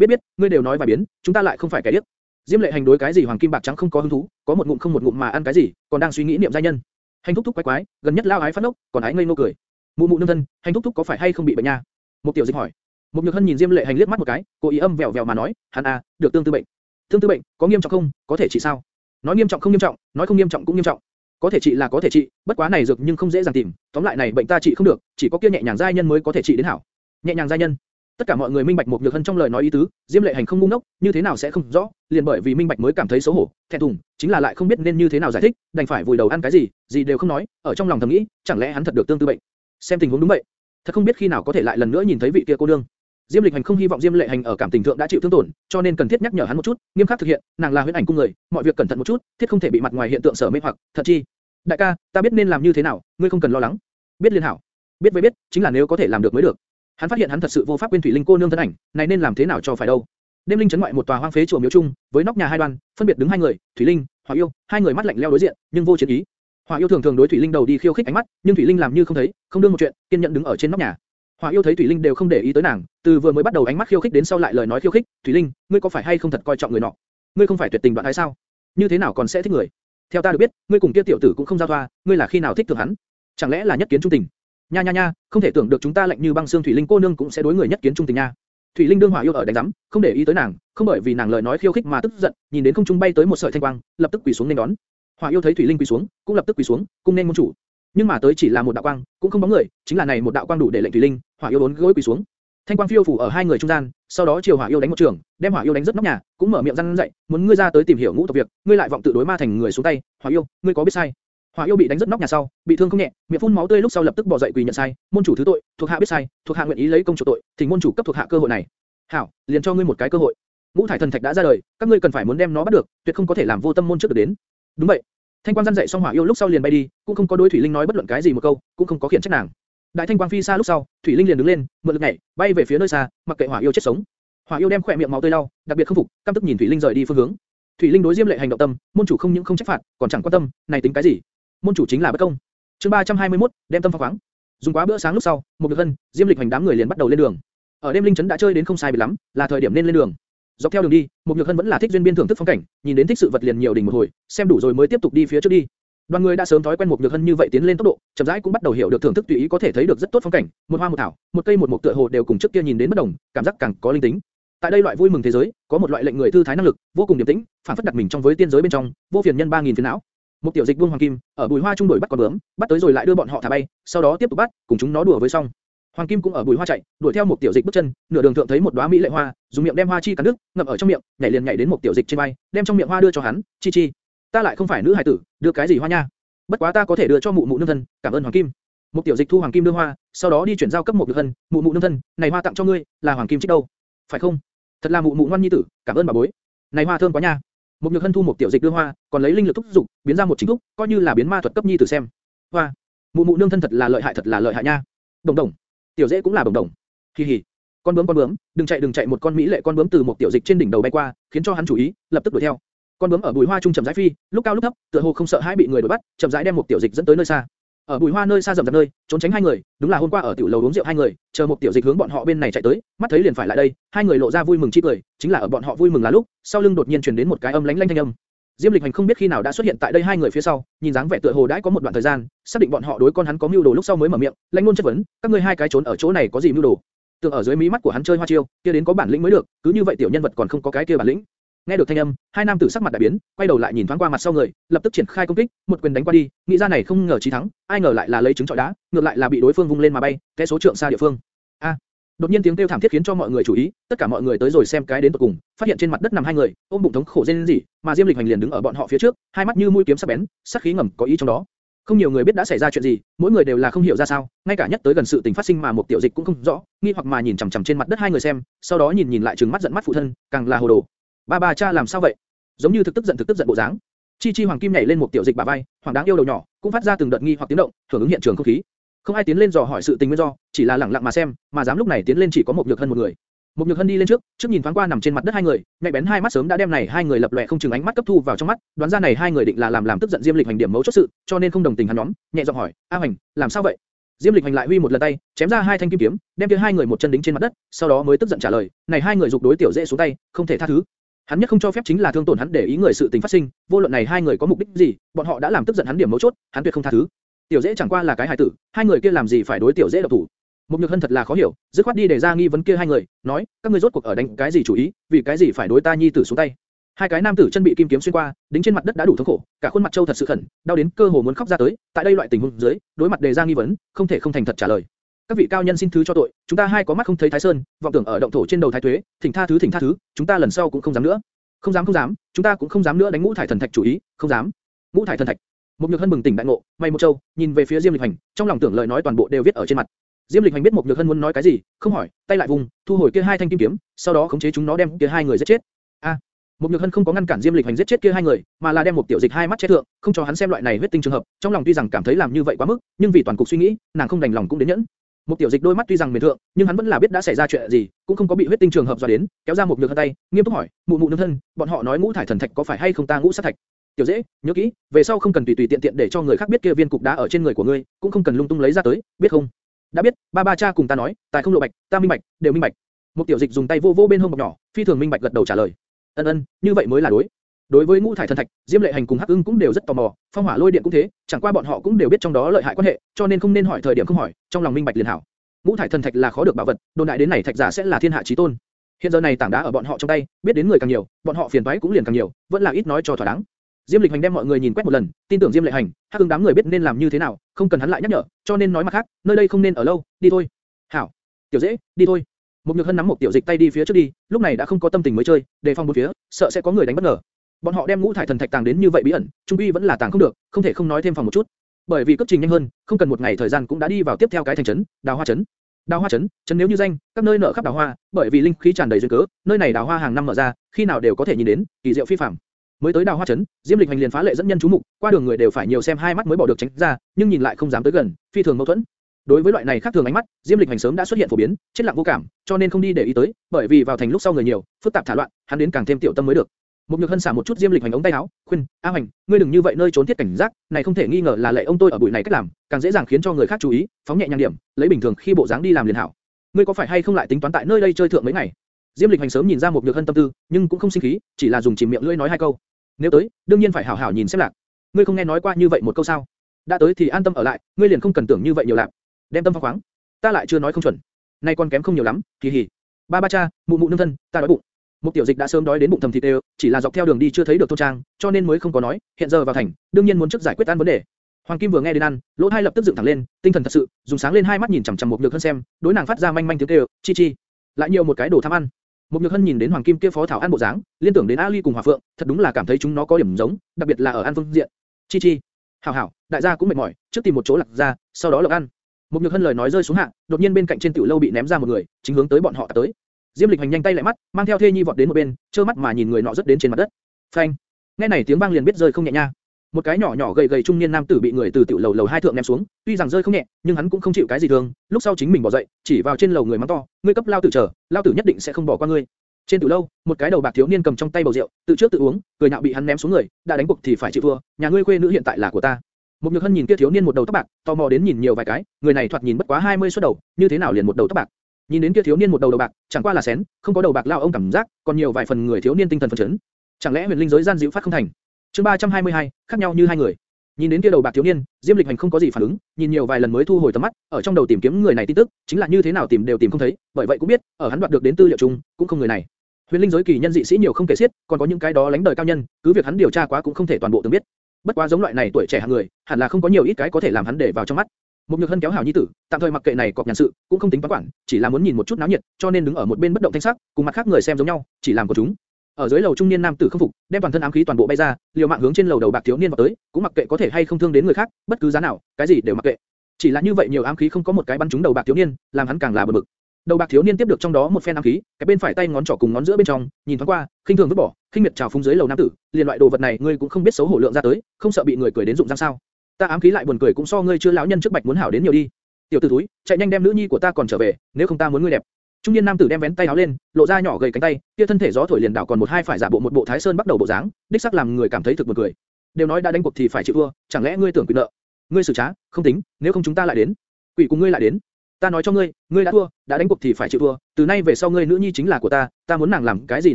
Biết biết, ngươi đều nói vài biến, chúng ta lại không phải kẻ điếc. Diêm lệ hành đối cái gì hoàng kim bạc trắng không có hứng thú, có một ngụm không một ngụm mà ăn cái gì, còn đang suy nghĩ niệm gia nhân. Hành thúc thúc quái quái, gần nhất lao ái phát nốc, còn ái ngây ngô cười. Mụ mụ nương thân, hành thúc thúc có phải hay không bị bệnh nha? Một tiểu dịch hỏi. Một nhược hân nhìn Diêm lệ hành liếc mắt một cái, cố ý âm vèo vèo mà nói, hắn à, được tương tư bệnh. Tương tư bệnh, có nghiêm trọng không? Có thể trị sao? Nói nghiêm trọng không nghiêm trọng, nói không nghiêm trọng cũng nghiêm trọng. Có thể trị là có thể trị, bất quá này dược nhưng không dễ dàng tìm, tóm lại này bệnh ta trị không được, chỉ có kia nhẹ nhàng giai nhân mới có thể trị đến hảo. Nhẹ nhàng giai nhân. Tất cả mọi người minh bạch một nhược hân trong lời nói ý tứ, Diêm Lệ Hành không ngu ngốc, như thế nào sẽ không rõ, liền bởi vì minh bạch mới cảm thấy xấu hổ, thẹn thùng, chính là lại không biết nên như thế nào giải thích, đành phải vùi đầu ăn cái gì, gì đều không nói, ở trong lòng thầm nghĩ, chẳng lẽ hắn thật được tương tư bệnh? Xem tình huống đúng vậy, thật không biết khi nào có thể lại lần nữa nhìn thấy vị kia cô đương. Diêm Lịch Hành không hy vọng Diêm Lệ Hành ở cảm tình thượng đã chịu thương tổn, cho nên cần thiết nhắc nhở hắn một chút, nghiêm khắc thực hiện, nàng là huyễn ảnh cung người, mọi việc cẩn thận một chút, thiết không thể bị mặt ngoài hiện tượng sở mê hoặc, thật chi. Đại ca, ta biết nên làm như thế nào, ngươi không cần lo lắng. Biết liên hảo. Biết với biết, chính là nếu có thể làm được mới được. Hắn phát hiện hắn thật sự vô pháp quên thủy linh cô nương thân ảnh, này nên làm thế nào cho phải đâu? Đêm linh chấn ngoại một tòa hoang phế chùa miếu trung, với nóc nhà hai đoan, phân biệt đứng hai người, thủy linh, hỏa yêu, hai người mắt lạnh leo đối diện, nhưng vô chiến ý. Hỏa yêu thường thường đối thủy linh đầu đi khiêu khích ánh mắt, nhưng thủy linh làm như không thấy, không đương một chuyện, kiên nhẫn đứng ở trên nóc nhà. Hỏa yêu thấy thủy linh đều không để ý tới nàng, từ vừa mới bắt đầu ánh mắt khiêu khích đến sau lại lời nói khiêu khích, thủy linh, ngươi có phải hay không thật coi trọng người nọ? Ngươi không phải tuyệt tình đoạn hay sao? Như thế nào còn sẽ thích người? Theo ta được biết, ngươi cùng kia tiểu tử cũng không giao thoa, ngươi là khi nào thích thượng hắn? Chẳng lẽ là nhất kiến trung tình? Nha nha nha, không thể tưởng được chúng ta lạnh như băng xương thủy linh cô nương cũng sẽ đối người nhất kiến trung tình nha. Thủy Linh đương hỏa yêu ở đánh rắm, không để ý tới nàng, không bởi vì nàng lời nói khiêu khích mà tức giận, nhìn đến không trung bay tới một sợi thanh quang, lập tức quỳ xuống nên đón. Hỏa yêu thấy Thủy Linh quỳ xuống, cũng lập tức quỳ xuống, cung nên môn chủ. Nhưng mà tới chỉ là một đạo quang, cũng không bóng người, chính là này một đạo quang đủ để lệnh Thủy Linh, Hỏa yêu bốn gối quỳ xuống. Thanh quang phiêu phủ ở hai người trung gian, sau đó chiều Hỏa yêu đánh một trường, đem Hỏa yêu đánh rất nóc nhà, cũng mở miệng răng dậy, muốn ngươi ra tới tìm hiểu ngũ tộc việc, ngươi lại vọng tự đối ma thành người xuống tay, Hỏa yêu, ngươi có biết sai? Hỏa yêu bị đánh rất nóc nhà sau, bị thương không nhẹ, miệng phun máu tươi lúc sau lập tức bò dậy quỳ nhận sai, môn chủ thứ tội, thuộc hạ biết sai, thuộc hạ nguyện ý lấy công chủ tội, thỉnh môn chủ cấp thuộc hạ cơ hội này. Hảo, liền cho ngươi một cái cơ hội. Ngũ thải thần thạch đã ra đời, các ngươi cần phải muốn đem nó bắt được, tuyệt không có thể làm vô tâm môn trước được đến. Đúng vậy. Thanh quang gian dạy xong hỏa yêu lúc sau liền bay đi, cũng không có đối thủy linh nói bất luận cái gì một câu, cũng không có khiển trách nàng. Đại thanh quang phi xa lúc sau, thủy linh liền đứng lên, mượn lực nhảy, bay về phía nơi xa, mặc kệ hỏa yêu chết sống. Hỏa yêu đem khỏe miệng máu tươi lau, đặc biệt không phục, căm tức nhìn thủy linh rời đi phương hướng. Thủy linh đối diêm lệ hành động tâm, môn chủ không những không trách phạt, còn chẳng quan tâm, này tính cái gì? Môn chủ chính là bất công. Chương 321, đem tâm phong khoáng. Dùng quá bữa sáng lúc sau, một được hân, diêm lịch hành đám người liền bắt đầu lên đường. Ở đêm linh trấn đã chơi đến không sai biệt lắm, là thời điểm nên lên đường. Dọc theo đường đi, một nhược hân vẫn là thích duyên biên thưởng thức phong cảnh, nhìn đến thích sự vật liền nhiều đỉnh một hồi, xem đủ rồi mới tiếp tục đi phía trước đi. Đoàn người đã sớm thói quen một nhược hân như vậy tiến lên tốc độ, chậm rãi cũng bắt đầu hiểu được thưởng thức tùy ý có thể thấy được rất tốt phong cảnh, một hoa một thảo, một cây một mục tựa hồ đều cùng trước kia nhìn đến bất đồng, cảm giác càng có linh tính. Tại đây loại vui mừng thế giới, có một loại lệnh người thư thái năng lực, vô cùng điềm tĩnh, phản phất đặt mình trong với tiên giới bên trong, vô phiền nhân ba nghìn phiền não. Một tiểu dịch buông hoàng kim, ở bùi hoa trung đuổi bắt con bướm, bắt tới rồi lại đưa bọn họ thả bay, sau đó tiếp tục bắt, cùng chúng nó đùa với xong. Hoàng Kim cũng ở bùi hoa chạy, đuổi theo một tiểu dịch bước chân, nửa đường thượng thấy một đóa mỹ lệ hoa, dùng miệng đem hoa chi cắn nước, ngậm ở trong miệng, nhảy liền nhảy đến một tiểu dịch trên vai, đem trong miệng hoa đưa cho hắn, chi chi. Ta lại không phải nữ hài tử, đưa cái gì hoa nha? Bất quá ta có thể đưa cho mụ mụ nương thân, cảm ơn Hoàng Kim. Một tiểu dịch thu Hoàng Kim đưa hoa, sau đó đi chuyển giao cấp một được thân, mụ mụ nương thân, này hoa tặng cho ngươi, là Hoàng Kim trích đâu? Phải không? Thật là mụ mụ ngoan nhi tử, cảm ơn bà bối. Này hoa thơm quá nha. Một nhược hân thu một tiểu dịch đưa hoa, còn lấy linh lực thúc dục, biến ra một chính thúc, coi như là biến ma thuật cấp nhi tử xem. Hoa, mụ mụ nương thân thật là lợi hại thật là lợi hại nha. Đồng đồng, tiểu dễ cũng là đồng đồng. Hi hi. Con bướm con bướm, đừng chạy đừng chạy một con mỹ lệ con bướm từ một tiểu dịch trên đỉnh đầu bay qua, khiến cho hắn chú ý, lập tức đuổi theo. Con bướm ở bụi hoa trung chậm rãi phi, lúc cao lúc thấp, tựa hồ không sợ hãi bị người đuổi bắt, chậm rãi đem một tiểu dịch dẫn tới nơi xa. Ở bụi hoa nơi xa rậm rạp nơi, trốn tránh hai người, đúng là hôm qua ở tiểu lầu uống rượu hai người, chờ một tiểu dịch hướng bọn họ bên này chạy tới, mắt thấy liền phải lại đây, hai người lộ ra vui mừng chi cười, chính là ở bọn họ vui mừng là lúc, sau lưng đột nhiên truyền đến một cái âm lãnh lanh thanh âm. Diêm Lịch Hành không biết khi nào đã xuất hiện tại đây hai người phía sau, nhìn dáng vẻ tựa hồ đã có một đoạn thời gian, xác định bọn họ đối con hắn có mưu đồ lúc sau mới mở miệng, lãnh luôn chất vấn, các ngươi hai cái trốn ở chỗ này có gì mưu đồ? Tưởng ở dưới mí mắt của hắn chơi hoa chiêu, kia đến có bản lĩnh mới được, cứ như vậy tiểu nhân vật còn không có cái kia bản lĩnh. Nghe được thanh âm, hai nam tử sắc mặt đại biến, quay đầu lại nhìn thoáng qua mặt sau người, lập tức triển khai công kích, một quyền đánh qua đi, nghĩ ra này không ngờ chí thắng, ai ngờ lại là lấy trứng trọi đá, ngược lại là bị đối phương vung lên mà bay, cái số trượng xa địa phương. A! Đột nhiên tiếng kêu thảm thiết khiến cho mọi người chú ý, tất cả mọi người tới rồi xem cái đến tận cùng, phát hiện trên mặt đất nằm hai người, ôm bụng thống khổ rên rỉ, mà Diêm Lịch Hành liền đứng ở bọn họ phía trước, hai mắt như mũi kiếm sắc bén, sắc khí ngầm có ý trong đó. Không nhiều người biết đã xảy ra chuyện gì, mỗi người đều là không hiểu ra sao, ngay cả nhất tới gần sự tình phát sinh mà một tiểu dịch cũng không rõ, nghi hoặc mà nhìn chằm chằm trên mặt đất hai người xem, sau đó nhìn nhìn lại trừng mắt giận mắt phụ thân, càng là hồ đồ. Ba ba cha làm sao vậy? Giống như thực tức giận thực tức giận bộ dáng. Chi Chi Hoàng Kim nhảy lên một tiểu dịch bà vai, hoàng đáng yêu đầu nhỏ, cũng phát ra từng đợt nghi hoặc tiếng động, hưởng ứng hiện trường không khí. Không ai tiến lên dò hỏi sự tình nguyên do, chỉ là lặng lặng mà xem, mà dám lúc này tiến lên chỉ có một nhược hân một người. Một nhược hân đi lên trước, trước nhìn thoáng qua nằm trên mặt đất hai người, nhạy bén hai mắt sớm đã đem này hai người lập lòe không chừng ánh mắt cấp thu vào trong mắt, đoán ra này hai người định là làm làm tức giận Diêm Lịch hành điểm mấu chốt sự, cho nên không đồng tình hắn nhóm, nhẹ giọng hỏi, A Hành, làm sao vậy? Diêm Lịch Hành lại huy một lần tay, chém ra hai thanh kim kiếm, đem kia hai người một chân đính trên mặt đất, sau đó mới tức giận trả lời, này hai người dục đối tiểu dễ xuống tay, không thể tha thứ. Hắn nhất không cho phép chính là thương tổn hắn để ý người sự tình phát sinh, vô luận này hai người có mục đích gì, bọn họ đã làm tức giận hắn điểm mấu chốt, hắn tuyệt không tha thứ. Tiểu dễ chẳng qua là cái hài tử, hai người kia làm gì phải đối tiểu dễ độc thủ? mục nhược hân thật là khó hiểu, dứt khoát đi để ra nghi vấn kia hai người, nói, các ngươi rốt cuộc ở đánh cái gì chủ ý, vì cái gì phải đối ta nhi tử xuống tay? Hai cái nam tử chân bị kim kiếm xuyên qua, đính trên mặt đất đã đủ thống khổ, cả khuôn mặt châu thật sự khẩn, đau đến cơ hồ muốn khóc ra tới. Tại đây loại tình huống dưới, đối mặt đề ra nghi vấn, không thể không thành thật trả lời. Các vị cao nhân xin thứ cho tội, chúng ta hai có mắt không thấy Thái Sơn, vọng tưởng ở động thổ trên đầu Thái Tuế, thỉnh tha thứ thỉnh tha thứ, chúng ta lần sau cũng không dám nữa. Không dám không dám, chúng ta cũng không dám nữa đánh ngũ thải thần thạch chủ ý, không dám. Ngũ thải thần thạch. Một nhược hân bừng tỉnh đại ngộ, mày một châu, nhìn về phía Diêm Lịch Hành, trong lòng tưởng lời nói toàn bộ đều viết ở trên mặt. Diêm Lịch Hành biết Mục nhược hân muốn nói cái gì, không hỏi, tay lại vùng, thu hồi kia hai thanh kim kiếm, sau đó khống chế chúng nó đem kia hai người giết chết. A, Mục nhược hân không có ngăn cản Diêm Lịch Hành giết chết kia hai người, mà là đem một tiểu dịch hai mắt che thượng, không cho hắn xem loại này huyết tinh trường hợp. Trong lòng tuy rằng cảm thấy làm như vậy quá mức, nhưng vì toàn cục suy nghĩ, nàng không đành lòng cũng đến nhẫn. Một tiểu dịch đôi mắt tuy rằng mệt thượng, nhưng hắn vẫn là biết đã xảy ra chuyện gì, cũng không có bị huyết tinh trường hợp dọa đến, kéo ra một nhược hân tay, nghiêm túc hỏi, mụ mụ nương thân, bọn họ nói ngũ thải thần thạch có phải hay không ta ngũ sát thạch? Tiểu dễ, nhớ kỹ, về sau không cần tùy tùy tiện tiện để cho người khác biết kia viên cục đá ở trên người của ngươi, cũng không cần lung tung lấy ra tới, biết không? đã biết, ba ba cha cùng ta nói, tài không lộ bạch, ta minh bạch, đều minh bạch. Một tiểu dịch dùng tay vô vô bên hông bọc nhỏ, phi thường minh bạch gật đầu trả lời. ân ân, như vậy mới là đối. Đối với ngũ thải thần thạch, Diêm Lệ Hành cùng Hắc Ưng cũng đều rất tò mò, phong hỏa lôi điện cũng thế, chẳng qua bọn họ cũng đều biết trong đó lợi hại quan hệ, cho nên không nên hỏi thời điểm không hỏi, trong lòng minh bạch liền hảo. Ngũ thải thần thạch là khó được bảo vật, đồn đại đến này thạch giả sẽ là thiên hạ chí tôn. Hiện giờ này tảng đá ở bọn họ trong tay, biết đến người càng nhiều, bọn họ phiền toái cũng liền càng nhiều, vẫn là ít nói cho thỏa đáng. Diêm Lịch Hành đem mọi người nhìn quét một lần, tin tưởng Diêm Lệ Hành, Hắc Ưng đám người biết nên làm như thế nào, không cần hắn lại nhắc nhở, cho nên nói mặt khác, nơi đây không nên ở lâu, đi thôi. Hảo, tiểu dễ, đi thôi. Một nhược hân nắm một tiểu dịch tay đi phía trước đi, lúc này đã không có tâm tình mới chơi, đề phòng bốn phía, sợ sẽ có người đánh bất ngờ. Bọn họ đem ngũ thải thần thạch tàng đến như vậy bí ẩn, trung quy vẫn là tàng không được, không thể không nói thêm phòng một chút. Bởi vì cấp trình nhanh hơn, không cần một ngày thời gian cũng đã đi vào tiếp theo cái thành trấn, đào hoa trấn. Đào hoa trấn, trấn nếu như danh, các nơi nở khắp đào hoa, bởi vì linh khí tràn đầy duyên cớ, nơi này đào hoa hàng năm mở ra, khi nào đều có thể nhìn đến, kỳ diệu phi phàm. Mới tới đào hoa trấn, Diêm Lịch hành liền phá lệ dẫn nhân chú mục, qua đường người đều phải nhiều xem hai mắt mới bỏ được tránh ra, nhưng nhìn lại không dám tới gần, phi thường mâu thuẫn. Đối với loại này khác thường ánh mắt, Diêm Lịch hành sớm đã xuất hiện phổ biến, chết lặng vô cảm, cho nên không đi để ý tới, bởi vì vào thành lúc sau người nhiều, phức tạp thả loạn, hắn đến càng thêm tiểu tâm mới được. Một nhược hân xả một chút Diêm Lịch hành ống tay áo, khuyên, A Hành, ngươi đừng như vậy nơi trốn thiết cảnh giác, này không thể nghi ngờ là lệ ông tôi ở bụi này cách làm, càng dễ dàng khiến cho người khác chú ý, phóng nhẹ nhàng điểm, lấy bình thường khi bộ dáng đi làm liền hảo. Ngươi có phải hay không lại tính toán tại nơi đây chơi thượng mấy ngày? Diêm Lịch hành sớm nhìn ra một nhược hân tâm tư, nhưng cũng không sinh khí, chỉ là dùng chìm miệng lưỡi nói hai câu. Nếu tới, đương nhiên phải hảo hảo nhìn xem lạc. Ngươi không nghe nói qua như vậy một câu sao? Đã tới thì an tâm ở lại, ngươi liền không cần tưởng như vậy nhiều lắm Đem tâm phong khoáng. Ta lại chưa nói không chuẩn. Nay con kém không nhiều lắm, kỳ hỉ. Ba ba cha, mụ mụ nương thân, ta đói bụng. Một tiểu dịch đã sớm đói đến bụng thầm thịt đều, chỉ là dọc theo đường đi chưa thấy được thôn trang, cho nên mới không có nói. Hiện giờ vào thành, đương nhiên muốn trước giải quyết ăn vấn đề. Hoàng Kim vừa nghe đến ăn, lỗ hai lập tức dựng thẳng lên, tinh thần thật sự, dùng sáng lên hai mắt nhìn chằm chằm một nhược hân xem, đối nàng phát ra manh manh tiếng kêu, chi chi. Lại nhiều một cái đồ tham ăn. Một nhược hân nhìn đến Hoàng Kim kia phó thảo ăn bộ dáng, liên tưởng đến Ali cùng Hòa Phượng, thật đúng là cảm thấy chúng nó có điểm giống, đặc biệt là ở ăn phương diện. Chi chi. Hảo hảo, đại gia cũng mệt mỏi, trước tìm một chỗ lạc ra, sau đó lộc ăn. Một nhược hân lời nói rơi xuống hạ, đột nhiên bên cạnh trên tiểu lâu bị ném ra một người, chính hướng tới bọn họ tới. Diêm Lịch hành nhanh tay lại mắt, mang theo Thê Nhi vọt đến một bên, trơ mắt mà nhìn người nọ rất đến trên mặt đất. Phanh. Nghe này tiếng vang liền biết rơi không nhẹ nha. Một cái nhỏ nhỏ gầy gầy trung niên nam tử bị người từ tiểu lầu lầu hai thượng ném xuống, tuy rằng rơi không nhẹ, nhưng hắn cũng không chịu cái gì thương, lúc sau chính mình bỏ dậy, chỉ vào trên lầu người mắng to, ngươi cấp lao tử chờ, lao tử nhất định sẽ không bỏ qua ngươi. Trên tiểu lâu, một cái đầu bạc thiếu niên cầm trong tay bầu rượu, tự trước tự uống, cười nhạo bị hắn ném xuống người, đã đánh cuộc thì phải chịu thua, nhà ngươi quê nữ hiện tại là của ta. Một nhược hân nhìn kia thiếu niên một đầu tóc bạc, tò mò đến nhìn nhiều vài cái, người này thoạt nhìn bất quá 20 xuất đầu, như thế nào liền một đầu tóc bạc. Nhìn đến kia thiếu niên một đầu đầu bạc, chẳng qua là xén, không có đầu bạc lao ông cảm giác, còn nhiều vài phần người thiếu niên tinh thần phấn chấn. Chẳng lẽ huyền linh giới gian dịu phát không thành? Chương 322, khác nhau như hai người. Nhìn đến kia đầu bạc thiếu niên, Diêm Lịch Hành không có gì phản ứng, nhìn nhiều vài lần mới thu hồi tầm mắt, ở trong đầu tìm kiếm người này tin tức, chính là như thế nào tìm đều tìm không thấy, bởi vậy cũng biết, ở hắn đoạt được đến tư liệu chung, cũng không người này. Huyền linh giới kỳ nhân dị sĩ nhiều không kể xiết, còn có những cái đó lãnh đời cao nhân, cứ việc hắn điều tra quá cũng không thể toàn bộ từng biết. Bất quá giống loại này tuổi trẻ hạng người, hẳn là không có nhiều ít cái có thể làm hắn để vào trong mắt. Một nhược hân kéo hảo nhi tử, tạm thời mặc kệ này cọp nhàn sự, cũng không tính toán quản, chỉ là muốn nhìn một chút náo nhiệt, cho nên đứng ở một bên bất động thanh sắc, cùng mặt khác người xem giống nhau, chỉ làm của chúng. Ở dưới lầu trung niên nam tử không phục, đem toàn thân ám khí toàn bộ bay ra, liều mạng hướng trên lầu đầu bạc thiếu niên vào tới, cũng mặc kệ có thể hay không thương đến người khác, bất cứ giá nào, cái gì đều mặc kệ. Chỉ là như vậy nhiều ám khí không có một cái bắn trúng đầu bạc thiếu niên, làm hắn càng là bực bực. Đầu bạc thiếu niên tiếp được trong đó một phen ám khí, cái bên phải tay ngón trỏ cùng ngón giữa bên trong, nhìn thoáng qua, khinh thường vứt bỏ, khinh miệt chào phúng dưới lầu nam tử, liền loại đồ vật này ngươi cũng không biết xấu hổ lượng ra tới, không sợ bị người cười đến dụng răng sao? Ta ám khí lại buồn cười cũng so ngươi chưa lão nhân trước bạch muốn hảo đến nhiều đi. Tiểu tử túi, chạy nhanh đem nữ nhi của ta còn trở về, nếu không ta muốn ngươi đẹp. Trung niên nam tử đem vén tay áo lên, lộ ra nhỏ gầy cánh tay, kia thân thể gió thổi liền đảo còn một hai phải giả bộ một bộ thái sơn bắt đầu bộ dáng, đích xác làm người cảm thấy thực buồn cười. Đều nói đã đánh cuộc thì phải chịu thua, chẳng lẽ ngươi tưởng quyền nợ? Ngươi xử trá, không tính, nếu không chúng ta lại đến. Quỷ cùng ngươi lại đến. Ta nói cho ngươi, ngươi đã thua, đã đánh cuộc thì phải chịu thua. Từ nay về sau ngươi nữ nhi chính là của ta, ta muốn nàng làm cái gì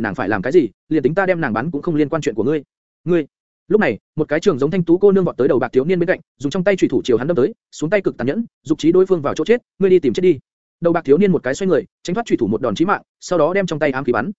nàng phải làm cái gì, liền tính ta đem nàng bán cũng không liên quan chuyện của ngươi. Ngươi. Lúc này, một cái trường giống thanh tú cô nương vọt tới đầu bạc thiếu niên bên cạnh, dùng trong tay chủy thủ chiều hắn đâm tới, xuống tay cực tàn nhẫn, dục chí đối phương vào chỗ chết, ngươi đi tìm chết đi. Đầu bạc thiếu niên một cái xoay người, tránh thoát chủy thủ một đòn chí mạng, sau đó đem trong tay ám khí bắn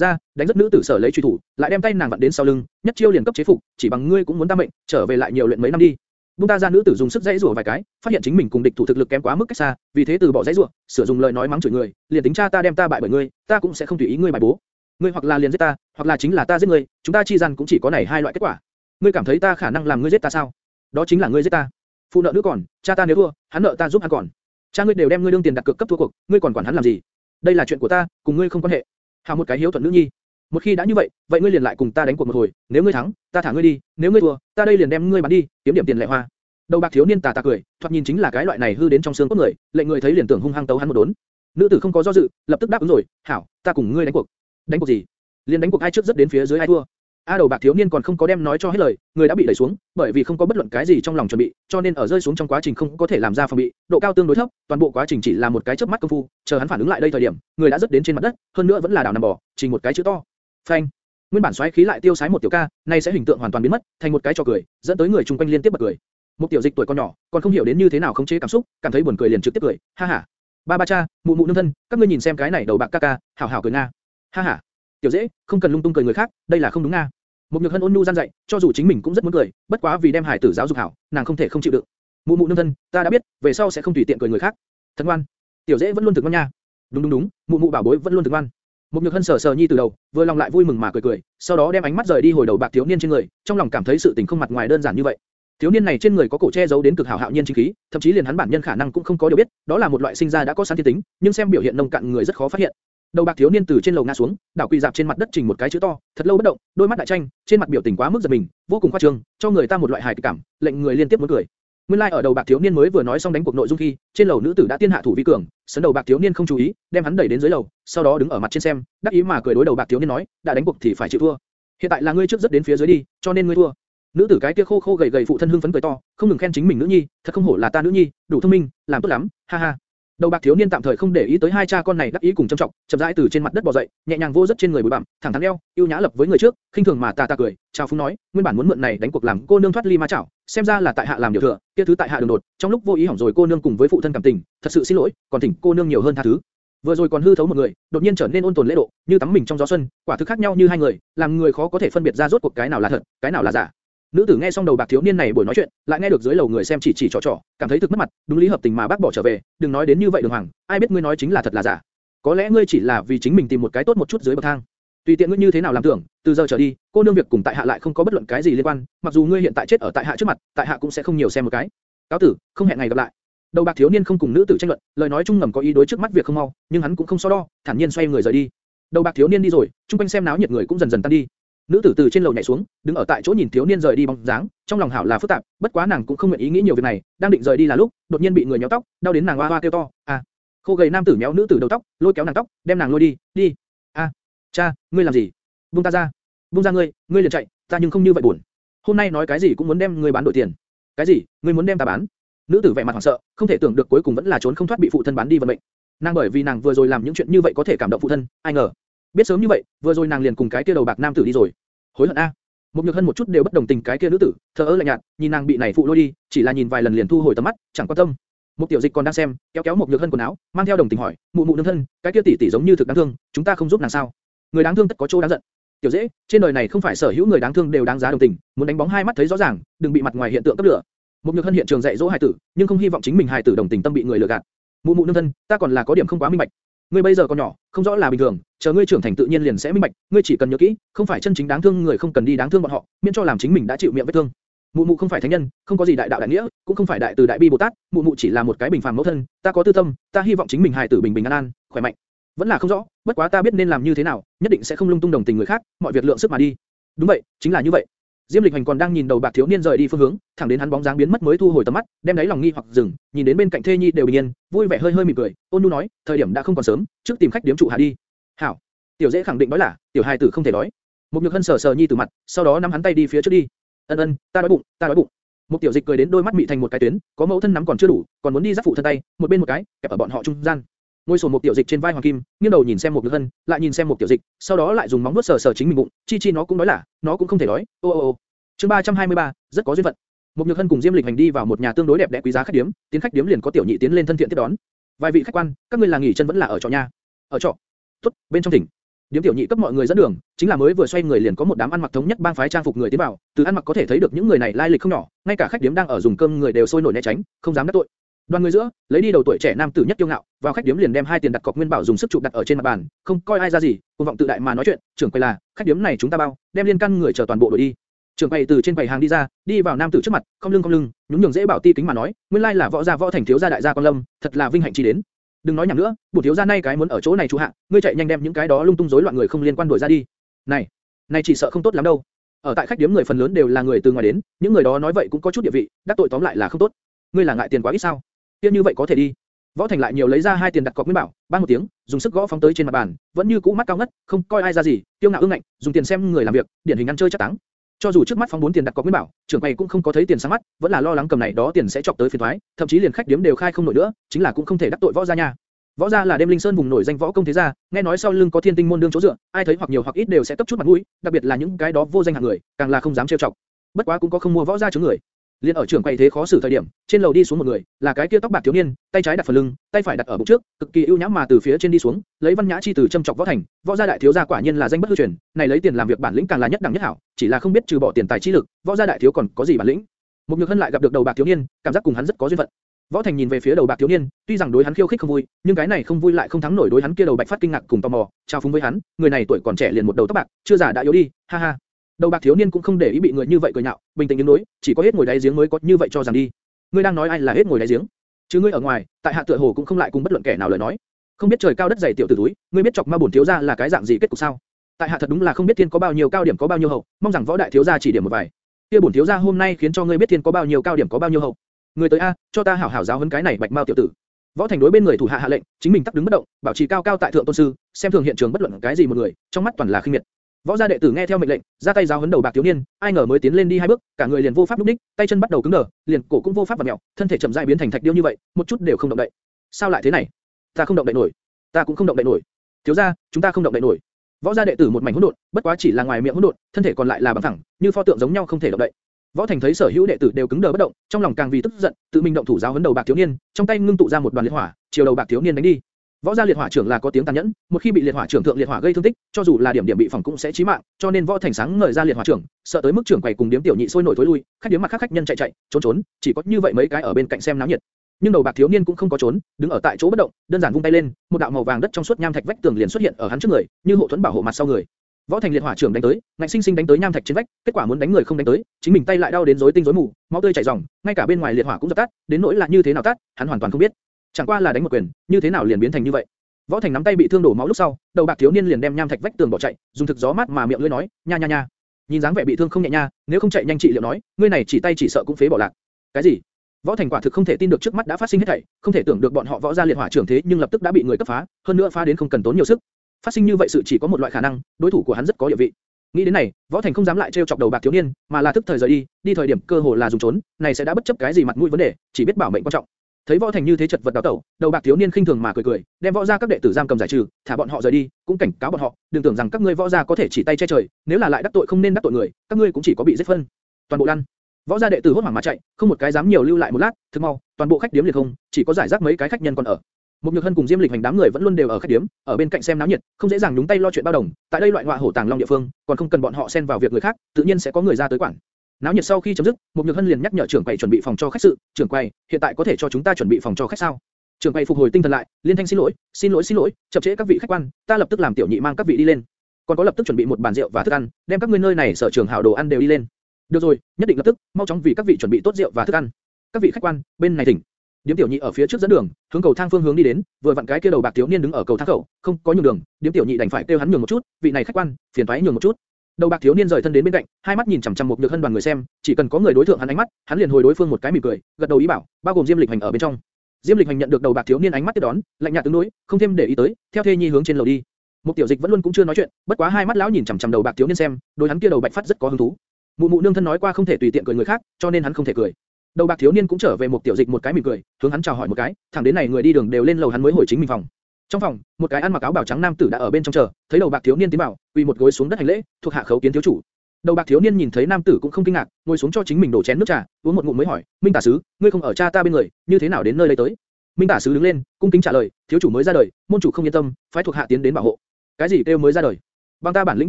ra, đánh rất nữ tử sở lấy chủy thủ, lại đem tay nàng vặn đến sau lưng, nhất chiêu liền cấp chế phục, chỉ bằng ngươi cũng muốn ta mệnh, trở về lại nhiều luyện mấy năm đi. Bung ta ra nữ tử dùng sức dãy rủa vài cái, phát hiện chính mình cùng địch thủ thực lực kém quá mức cách xa, vì thế từ bỏ dãy rủa, sửa dùng lời nói mắng chửi người, liền tính cha ta đem ta bại bởi ngươi, ta cũng sẽ không tùy ý ngươi bài bố. Ngươi hoặc là liền giết ta, hoặc là chính là ta giết ngươi, chúng ta chi gian cũng chỉ có này hai loại kết quả. Ngươi cảm thấy ta khả năng làm ngươi giết ta sao? Đó chính là ngươi giết ta. Phụ nợ nữ còn, cha ta nếu thua, hắn nợ ta giúp hắn còn. Cha ngươi đều đem ngươi đương tiền đặt cược cấp thua cuộc, ngươi còn quản hắn làm gì? Đây là chuyện của ta, cùng ngươi không quan hệ. Hảo một cái hiếu thuận nữ nhi. Một khi đã như vậy, vậy ngươi liền lại cùng ta đánh cuộc một hồi, nếu ngươi thắng, ta thả ngươi đi, nếu ngươi thua, ta đây liền đem ngươi bán đi, kiếm điểm tiền lệ hoa. Đầu bạc thiếu niên tà tà cười, thoạt nhìn chính là cái loại này hư đến trong xương cốt người, lệnh người thấy liền tưởng hung hăng tấu hắn một đốn. Nữ tử không có do dự, lập tức đáp ứng rồi, hảo, ta cùng ngươi đánh cuộc. Đánh cuộc gì? Liên đánh cuộc ai trước rất đến phía dưới ai thua. A đầu bạc thiếu niên còn không có đem nói cho hết lời, người đã bị đẩy xuống, bởi vì không có bất luận cái gì trong lòng chuẩn bị, cho nên ở rơi xuống trong quá trình không có thể làm ra phòng bị, độ cao tương đối thấp, toàn bộ quá trình chỉ là một cái chớp mắt công phu, chờ hắn phản ứng lại đây thời điểm, người đã rất đến trên mặt đất, hơn nữa vẫn là đảo nằm bò, chỉ một cái chữ to. Phanh. Nguyên bản xoáy khí lại tiêu sái một tiểu ca, nay sẽ hình tượng hoàn toàn biến mất, thành một cái trò cười, dẫn tới người chung quanh liên tiếp bật cười. Một tiểu dịch tuổi con nhỏ, còn không hiểu đến như thế nào khống chế cảm xúc, cảm thấy buồn cười liền trực tiếp cười, ha ha. Ba ba cha, mụ mụ nương thân, các ngươi nhìn xem cái này đầu bạc ca ca, hảo hảo cười nga. Ha ha. Tiểu dễ, không cần lung tung cười người khác, đây là không đúng nga. Một nhược hân ôn nhu gian dạy, cho dù chính mình cũng rất muốn cười, bất quá vì đem hải tử giáo dục hảo, nàng không thể không chịu đựng. Mụ mụ nương thân, ta đã biết, về sau sẽ không tùy tiện cười người khác. Thật ngoan. Tiểu dễ vẫn luôn thực ngoan nha. Đúng đúng đúng, mụ mụ bảo bối vẫn luôn thực ngoan. Một nhược hân sờ sờ nhi từ đầu, vừa lòng lại vui mừng mà cười cười, sau đó đem ánh mắt rời đi hồi đầu bạc thiếu niên trên người, trong lòng cảm thấy sự tình không mặt ngoài đơn giản như vậy. Thiếu niên này trên người có cổ che giấu đến cực hảo hạo nhiên chính khí, thậm chí liền hắn bản nhân khả năng cũng không có điều biết, đó là một loại sinh ra đã có sẵn thiên tính, nhưng xem biểu hiện nông cạn người rất khó phát hiện. Đầu bạc thiếu niên từ trên lầu ngã xuống, đảo quỳ dạp trên mặt đất trình một cái chữ to, thật lâu bất động, đôi mắt đại tranh, trên mặt biểu tình quá mức giật mình, vô cùng khoa trương, cho người ta một loại hài kịch cảm, lệnh người liên tiếp muốn cười. Nguyên lai like ở đầu bạc thiếu niên mới vừa nói xong đánh cuộc nội dung khi, trên lầu nữ tử đã tiên hạ thủ vi cường, sấn đầu bạc thiếu niên không chú ý, đem hắn đẩy đến dưới lầu, sau đó đứng ở mặt trên xem, đắc ý mà cười đối đầu bạc thiếu niên nói, đã đánh cuộc thì phải chịu thua. Hiện tại là ngươi trước rất đến phía dưới đi, cho nên ngươi thua. Nữ tử cái kia khô khô gầy gầy phụ thân hưng phấn cười to, không ngừng khen chính mình nữ nhi, thật không hổ là ta nữ nhi, đủ thông minh, làm tốt lắm, ha ha. Đầu bạc thiếu niên tạm thời không để ý tới hai cha con này đắc ý cùng trâm trọng, chậm rãi từ trên mặt đất bò dậy, nhẹ nhàng vô rất trên người bụi bặm, thẳng thắn eo, yêu nhã lập với người trước, khinh thường mà tà tà cười, chào phúng nói, nguyên bản muốn mượn này đánh cuộc làm cô nương thoát ly ma chảo, xem ra là tại hạ làm điều thừa, kia thứ tại hạ đường đột, trong lúc vô ý hỏng rồi cô nương cùng với phụ thân cảm tình, thật sự xin lỗi, còn thỉnh cô nương nhiều hơn tha thứ. Vừa rồi còn hư thấu một người, đột nhiên trở nên ôn tồn lễ độ, như tắm mình trong gió xuân, quả thực khác nhau như hai người, làm người khó có thể phân biệt ra rốt cuộc cái nào là thật, cái nào là giả. Nữ tử nghe xong đầu bạc thiếu niên này buổi nói chuyện, lại nghe được dưới lầu người xem chỉ chỉ trò trò, cảm thấy thực mất mặt, đúng lý hợp tình mà bác bỏ trở về, đừng nói đến như vậy đường hoàng, ai biết ngươi nói chính là thật là giả. Có lẽ ngươi chỉ là vì chính mình tìm một cái tốt một chút dưới bậc thang. Tùy tiện ngươi như thế nào làm tưởng, từ giờ trở đi, cô nương việc cùng tại hạ lại không có bất luận cái gì liên quan, mặc dù ngươi hiện tại chết ở tại hạ trước mặt, tại hạ cũng sẽ không nhiều xem một cái. Cáo tử, không hẹn ngày gặp lại. Đầu bạc thiếu niên không cùng nữ tử tranh luận, lời nói chung ngầm có ý đối trước mắt việc không mau, nhưng hắn cũng không so đo, thản nhiên xoay người rời đi. Đầu bạc thiếu niên đi rồi, chung quanh xem náo nhiệt người cũng dần dần tan đi. Nữ tử từ trên lầu nhảy xuống, đứng ở tại chỗ nhìn thiếu niên rời đi bóng dáng, trong lòng hảo là phức tạp, bất quá nàng cũng không nguyện ý nghĩ nhiều việc này, đang định rời đi là lúc, đột nhiên bị người nhéo tóc, đau đến nàng hoa hoa kêu to, à, khô gầy nam tử méo nữ tử đầu tóc, lôi kéo nàng tóc, đem nàng lôi đi, đi, a, cha, ngươi làm gì? Buông ta ra, buông ra ngươi, ngươi liền chạy, ta nhưng không như vậy buồn. Hôm nay nói cái gì cũng muốn đem ngươi bán đổi tiền, cái gì? Ngươi muốn đem ta bán? Nữ tử vẻ mặt hoảng sợ, không thể tưởng được cuối cùng vẫn là trốn không thoát bị phụ thân bán đi vận mệnh. Nàng bởi vì nàng vừa rồi làm những chuyện như vậy có thể cảm động phụ thân, ai ngờ Biết sớm như vậy, vừa rồi nàng liền cùng cái kia đầu bạc nam tử đi rồi. Hối hận a. Một nhược hân một chút đều bất đồng tình cái kia nữ tử, thờ ơ lạnh nhạt, nhìn nàng bị này phụ lôi đi, chỉ là nhìn vài lần liền thu hồi tầm mắt, chẳng quan tâm. Một tiểu dịch còn đang xem, kéo kéo một nhược hân quần áo, mang theo đồng tình hỏi, mụ mụ nương thân, cái kia tỷ tỷ giống như thực đáng thương, chúng ta không giúp nàng sao? Người đáng thương tất có chỗ đáng giận. Tiểu dễ, trên đời này không phải sở hữu người đáng thương đều đáng giá đồng tình, muốn đánh bóng hai mắt thấy rõ ràng, đừng bị mặt ngoài hiện tượng cấp lửa. Một nhược hân hiện trường dạy dỗ hài tử, nhưng không hy vọng chính mình hài tử đồng tình tâm bị người lừa gạt. Mụ mụ nương thân, ta còn là có điểm không quá minh bạch, Ngươi bây giờ còn nhỏ, không rõ là bình thường, chờ ngươi trưởng thành tự nhiên liền sẽ minh bạch, ngươi chỉ cần nhớ kỹ, không phải chân chính đáng thương người không cần đi đáng thương bọn họ, miễn cho làm chính mình đã chịu miệng vết thương. Mụ mụ không phải thánh nhân, không có gì đại đạo đại nghĩa, cũng không phải đại từ đại bi bồ tát, mụ mụ chỉ là một cái bình phàm mẫu thân, ta có tư tâm, ta hy vọng chính mình hài tử bình bình an an, khỏe mạnh. Vẫn là không rõ, bất quá ta biết nên làm như thế nào, nhất định sẽ không lung tung đồng tình người khác, mọi việc lượng sức mà đi. Đúng vậy, chính là như vậy. Diêm Lịch Hành còn đang nhìn đầu bạc thiếu niên rời đi phương hướng, thẳng đến hắn bóng dáng biến mất mới thu hồi tầm mắt, đem đáy lòng nghi hoặc dừng, nhìn đến bên cạnh Thê Nhi đều bình yên, vui vẻ hơi hơi mỉm cười, ôn nhu nói, thời điểm đã không còn sớm, trước tìm khách điếm trụ hạ đi. Hảo. Tiểu Dễ khẳng định nói là, tiểu hài tử không thể đói. Một nhược hân sờ sờ Nhi từ mặt, sau đó nắm hắn tay đi phía trước đi. Ân ân, ta đói bụng, ta đói bụng. Một tiểu dịch cười đến đôi mắt mị thành một cái tuyến, có mẫu thân nắm còn chưa đủ, còn muốn đi giáp phụ thân tay, một bên một cái, kẹp ở bọn họ trung gian. Ngôi sổ một tiểu dịch trên vai hoàng kim, nghiêng đầu nhìn xem một nhược hân, lại nhìn xem một tiểu dịch, sau đó lại dùng móng vuốt sờ sờ chính mình bụng, chi chi nó cũng nói là, nó cũng không thể nói, ô ô ô. Chương 323, rất có duyên phận. Một nhược hân cùng Diêm Lịch hành đi vào một nhà tương đối đẹp đẽ quý giá khách điếm, tiến khách điếm liền có tiểu nhị tiến lên thân thiện tiếp đón. Vài vị khách quan, các ngươi là nghỉ chân vẫn là ở trọ nha? Ở trọ. Tốt, bên trong thỉnh. Điếm tiểu nhị cấp mọi người dẫn đường, chính là mới vừa xoay người liền có một đám ăn mặc thống nhất bang phái trang phục người tiến vào, từ ăn mặc có thể thấy được những người này lai lịch không nhỏ, ngay cả khách điếm đang ở dùng cơm người đều sôi nổi né tránh, không dám đắc tội. Đoàn người giữa, lấy đi đầu tuổi trẻ nam tử nhất kiêu ngạo, vào khách điếm liền đem hai tiền đặt cọc nguyên bảo dùng sức chụp đặt ở trên mặt bàn, không coi ai ra gì, cuồng vọng tự đại mà nói chuyện, trưởng quầy là, khách điếm này chúng ta bao, đem liên căn người chờ toàn bộ đuổi đi. Trưởng quầy từ trên quầy hàng đi ra, đi vào nam tử trước mặt, không lưng không lưng, nhún nhường dễ bảo ti kính mà nói, nguyên lai là võ gia võ thành thiếu gia đại gia con lâm, thật là vinh hạnh chi đến. Đừng nói nhảm nữa, bổ thiếu gia nay cái muốn ở chỗ này chủ hạ, ngươi chạy nhanh đem những cái đó lung tung rối loạn người không liên quan đuổi ra đi. Này, này chỉ sợ không tốt lắm đâu. Ở tại khách điếm người phần lớn đều là người từ ngoài đến, những người đó nói vậy cũng có chút địa vị, đắc tội tóm lại là không tốt. Ngươi là ngại tiền quá ít sao? Tiên như vậy có thể đi. Võ Thành lại nhiều lấy ra hai tiền đặt cọc nguyên bảo, bang một tiếng, dùng sức gõ phóng tới trên mặt bàn, vẫn như cũ mắt cao ngất, không coi ai ra gì, tiêu ngạo ương ngạnh, dùng tiền xem người làm việc, điển hình ăn chơi chắc táng. Cho dù trước mắt phóng bốn tiền đặt cọc nguyên bảo, trưởng quầy cũng không có thấy tiền sáng mắt, vẫn là lo lắng cầm này đó tiền sẽ chọc tới phiền toái, thậm chí liền khách điếm đều khai không nổi nữa, chính là cũng không thể đắc tội võ gia nhà. Võ gia là đêm linh sơn vùng nổi danh võ công thế gia, nghe nói sau lưng có thiên tinh môn đương chỗ dựa, ai thấy hoặc nhiều hoặc ít đều sẽ cấp chút mặt mũi, đặc biệt là những cái đó vô danh hạng người, càng là không dám trêu chọc. Bất quá cũng có không mua võ gia chứng người. Liên ở trưởng quầy thế khó xử thời điểm, trên lầu đi xuống một người, là cái kia tóc bạc thiếu niên, tay trái đặt phần lưng, tay phải đặt ở bụng trước, cực kỳ ưu nhã mà từ phía trên đi xuống, lấy văn nhã chi từ châm chọc võ thành, võ gia đại thiếu gia quả nhiên là danh bất hư truyền, này lấy tiền làm việc bản lĩnh càng là nhất đẳng nhất hảo, chỉ là không biết trừ bỏ tiền tài chi lực, võ gia đại thiếu còn có gì bản lĩnh. Một nhược hân lại gặp được đầu bạc thiếu niên, cảm giác cùng hắn rất có duyên phận. Võ Thành nhìn về phía đầu bạc thiếu niên, tuy rằng đối hắn khiêu khích không vui, nhưng cái này không vui lại không thắng nổi đối hắn kia đầu bạch phát kinh ngạc cùng tò mò, chào phúng với hắn, người này tuổi còn trẻ liền một đầu tóc bạc, chưa già đã yếu đi, ha ha. Đầu bạc thiếu niên cũng không để ý bị người như vậy cười nhạo, bình tĩnh đứng đối, chỉ có hết ngồi đáy giếng mới có như vậy cho rằng đi. Ngươi đang nói ai là hết ngồi đáy giếng? Chứ ngươi ở ngoài, tại hạ tựa hồ cũng không lại cùng bất luận kẻ nào lời nói. Không biết trời cao đất dày tiểu tử túi, ngươi biết chọc ma bổn thiếu gia là cái dạng gì kết cục sao? Tại hạ thật đúng là không biết thiên có bao nhiêu cao điểm có bao nhiêu hậu, mong rằng võ đại thiếu gia chỉ điểm một vài. Kia bổn thiếu gia hôm nay khiến cho ngươi biết thiên có bao nhiêu cao điểm có bao nhiêu hậu. Ngươi tới a, cho ta hảo hảo giáo huấn cái này bạch mao tiểu tử. Võ Thành đối bên người thủ hạ hạ lệnh, chính mình tắc đứng bất động, bảo trì cao cao tại thượng tôn sư, xem thường hiện trường bất luận cái gì một người, trong mắt toàn là khinh miệt. Võ gia đệ tử nghe theo mệnh lệnh, ra tay giáo huấn đầu bạc thiếu niên, ai ngờ mới tiến lên đi hai bước, cả người liền vô pháp lúc đích, tay chân bắt đầu cứng đờ, liền cổ cũng vô pháp vặn mèo, thân thể chậm rãi biến thành thạch điêu như vậy, một chút đều không động đậy. Sao lại thế này? Ta không động đậy nổi, ta cũng không động đậy nổi. Thiếu gia, chúng ta không động đậy nổi. Võ gia đệ tử một mảnh hỗn độn, bất quá chỉ là ngoài miệng hỗn độn, thân thể còn lại là bằng thẳng, như pho tượng giống nhau không thể động đậy. Võ Thành thấy sở hữu đệ tử đều cứng đờ bất động, trong lòng càng vì tức giận, tự mình động thủ giáo huấn đầu bạc thiếu niên, trong tay ngưng tụ ra một đoàn liệt hỏa, chiều đầu bạc thiếu niên đánh đi. Võ gia liệt hỏa trưởng là có tiếng tàn nhẫn, một khi bị liệt hỏa trưởng thượng liệt hỏa gây thương tích, cho dù là điểm điểm bị phỏng cũng sẽ chí mạng, cho nên Võ Thành sáng ngời ra liệt hỏa trưởng, sợ tới mức trưởng quầy cùng điếm tiểu nhị sôi nổi thối lui, khách điếm mặt khác khách nhân chạy chạy, trốn trốn, chỉ có như vậy mấy cái ở bên cạnh xem náo nhiệt. Nhưng đầu bạc thiếu niên cũng không có trốn, đứng ở tại chỗ bất động, đơn giản vung tay lên, một đạo màu vàng đất trong suốt nham thạch vách tường liền xuất hiện ở hắn trước người, như hộ thuẫn bảo hộ mặt sau người. Võ Thành liệt hỏa trưởng đánh tới, ngạnh sinh sinh đánh tới nham thạch trên vách, kết quả muốn đánh người không đánh tới, chính mình tay lại đau đến rối tinh rối mù, máu tươi chảy ròng, ngay cả bên ngoài liệt hỏa cũng dập tắt, đến nỗi là như thế nào tắt, hắn hoàn toàn không biết. Chẳng qua là đánh một quyền, như thế nào liền biến thành như vậy. Võ Thành nắm tay bị thương đổ máu lúc sau, đầu bạc thiếu niên liền đem nham thạch vách tường bỏ chạy, dùng thực gió mát mà miệng lưỡi nói, nha nha nha. Nhìn dáng vẻ bị thương không nhẹ nha, nếu không chạy nhanh trị liệu nói, ngươi này chỉ tay chỉ sợ cũng phế bỏ lạc. Cái gì? Võ Thành quả thực không thể tin được trước mắt đã phát sinh hết thảy, không thể tưởng được bọn họ võ gia liệt hỏa trưởng thế nhưng lập tức đã bị người cấp phá, hơn nữa phá đến không cần tốn nhiều sức. Phát sinh như vậy sự chỉ có một loại khả năng, đối thủ của hắn rất có địa vị. Nghĩ đến này, Võ Thành không dám lại trêu chọc đầu bạc thiếu niên, mà là tức thời rời đi, đi thời điểm cơ hồ là dùng trốn, này sẽ đã bất chấp cái gì mặt mũi vấn đề, chỉ biết bảo mệnh quan trọng. Thấy Võ Thành như thế chật vật đào tẩu, đầu bạc thiếu niên khinh thường mà cười cười, đem võ gia các đệ tử giam cầm giải trừ, thả bọn họ rời đi, cũng cảnh cáo bọn họ, đừng tưởng rằng các ngươi võ gia có thể chỉ tay che trời, nếu là lại đắc tội không nên đắc tội người, các ngươi cũng chỉ có bị giết phân. Toàn bộ lăn. Võ gia đệ tử hốt hoảng mà chạy, không một cái dám nhiều lưu lại một lát, thực mau, toàn bộ khách điếm liền không, chỉ có giải rác mấy cái khách nhân còn ở. Một nhược hân cùng Diêm Lịch hành đám người vẫn luôn đều ở khách điếm, ở bên cạnh xem náo nhiệt, không dễ dàng nhúng tay lo chuyện bao đồng. Tại đây loại ngọa hổ tàng long địa phương, còn không cần bọn họ xen vào việc người khác, tự nhiên sẽ có người ra tới quản. Náo nhiệt sau khi chấm dứt, một nhược hân liền nhắc nhở trưởng quầy chuẩn bị phòng cho khách sự. Trưởng quầy, hiện tại có thể cho chúng ta chuẩn bị phòng cho khách sao? Trưởng quầy phục hồi tinh thần lại, liên thanh xin lỗi, xin lỗi xin lỗi, chậm trễ các vị khách quan, ta lập tức làm tiểu nhị mang các vị đi lên. Còn có lập tức chuẩn bị một bàn rượu và thức ăn, đem các ngươi nơi này sở trường hảo đồ ăn đều đi lên. Được rồi, nhất định lập tức, mau chóng vì các vị chuẩn bị tốt rượu và thức ăn. Các vị khách quan, bên này thỉnh. Điếm tiểu nhị ở phía trước dẫn đường, hướng cầu thang phương hướng đi đến, vừa vặn cái kia đầu bạc thiếu niên đứng ở cầu thang khẩu, không có nhường đường, điếm tiểu nhị đành phải kêu hắn nhường một chút, vị này khách quan, phiền toái nhường một chút. Đầu bạc thiếu niên rời thân đến bên cạnh, hai mắt nhìn chằm chằm một nhược hân đoàn người xem, chỉ cần có người đối thượng hắn ánh mắt, hắn liền hồi đối phương một cái mỉm cười, gật đầu ý bảo, bao gồm Diêm Lịch Hành ở bên trong. Diêm Lịch Hành nhận được đầu bạc thiếu niên ánh mắt tiếp đón, lạnh nhạt tương đối, không thêm để ý tới, theo thê nhi hướng trên lầu đi. Một tiểu dịch vẫn luôn cũng chưa nói chuyện, bất quá hai mắt lão nhìn chằm chằm đầu bạc thiếu niên xem, đối hắn kia đầu bạch phát rất có hứng thú. Mụ mụ nương thân nói qua không thể tùy tiện cười người khác, cho nên hắn không thể cười. Đầu bạc thiếu niên cũng trở về một tiểu dịch một cái mỉm cười, hướng hắn chào hỏi một cái, thẳng đến này người đi đường đều lên lầu hắn mới hồi chính mình phòng. Trong phòng, một cái ăn mặc áo bào trắng nam tử đã ở bên trong chờ, thấy đầu bạc thiếu niên tiến vào, quỳ một gối xuống đất hành lễ, thuộc hạ khấu kiến thiếu chủ. Đầu bạc thiếu niên nhìn thấy nam tử cũng không kinh ngạc, ngồi xuống cho chính mình đổ chén nước trà, uống một ngụm mới hỏi, Minh tả sứ, ngươi không ở cha ta bên người, như thế nào đến nơi đây tới? Minh tả sứ đứng lên, cung kính trả lời, thiếu chủ mới ra đời, môn chủ không yên tâm, phái thuộc hạ tiến đến bảo hộ. Cái gì kêu mới ra đời? Bằng ta bản lĩnh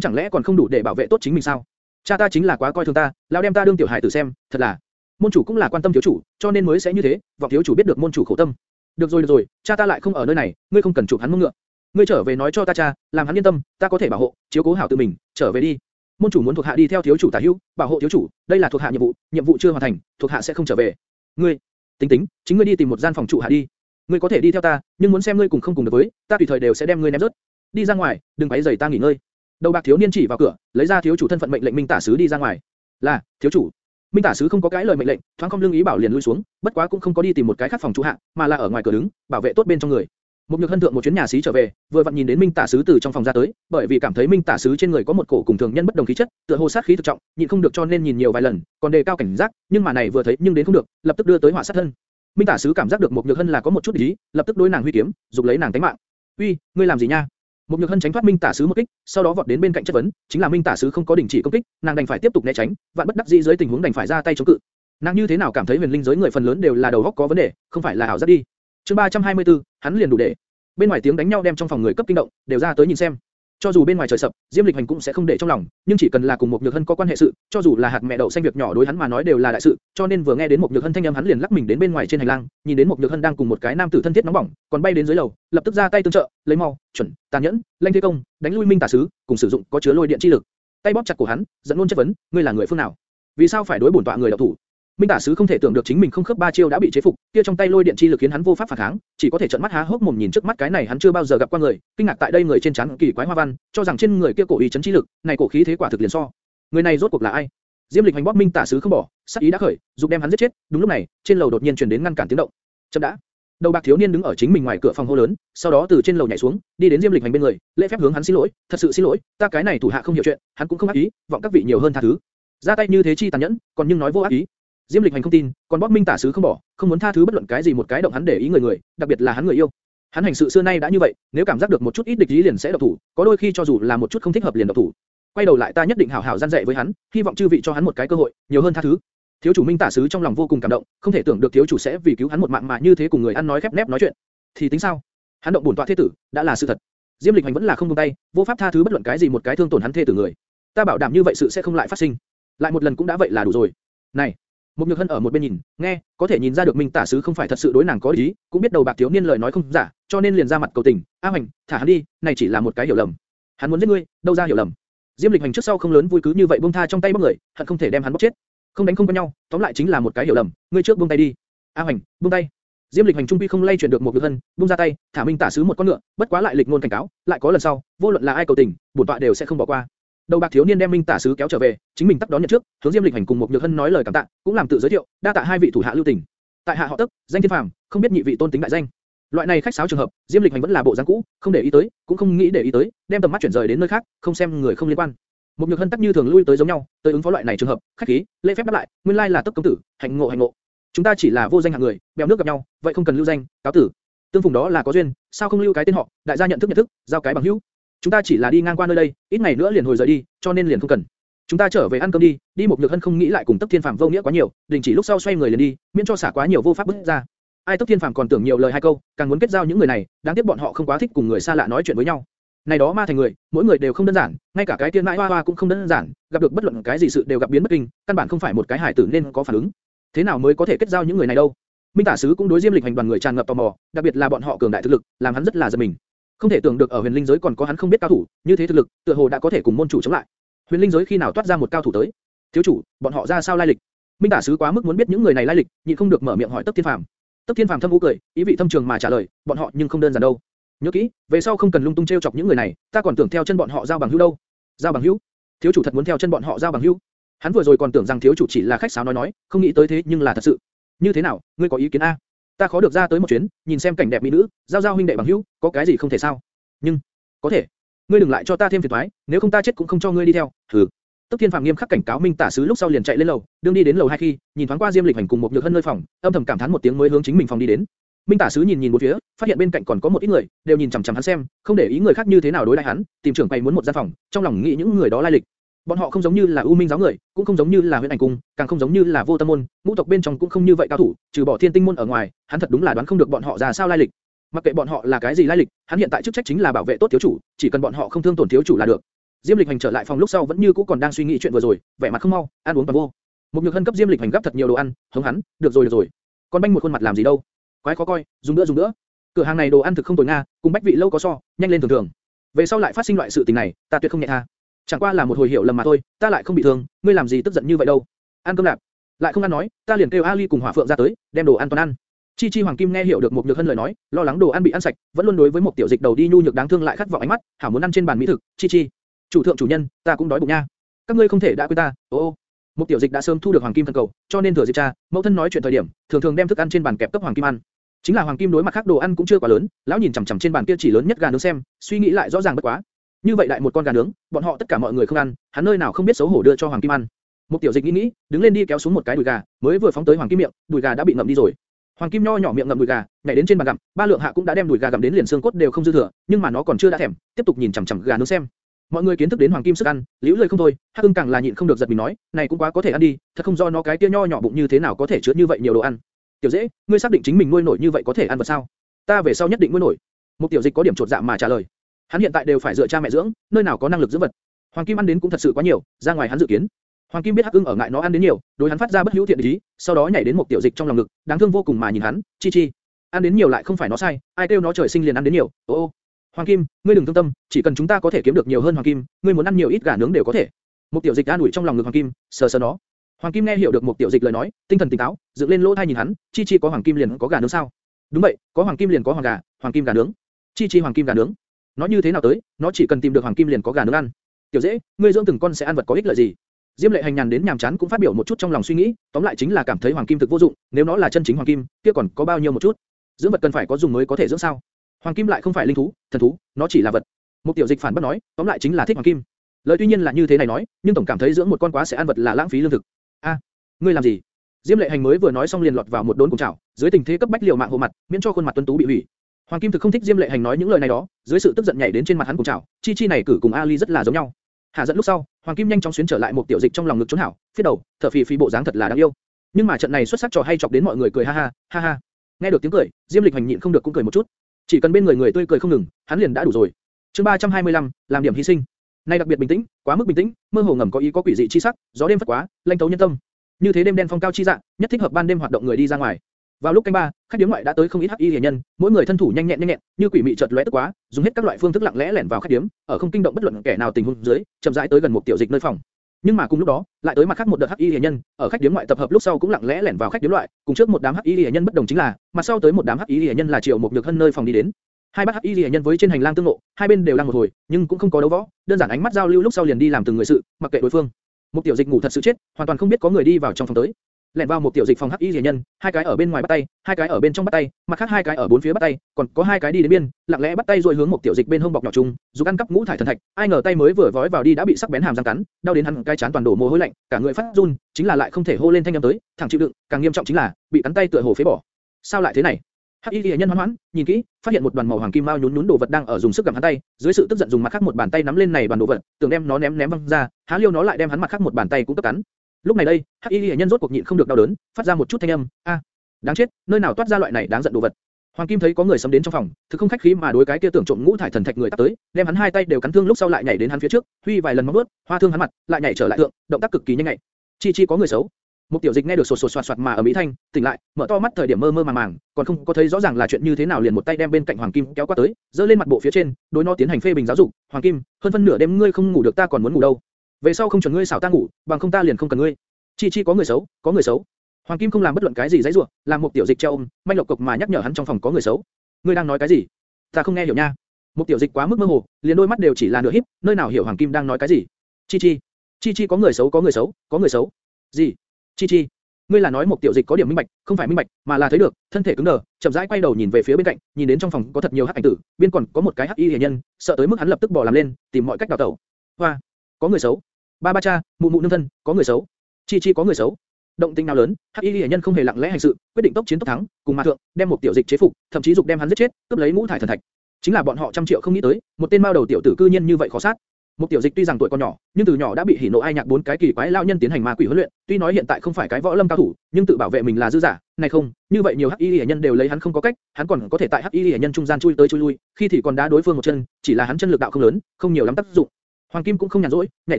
chẳng lẽ còn không đủ để bảo vệ tốt chính mình sao? Cha ta chính là quá coi thường ta, lão đem ta đương tiểu hải tử xem, thật là. Môn chủ cũng là quan tâm thiếu chủ, cho nên mới sẽ như thế, vọng thiếu chủ biết được môn chủ khổ tâm. Được rồi được rồi, cha ta lại không ở nơi này, ngươi không cần chụp hắn mông ngựa. Ngươi trở về nói cho ta cha, làm hắn yên tâm, ta có thể bảo hộ, chiếu cố hảo tự mình, trở về đi. Môn chủ muốn thuộc hạ đi theo thiếu chủ tả hữu, bảo hộ thiếu chủ, đây là thuộc hạ nhiệm vụ, nhiệm vụ chưa hoàn thành, thuộc hạ sẽ không trở về. Ngươi, tính tính, chính ngươi đi tìm một gian phòng trụ hạ đi. Ngươi có thể đi theo ta, nhưng muốn xem ngươi cùng không cùng được với, ta tùy thời đều sẽ đem ngươi ném rớt. Đi ra ngoài, đừng quấy rầy ta nghỉ ngơi. Đầu bạc thiếu niên chỉ vào cửa, lấy ra thiếu chủ thân phận mệnh lệnh Minh Tả sứ đi ra ngoài. Là, thiếu chủ. Minh Tả sứ không có cái lời mệnh lệnh, thoáng không lương ý bảo liền lui xuống, bất quá cũng không có đi tìm một cái khác phòng chủ hạ, mà là ở ngoài cửa đứng, bảo vệ tốt bên trong người. Một nhược hân thượng một chuyến nhà sĩ trở về, vừa vặn nhìn đến Minh Tả sứ từ trong phòng ra tới, bởi vì cảm thấy Minh Tả sứ trên người có một cổ cùng thường nhân bất đồng khí chất, tựa hồ sát khí thực trọng, nhịn không được cho nên nhìn nhiều vài lần, còn đề cao cảnh giác, nhưng mà này vừa thấy nhưng đến không được, lập tức đưa tới hỏa sát thân. Minh Tả sứ cảm giác được một nhược hân là có một chút ý, lập tức đối nàng huy kiếm, dục lấy nàng tính mạng. "Uy, ngươi làm gì nha?" Một nhược hân tránh thoát Minh Tả sứ một kích, sau đó vọt đến bên cạnh chất vấn, chính là Minh Tả sứ không có đình chỉ công kích, nàng đành phải tiếp tục né tránh, vạn bất đắc dĩ dưới tình huống đành phải ra tay chống cự. Nàng như thế nào cảm thấy huyền linh giới người phần lớn đều là đầu óc có vấn đề, không phải là ảo giác đi. Chương 324, hắn liền đủ để. Bên ngoài tiếng đánh nhau đem trong phòng người cấp kinh động, đều ra tới nhìn xem. Cho dù bên ngoài trời sập, Diêm Lịch Hành cũng sẽ không để trong lòng, nhưng chỉ cần là cùng một Nhược Hân có quan hệ sự, cho dù là hạt mẹ đậu xanh việc nhỏ đối hắn mà nói đều là đại sự, cho nên vừa nghe đến một Nhược Hân thanh âm hắn liền lắc mình đến bên ngoài trên hành lang, nhìn đến một Nhược Hân đang cùng một cái nam tử thân thiết nóng bỏng, còn bay đến dưới lầu, lập tức ra tay tương trợ, lấy mau, chuẩn, tàn nhẫn, lanh thế công, đánh lui Minh Tả sứ, cùng sử dụng có chứa lôi điện chi lực. Tay bóp chặt cổ hắn, dẫn luôn chất vấn, ngươi là người phương nào? Vì sao phải đối bổn tọa người đạo thủ? Minh Tả sứ không thể tưởng được chính mình không khớp ba chiêu đã bị chế phục, kia trong tay lôi điện chi lực khiến hắn vô pháp phản kháng, chỉ có thể trợn mắt há hốc mồm nhìn trước mắt cái này hắn chưa bao giờ gặp qua người, kinh ngạc tại đây người trên trán kỳ quái hoa văn, cho rằng trên người kia cổ ý chấn chi lực, này cổ khí thế quả thực liền so. Người này rốt cuộc là ai? Diêm Lịch hành bóp Minh Tả sứ không bỏ, sát ý đã khởi, dục đem hắn giết chết. Đúng lúc này, trên lầu đột nhiên truyền đến ngăn cản tiếng động. Chậm đã. Đầu bạc thiếu niên đứng ở chính mình ngoài cửa phòng hô lớn, sau đó từ trên lầu nhảy xuống, đi đến Diêm Lịch hành bên người, lễ phép hướng hắn xin lỗi, thật sự xin lỗi, ta cái này thủ hạ không hiểu chuyện, hắn cũng không ác ý, vọng các vị nhiều hơn tha thứ. Ra tay như thế chi tàn nhẫn, còn nhưng nói vô ác ý. Diêm Lịch Hành không tin, còn bóp Minh Tả sứ không bỏ, không muốn tha thứ bất luận cái gì một cái động hắn để ý người người, đặc biệt là hắn người yêu. Hắn hành sự xưa nay đã như vậy, nếu cảm giác được một chút ít địch ý liền sẽ độc thủ, có đôi khi cho dù là một chút không thích hợp liền độc thủ. Quay đầu lại ta nhất định hảo hảo gian dạy với hắn, hy vọng chư vị cho hắn một cái cơ hội, nhiều hơn tha thứ. Thiếu chủ Minh Tả sứ trong lòng vô cùng cảm động, không thể tưởng được thiếu chủ sẽ vì cứu hắn một mạng mà như thế cùng người ăn nói khép nép nói chuyện. Thì tính sao? Hắn động bổn tọa thế tử, đã là sự thật. Diêm Lịch Hành vẫn là không buông tay, vô pháp tha thứ bất luận cái gì một cái thương tổn hắn thê tử người. Ta bảo đảm như vậy sự sẽ không lại phát sinh. Lại một lần cũng đã vậy là đủ rồi. Này, một nhược hân ở một bên nhìn, nghe, có thể nhìn ra được Minh Tả sứ không phải thật sự đối nàng có ý, cũng biết đầu bạc thiếu niên lời nói không giả, cho nên liền ra mặt cầu tình. A Hoành, thả hắn đi, này chỉ là một cái hiểu lầm. Hắn muốn giết ngươi, đâu ra hiểu lầm. Diêm Lịch Hành trước sau không lớn vui cứ như vậy buông tha trong tay bóc người, hận không thể đem hắn bóc chết. Không đánh không có nhau, tóm lại chính là một cái hiểu lầm. Ngươi trước buông tay đi. A Hoành, buông tay. Diêm Lịch Hành trung quy không lay chuyển được một nhược hân, buông ra tay, thả Minh Tả sứ một con ngựa, bất quá lại lịch ngôn cảnh cáo, lại có lần sau, vô luận là ai cầu tình, bổn tọa đều sẽ không bỏ qua. Đầu bạc thiếu niên đem Minh Tả sứ kéo trở về, chính mình tắt đón nhận trước, hướng Diêm Lịch Hành cùng một Nhược Hân nói lời cảm tạ, cũng làm tự giới thiệu, đa tạ hai vị thủ hạ lưu tình. Tại hạ họ Tức, danh thiên phàm, không biết nhị vị tôn tính đại danh. Loại này khách sáo trường hợp, Diêm Lịch Hành vẫn là bộ dáng cũ, không để ý tới, cũng không nghĩ để ý tới, đem tầm mắt chuyển rời đến nơi khác, không xem người không liên quan. Một Nhược Hân tắc như thường lui tới giống nhau, tới ứng phó loại này trường hợp, khách khí, lễ phép đáp lại, nguyên lai là Tức công tử, hạnh ngộ hạnh ngộ. Chúng ta chỉ là vô danh hạng người, bèo nước gặp nhau, vậy không cần lưu danh, cáo tử. Tương phùng đó là có duyên, sao không lưu cái tên họ, đại gia nhận thức nhận thức, giao cái bằng hữu. Chúng ta chỉ là đi ngang qua nơi đây, ít ngày nữa liền hồi rời đi, cho nên liền không cần. Chúng ta trở về ăn cơm đi, đi một nhược hân không nghĩ lại cùng Tấp Thiên Phàm vô nghĩa quá nhiều, đình chỉ lúc sau xoay người liền đi, miễn cho xả quá nhiều vô pháp bứt ra. Ai Tấp Thiên Phàm còn tưởng nhiều lời hai câu, càng muốn kết giao những người này, đáng tiếc bọn họ không quá thích cùng người xa lạ nói chuyện với nhau. Này đó ma thành người, mỗi người đều không đơn giản, ngay cả cái tiên mãi hoa hoa cũng không đơn giản, gặp được bất luận cái gì sự đều gặp biến bất kinh, căn bản không phải một cái hải tử nên có phản ứng. Thế nào mới có thể kết giao những người này đâu? Minh Tả sứ cũng đối Diêm Lịch hành đoàn người tràn ngập tò mò, đặc biệt là bọn họ cường đại thực lực, làm hắn rất là giật mình. Không thể tưởng được ở huyền linh giới còn có hắn không biết cao thủ, như thế thực lực, tựa hồ đã có thể cùng môn chủ chống lại. Huyền linh giới khi nào toát ra một cao thủ tới? Thiếu chủ, bọn họ ra sao lai lịch? Minh Tả sứ quá mức muốn biết những người này lai lịch, nhịn không được mở miệng hỏi Tấp Thiên Phàm. Tấp Thiên Phàm thâm vũ cười, ý vị thâm trường mà trả lời, bọn họ nhưng không đơn giản đâu. Nhớ kỹ, về sau không cần lung tung treo chọc những người này, ta còn tưởng theo chân bọn họ giao bằng hữu đâu. Giao bằng hữu? Thiếu chủ thật muốn theo chân bọn họ giao bằng hữu? Hắn vừa rồi còn tưởng rằng thiếu chủ chỉ là khách sáo nói nói, không nghĩ tới thế nhưng là thật sự. Như thế nào, ngươi có ý kiến a? Ta khó được ra tới một chuyến, nhìn xem cảnh đẹp mỹ nữ, giao giao huynh đệ bằng hữu, có cái gì không thể sao? Nhưng, có thể. Ngươi đừng lại cho ta thêm phiền toái, nếu không ta chết cũng không cho ngươi đi theo. Thử. Tức Thiên Phàm nghiêm khắc cảnh cáo Minh Tả sứ lúc sau liền chạy lên lầu, đương đi đến lầu hai khi, nhìn thoáng qua Diêm Lịch Hành cùng một nhược hân nơi phòng, âm thầm cảm thán một tiếng mới hướng chính mình phòng đi đến. Minh Tả sứ nhìn nhìn một phía, phát hiện bên cạnh còn có một ít người, đều nhìn chằm chằm hắn xem, không để ý người khác như thế nào đối đãi hắn, tìm trưởng quầy muốn một gian phòng, trong lòng nghĩ những người đó lai lịch. Bọn họ không giống như là U Minh giáo người, cũng không giống như là Huyễn Ảnh cung, càng không giống như là Vô Tâm môn, ngũ tộc bên trong cũng không như vậy cao thủ, trừ bỏ Thiên Tinh môn ở ngoài, hắn thật đúng là đoán không được bọn họ ra sao lai lịch. Mặc kệ bọn họ là cái gì lai lịch, hắn hiện tại chức trách chính là bảo vệ tốt thiếu chủ, chỉ cần bọn họ không thương tổn thiếu chủ là được. Diêm Lịch Hành trở lại phòng lúc sau vẫn như cũ còn đang suy nghĩ chuyện vừa rồi, vẻ mặt không mau, ăn uống toàn vô. Một nhược hân cấp Diêm Lịch Hành gấp thật nhiều đồ ăn, hống hắn, được rồi được rồi. Con banh một khuôn mặt làm gì đâu? Quái khó coi, dùng nữa dùng nữa. Cửa hàng này đồ ăn thực không tồi nga, cùng bách vị lâu có so, nhanh lên thường thường. Về sau lại phát sinh loại sự tình này, ta tuyệt không nhẹ tha. Chẳng qua là một hồi hiểu lầm mà thôi, ta lại không bị thương, ngươi làm gì tức giận như vậy đâu? Ăn cơm lạp. Lại không ăn nói, ta liền kêu Ali cùng Hỏa Phượng ra tới, đem đồ ăn toàn ăn. Chi Chi Hoàng Kim nghe hiểu được một nhược hân lời nói, lo lắng đồ ăn bị ăn sạch, vẫn luôn đối với một tiểu dịch đầu đi nhu nhược đáng thương lại khát vọng ánh mắt, hảo muốn ăn trên bàn mỹ thực. Chi Chi, chủ thượng chủ nhân, ta cũng đói bụng nha. Các ngươi không thể đã quên ta. Ô ô. Một tiểu dịch đã sớm thu được Hoàng Kim thân cầu, cho nên thừa dịp cha, mẫu thân nói chuyện thời điểm, thường thường đem thức ăn trên bàn kẹp cấp Hoàng Kim ăn. Chính là Hoàng Kim đối mặt khác đồ ăn cũng chưa quá lớn, lão nhìn chằm chằm trên bàn kia chỉ lớn nhất gà nướng xem, suy nghĩ lại rõ ràng bất quá. Như vậy lại một con gà nướng, bọn họ tất cả mọi người không ăn, hắn nơi nào không biết xấu hổ đưa cho Hoàng Kim ăn. Một tiểu dịch nghĩ nghĩ, đứng lên đi kéo xuống một cái đùi gà, mới vừa phóng tới Hoàng Kim miệng, đùi gà đã bị ngậm đi rồi. Hoàng Kim nho nhỏ miệng ngậm đùi gà, nhảy đến trên bàn gặm, ba lượng hạ cũng đã đem đùi gà gặm đến liền xương cốt đều không dư thừa, nhưng mà nó còn chưa đã thèm, tiếp tục nhìn chằm chằm gà nướng xem. Mọi người kiến thức đến Hoàng Kim sức ăn, liễu lời không thôi, Hắc Ưng càng là nhịn không được giật mình nói, này cũng quá có thể ăn đi, thật không do nó cái kia nho nhỏ bụng như thế nào có thể chứa như vậy nhiều đồ ăn. Tiểu Dễ, ngươi xác định chính mình nuôi nổi như vậy có thể ăn vật sao? Ta về sau nhất định nuôi nổi. Một tiểu dịch có điểm chột dạ mà trả lời. Hắn hiện tại đều phải dựa cha mẹ dưỡng, nơi nào có năng lực dưỡng vật. Hoàng Kim ăn đến cũng thật sự quá nhiều, ra ngoài hắn dự kiến. Hoàng Kim biết Hắc Ưng ở ngại nó ăn đến nhiều, đối hắn phát ra bất hữu thiện ý, sau đó nhảy đến một tiểu dịch trong lòng ngực, đáng thương vô cùng mà nhìn hắn, chi chi, ăn đến nhiều lại không phải nó sai, ai kêu nó trời sinh liền ăn đến nhiều. Ô ô, Hoàng Kim, ngươi đừng thương tâm, chỉ cần chúng ta có thể kiếm được nhiều hơn Hoàng Kim, ngươi muốn ăn nhiều ít gà nướng đều có thể. Một tiểu dịch an ủi trong lòng ngực Hoàng Kim, sờ sờ nó. Hoàng Kim nghe hiểu được một tiểu dịch lời nói, tinh thần tỉnh táo, dựng lên lỗ tai nhìn hắn, chi chi có Hoàng Kim liền có gà nướng sao? Đúng vậy, có Hoàng Kim liền có hoàng gà, Hoàng Kim gà nướng. Chi chi Hoàng Kim gà nướng. Nó như thế nào tới, nó chỉ cần tìm được Hoàng Kim liền có gà nướng ăn. Tiểu dễ, ngươi dưỡng từng con sẽ ăn vật có ích lợi gì? Diêm lệ hành nhàn đến nhàm chán cũng phát biểu một chút trong lòng suy nghĩ, tóm lại chính là cảm thấy hoàng kim thực vô dụng, nếu nó là chân chính hoàng kim, kia còn có bao nhiêu một chút. Dưỡng vật cần phải có dùng mới có thể dưỡng sao? Hoàng kim lại không phải linh thú, thần thú, nó chỉ là vật. Một tiểu dịch phản bác nói, tóm lại chính là thích hoàng kim. Lời tuy nhiên là như thế này nói, nhưng tổng cảm thấy dưỡng một con quá sẽ ăn vật là lãng phí lương thực. A, ngươi làm gì? Diêm lệ hành mới vừa nói xong liền lọt vào một đốn cùng chảo, dưới tình thế cấp bách liều mạng hộ mặt, miễn cho khuôn mặt tuấn tú bị hủy. Hoàng Kim thực không thích Diêm Lệ Hành nói những lời này đó, dưới sự tức giận nhảy đến trên mặt hắn cùng chảo, chi chi này cử cùng Ali rất là giống nhau. Hạ dẫn lúc sau, Hoàng Kim nhanh chóng xuyến trở lại một tiểu dịch trong lòng ngực trốn hảo, phía đầu, thở phì phì bộ dáng thật là đáng yêu. Nhưng mà trận này xuất sắc trò hay chọc đến mọi người cười ha ha, ha ha. Nghe được tiếng cười, Diêm Lịch Hành nhịn không được cũng cười một chút. Chỉ cần bên người người tươi cười không ngừng, hắn liền đã đủ rồi. Chương 325, làm điểm hy sinh. Nay đặc biệt bình tĩnh, quá mức bình tĩnh, mơ hồ ngầm có ý có quỷ dị chi sắc, gió đêm phất quá, lanh tấu nhân tâm. Như thế đêm đen phong cao chi dạng, nhất thích hợp ban đêm hoạt động người đi ra ngoài. Vào lúc canh ba, khách điếm ngoại đã tới không ít hắc y rìa nhân, mỗi người thân thủ nhanh nhẹn nhanh nhẹn, như quỷ mị chợt lóe tức quá, dùng hết các loại phương thức lặng lẽ lẻn vào khách điếm, ở không kinh động bất luận kẻ nào tình huống dưới, chậm rãi tới gần một tiểu dịch nơi phòng. Nhưng mà cùng lúc đó, lại tới mặt khác một đợt hắc y rìa nhân, ở khách điếm ngoại tập hợp lúc sau cũng lặng lẽ lẻn vào khách điếm loại, cùng trước một đám hắc y rìa nhân bất đồng chính là, mặt sau tới một đám hắc y rìa nhân là triệu một nhược hân nơi phòng đi đến. Hai bác hắc y rìa nhân với trên hành lang tương ngộ, hai bên đều đang một hồi, nhưng cũng không có đấu võ, đơn giản ánh mắt giao lưu lúc sau liền đi làm từng người sự, mặc kệ đối phương. Một tiểu dịch ngủ thật sự chết, hoàn toàn không biết có người đi vào trong phòng tới lẻn vào một tiểu dịch phòng hắc y rìa nhân, hai cái ở bên ngoài bắt tay, hai cái ở bên trong bắt tay, mặt khác hai cái ở bốn phía bắt tay, còn có hai cái đi đến biên, lặng lẽ bắt tay rồi hướng một tiểu dịch bên hông bọc nhỏ chung, dù ăn cắp ngũ thải thần thạch, ai ngờ tay mới vừa vói vào đi đã bị sắc bén hàm răng cắn, đau đến hắn cái chán toàn đổ mồ hôi lạnh, cả người phát run, chính là lại không thể hô lên thanh âm tới, thẳng chịu đựng, càng nghiêm trọng chính là bị cắn tay tựa hồ phế bỏ. Sao lại thế này? Hắc Y Liễu nhân hoán hoán, nhìn kỹ, phát hiện một đoàn màu hoàng kim mao nhún nhún đồ vật đang ở dùng sức gặm hắn tay, dưới sự tức giận dùng mặt khác một bàn tay nắm lên này đoàn đồ vật, tưởng đem nó ném ném văng ra, há liêu nó lại đem hắn mặt khác một bàn tay cũng cấp cắn. Lúc này đây, Hắc Y Liễu nhân rốt cuộc nhịn không được đau đớn, phát ra một chút thanh âm, a, đáng chết, nơi nào toát ra loại này đáng giận đồ vật. Hoàng Kim thấy có người xâm đến trong phòng, thực không khách khí mà đối cái kia tưởng trộm ngũ thải thần thạch người ta tới, đem hắn hai tay đều cắn thương lúc sau lại nhảy đến hắn phía trước, huy vài lần móng vuốt, hoa thương hắn mặt, lại nhảy trở lại thượng, động tác cực kỳ nhanh nhạy. Chi chi có người xấu. Một tiểu dịch nghe được sột sột soạt soạt mà ở mỹ thanh, tỉnh lại, mở to mắt thời điểm mơ mơ màng màng, còn không có thấy rõ ràng là chuyện như thế nào liền một tay đem bên cạnh Hoàng Kim kéo qua tới, dơ lên mặt bộ phía trên, đối nó tiến hành phê bình giáo dục. Hoàng Kim, hơn phân nửa đêm ngươi không ngủ được ta còn muốn ngủ đâu. Về sau không chuẩn ngươi xảo ta ngủ, bằng không ta liền không cần ngươi. Chi chi có người xấu, có người xấu. Hoàng Kim không làm bất luận cái gì dãy rủa, làm một tiểu dịch treo ôm, manh lộc cục mà nhắc nhở hắn trong phòng có người xấu. Ngươi đang nói cái gì? Ta không nghe hiểu nha. Một tiểu dịch quá mức mơ hồ, liền đôi mắt đều chỉ là nửa híp, nơi nào hiểu Hoàng Kim đang nói cái gì? Chi chi, chi chi có người xấu, có người xấu, có người xấu. Gì? Chi chi, ngươi là nói một tiểu dịch có điểm minh bạch, không phải minh bạch, mà là thấy được, thân thể cứng đờ, chậm rãi quay đầu nhìn về phía bên cạnh, nhìn đến trong phòng có thật nhiều hắc ảnh tử, biên còn có một cái hắc y hiền nhân, sợ tới mức hắn lập tức bỏ làm lên, tìm mọi cách đào tẩu. Hoa, có người xấu. ba ba cha, mụ mụ nương thân, có người xấu. Chi chi có người xấu. Động tĩnh nào lớn, Hắc Y Liễu nhân không hề lặng lẽ hành sự, quyết định tốc chiến tốc thắng, cùng Ma thượng, đem một tiểu dịch chế phục, thậm chí dục đem hắn giết chết, cướp lấy ngũ thải thần thạch. Chính là bọn họ trăm triệu không nghĩ tới, một tên mao đầu tiểu tử cư nhiên như vậy khó sát. Một tiểu dịch tuy rằng tuổi còn nhỏ, nhưng từ nhỏ đã bị hỉ nộ ai nhạc bốn cái kỳ quái lão nhân tiến hành ma quỷ huấn luyện, tuy nói hiện tại không phải cái võ lâm cao thủ, nhưng tự bảo vệ mình là dư giả, này không, như vậy nhiều hắc y liễu nhân đều lấy hắn không có cách, hắn còn có thể tại hắc y liễu nhân trung gian chui tới chui lui, khi thì còn đá đối phương một chân, chỉ là hắn chân lực đạo không lớn, không nhiều lắm tác dụng. Hoàng Kim cũng không nhàn rỗi, nhảy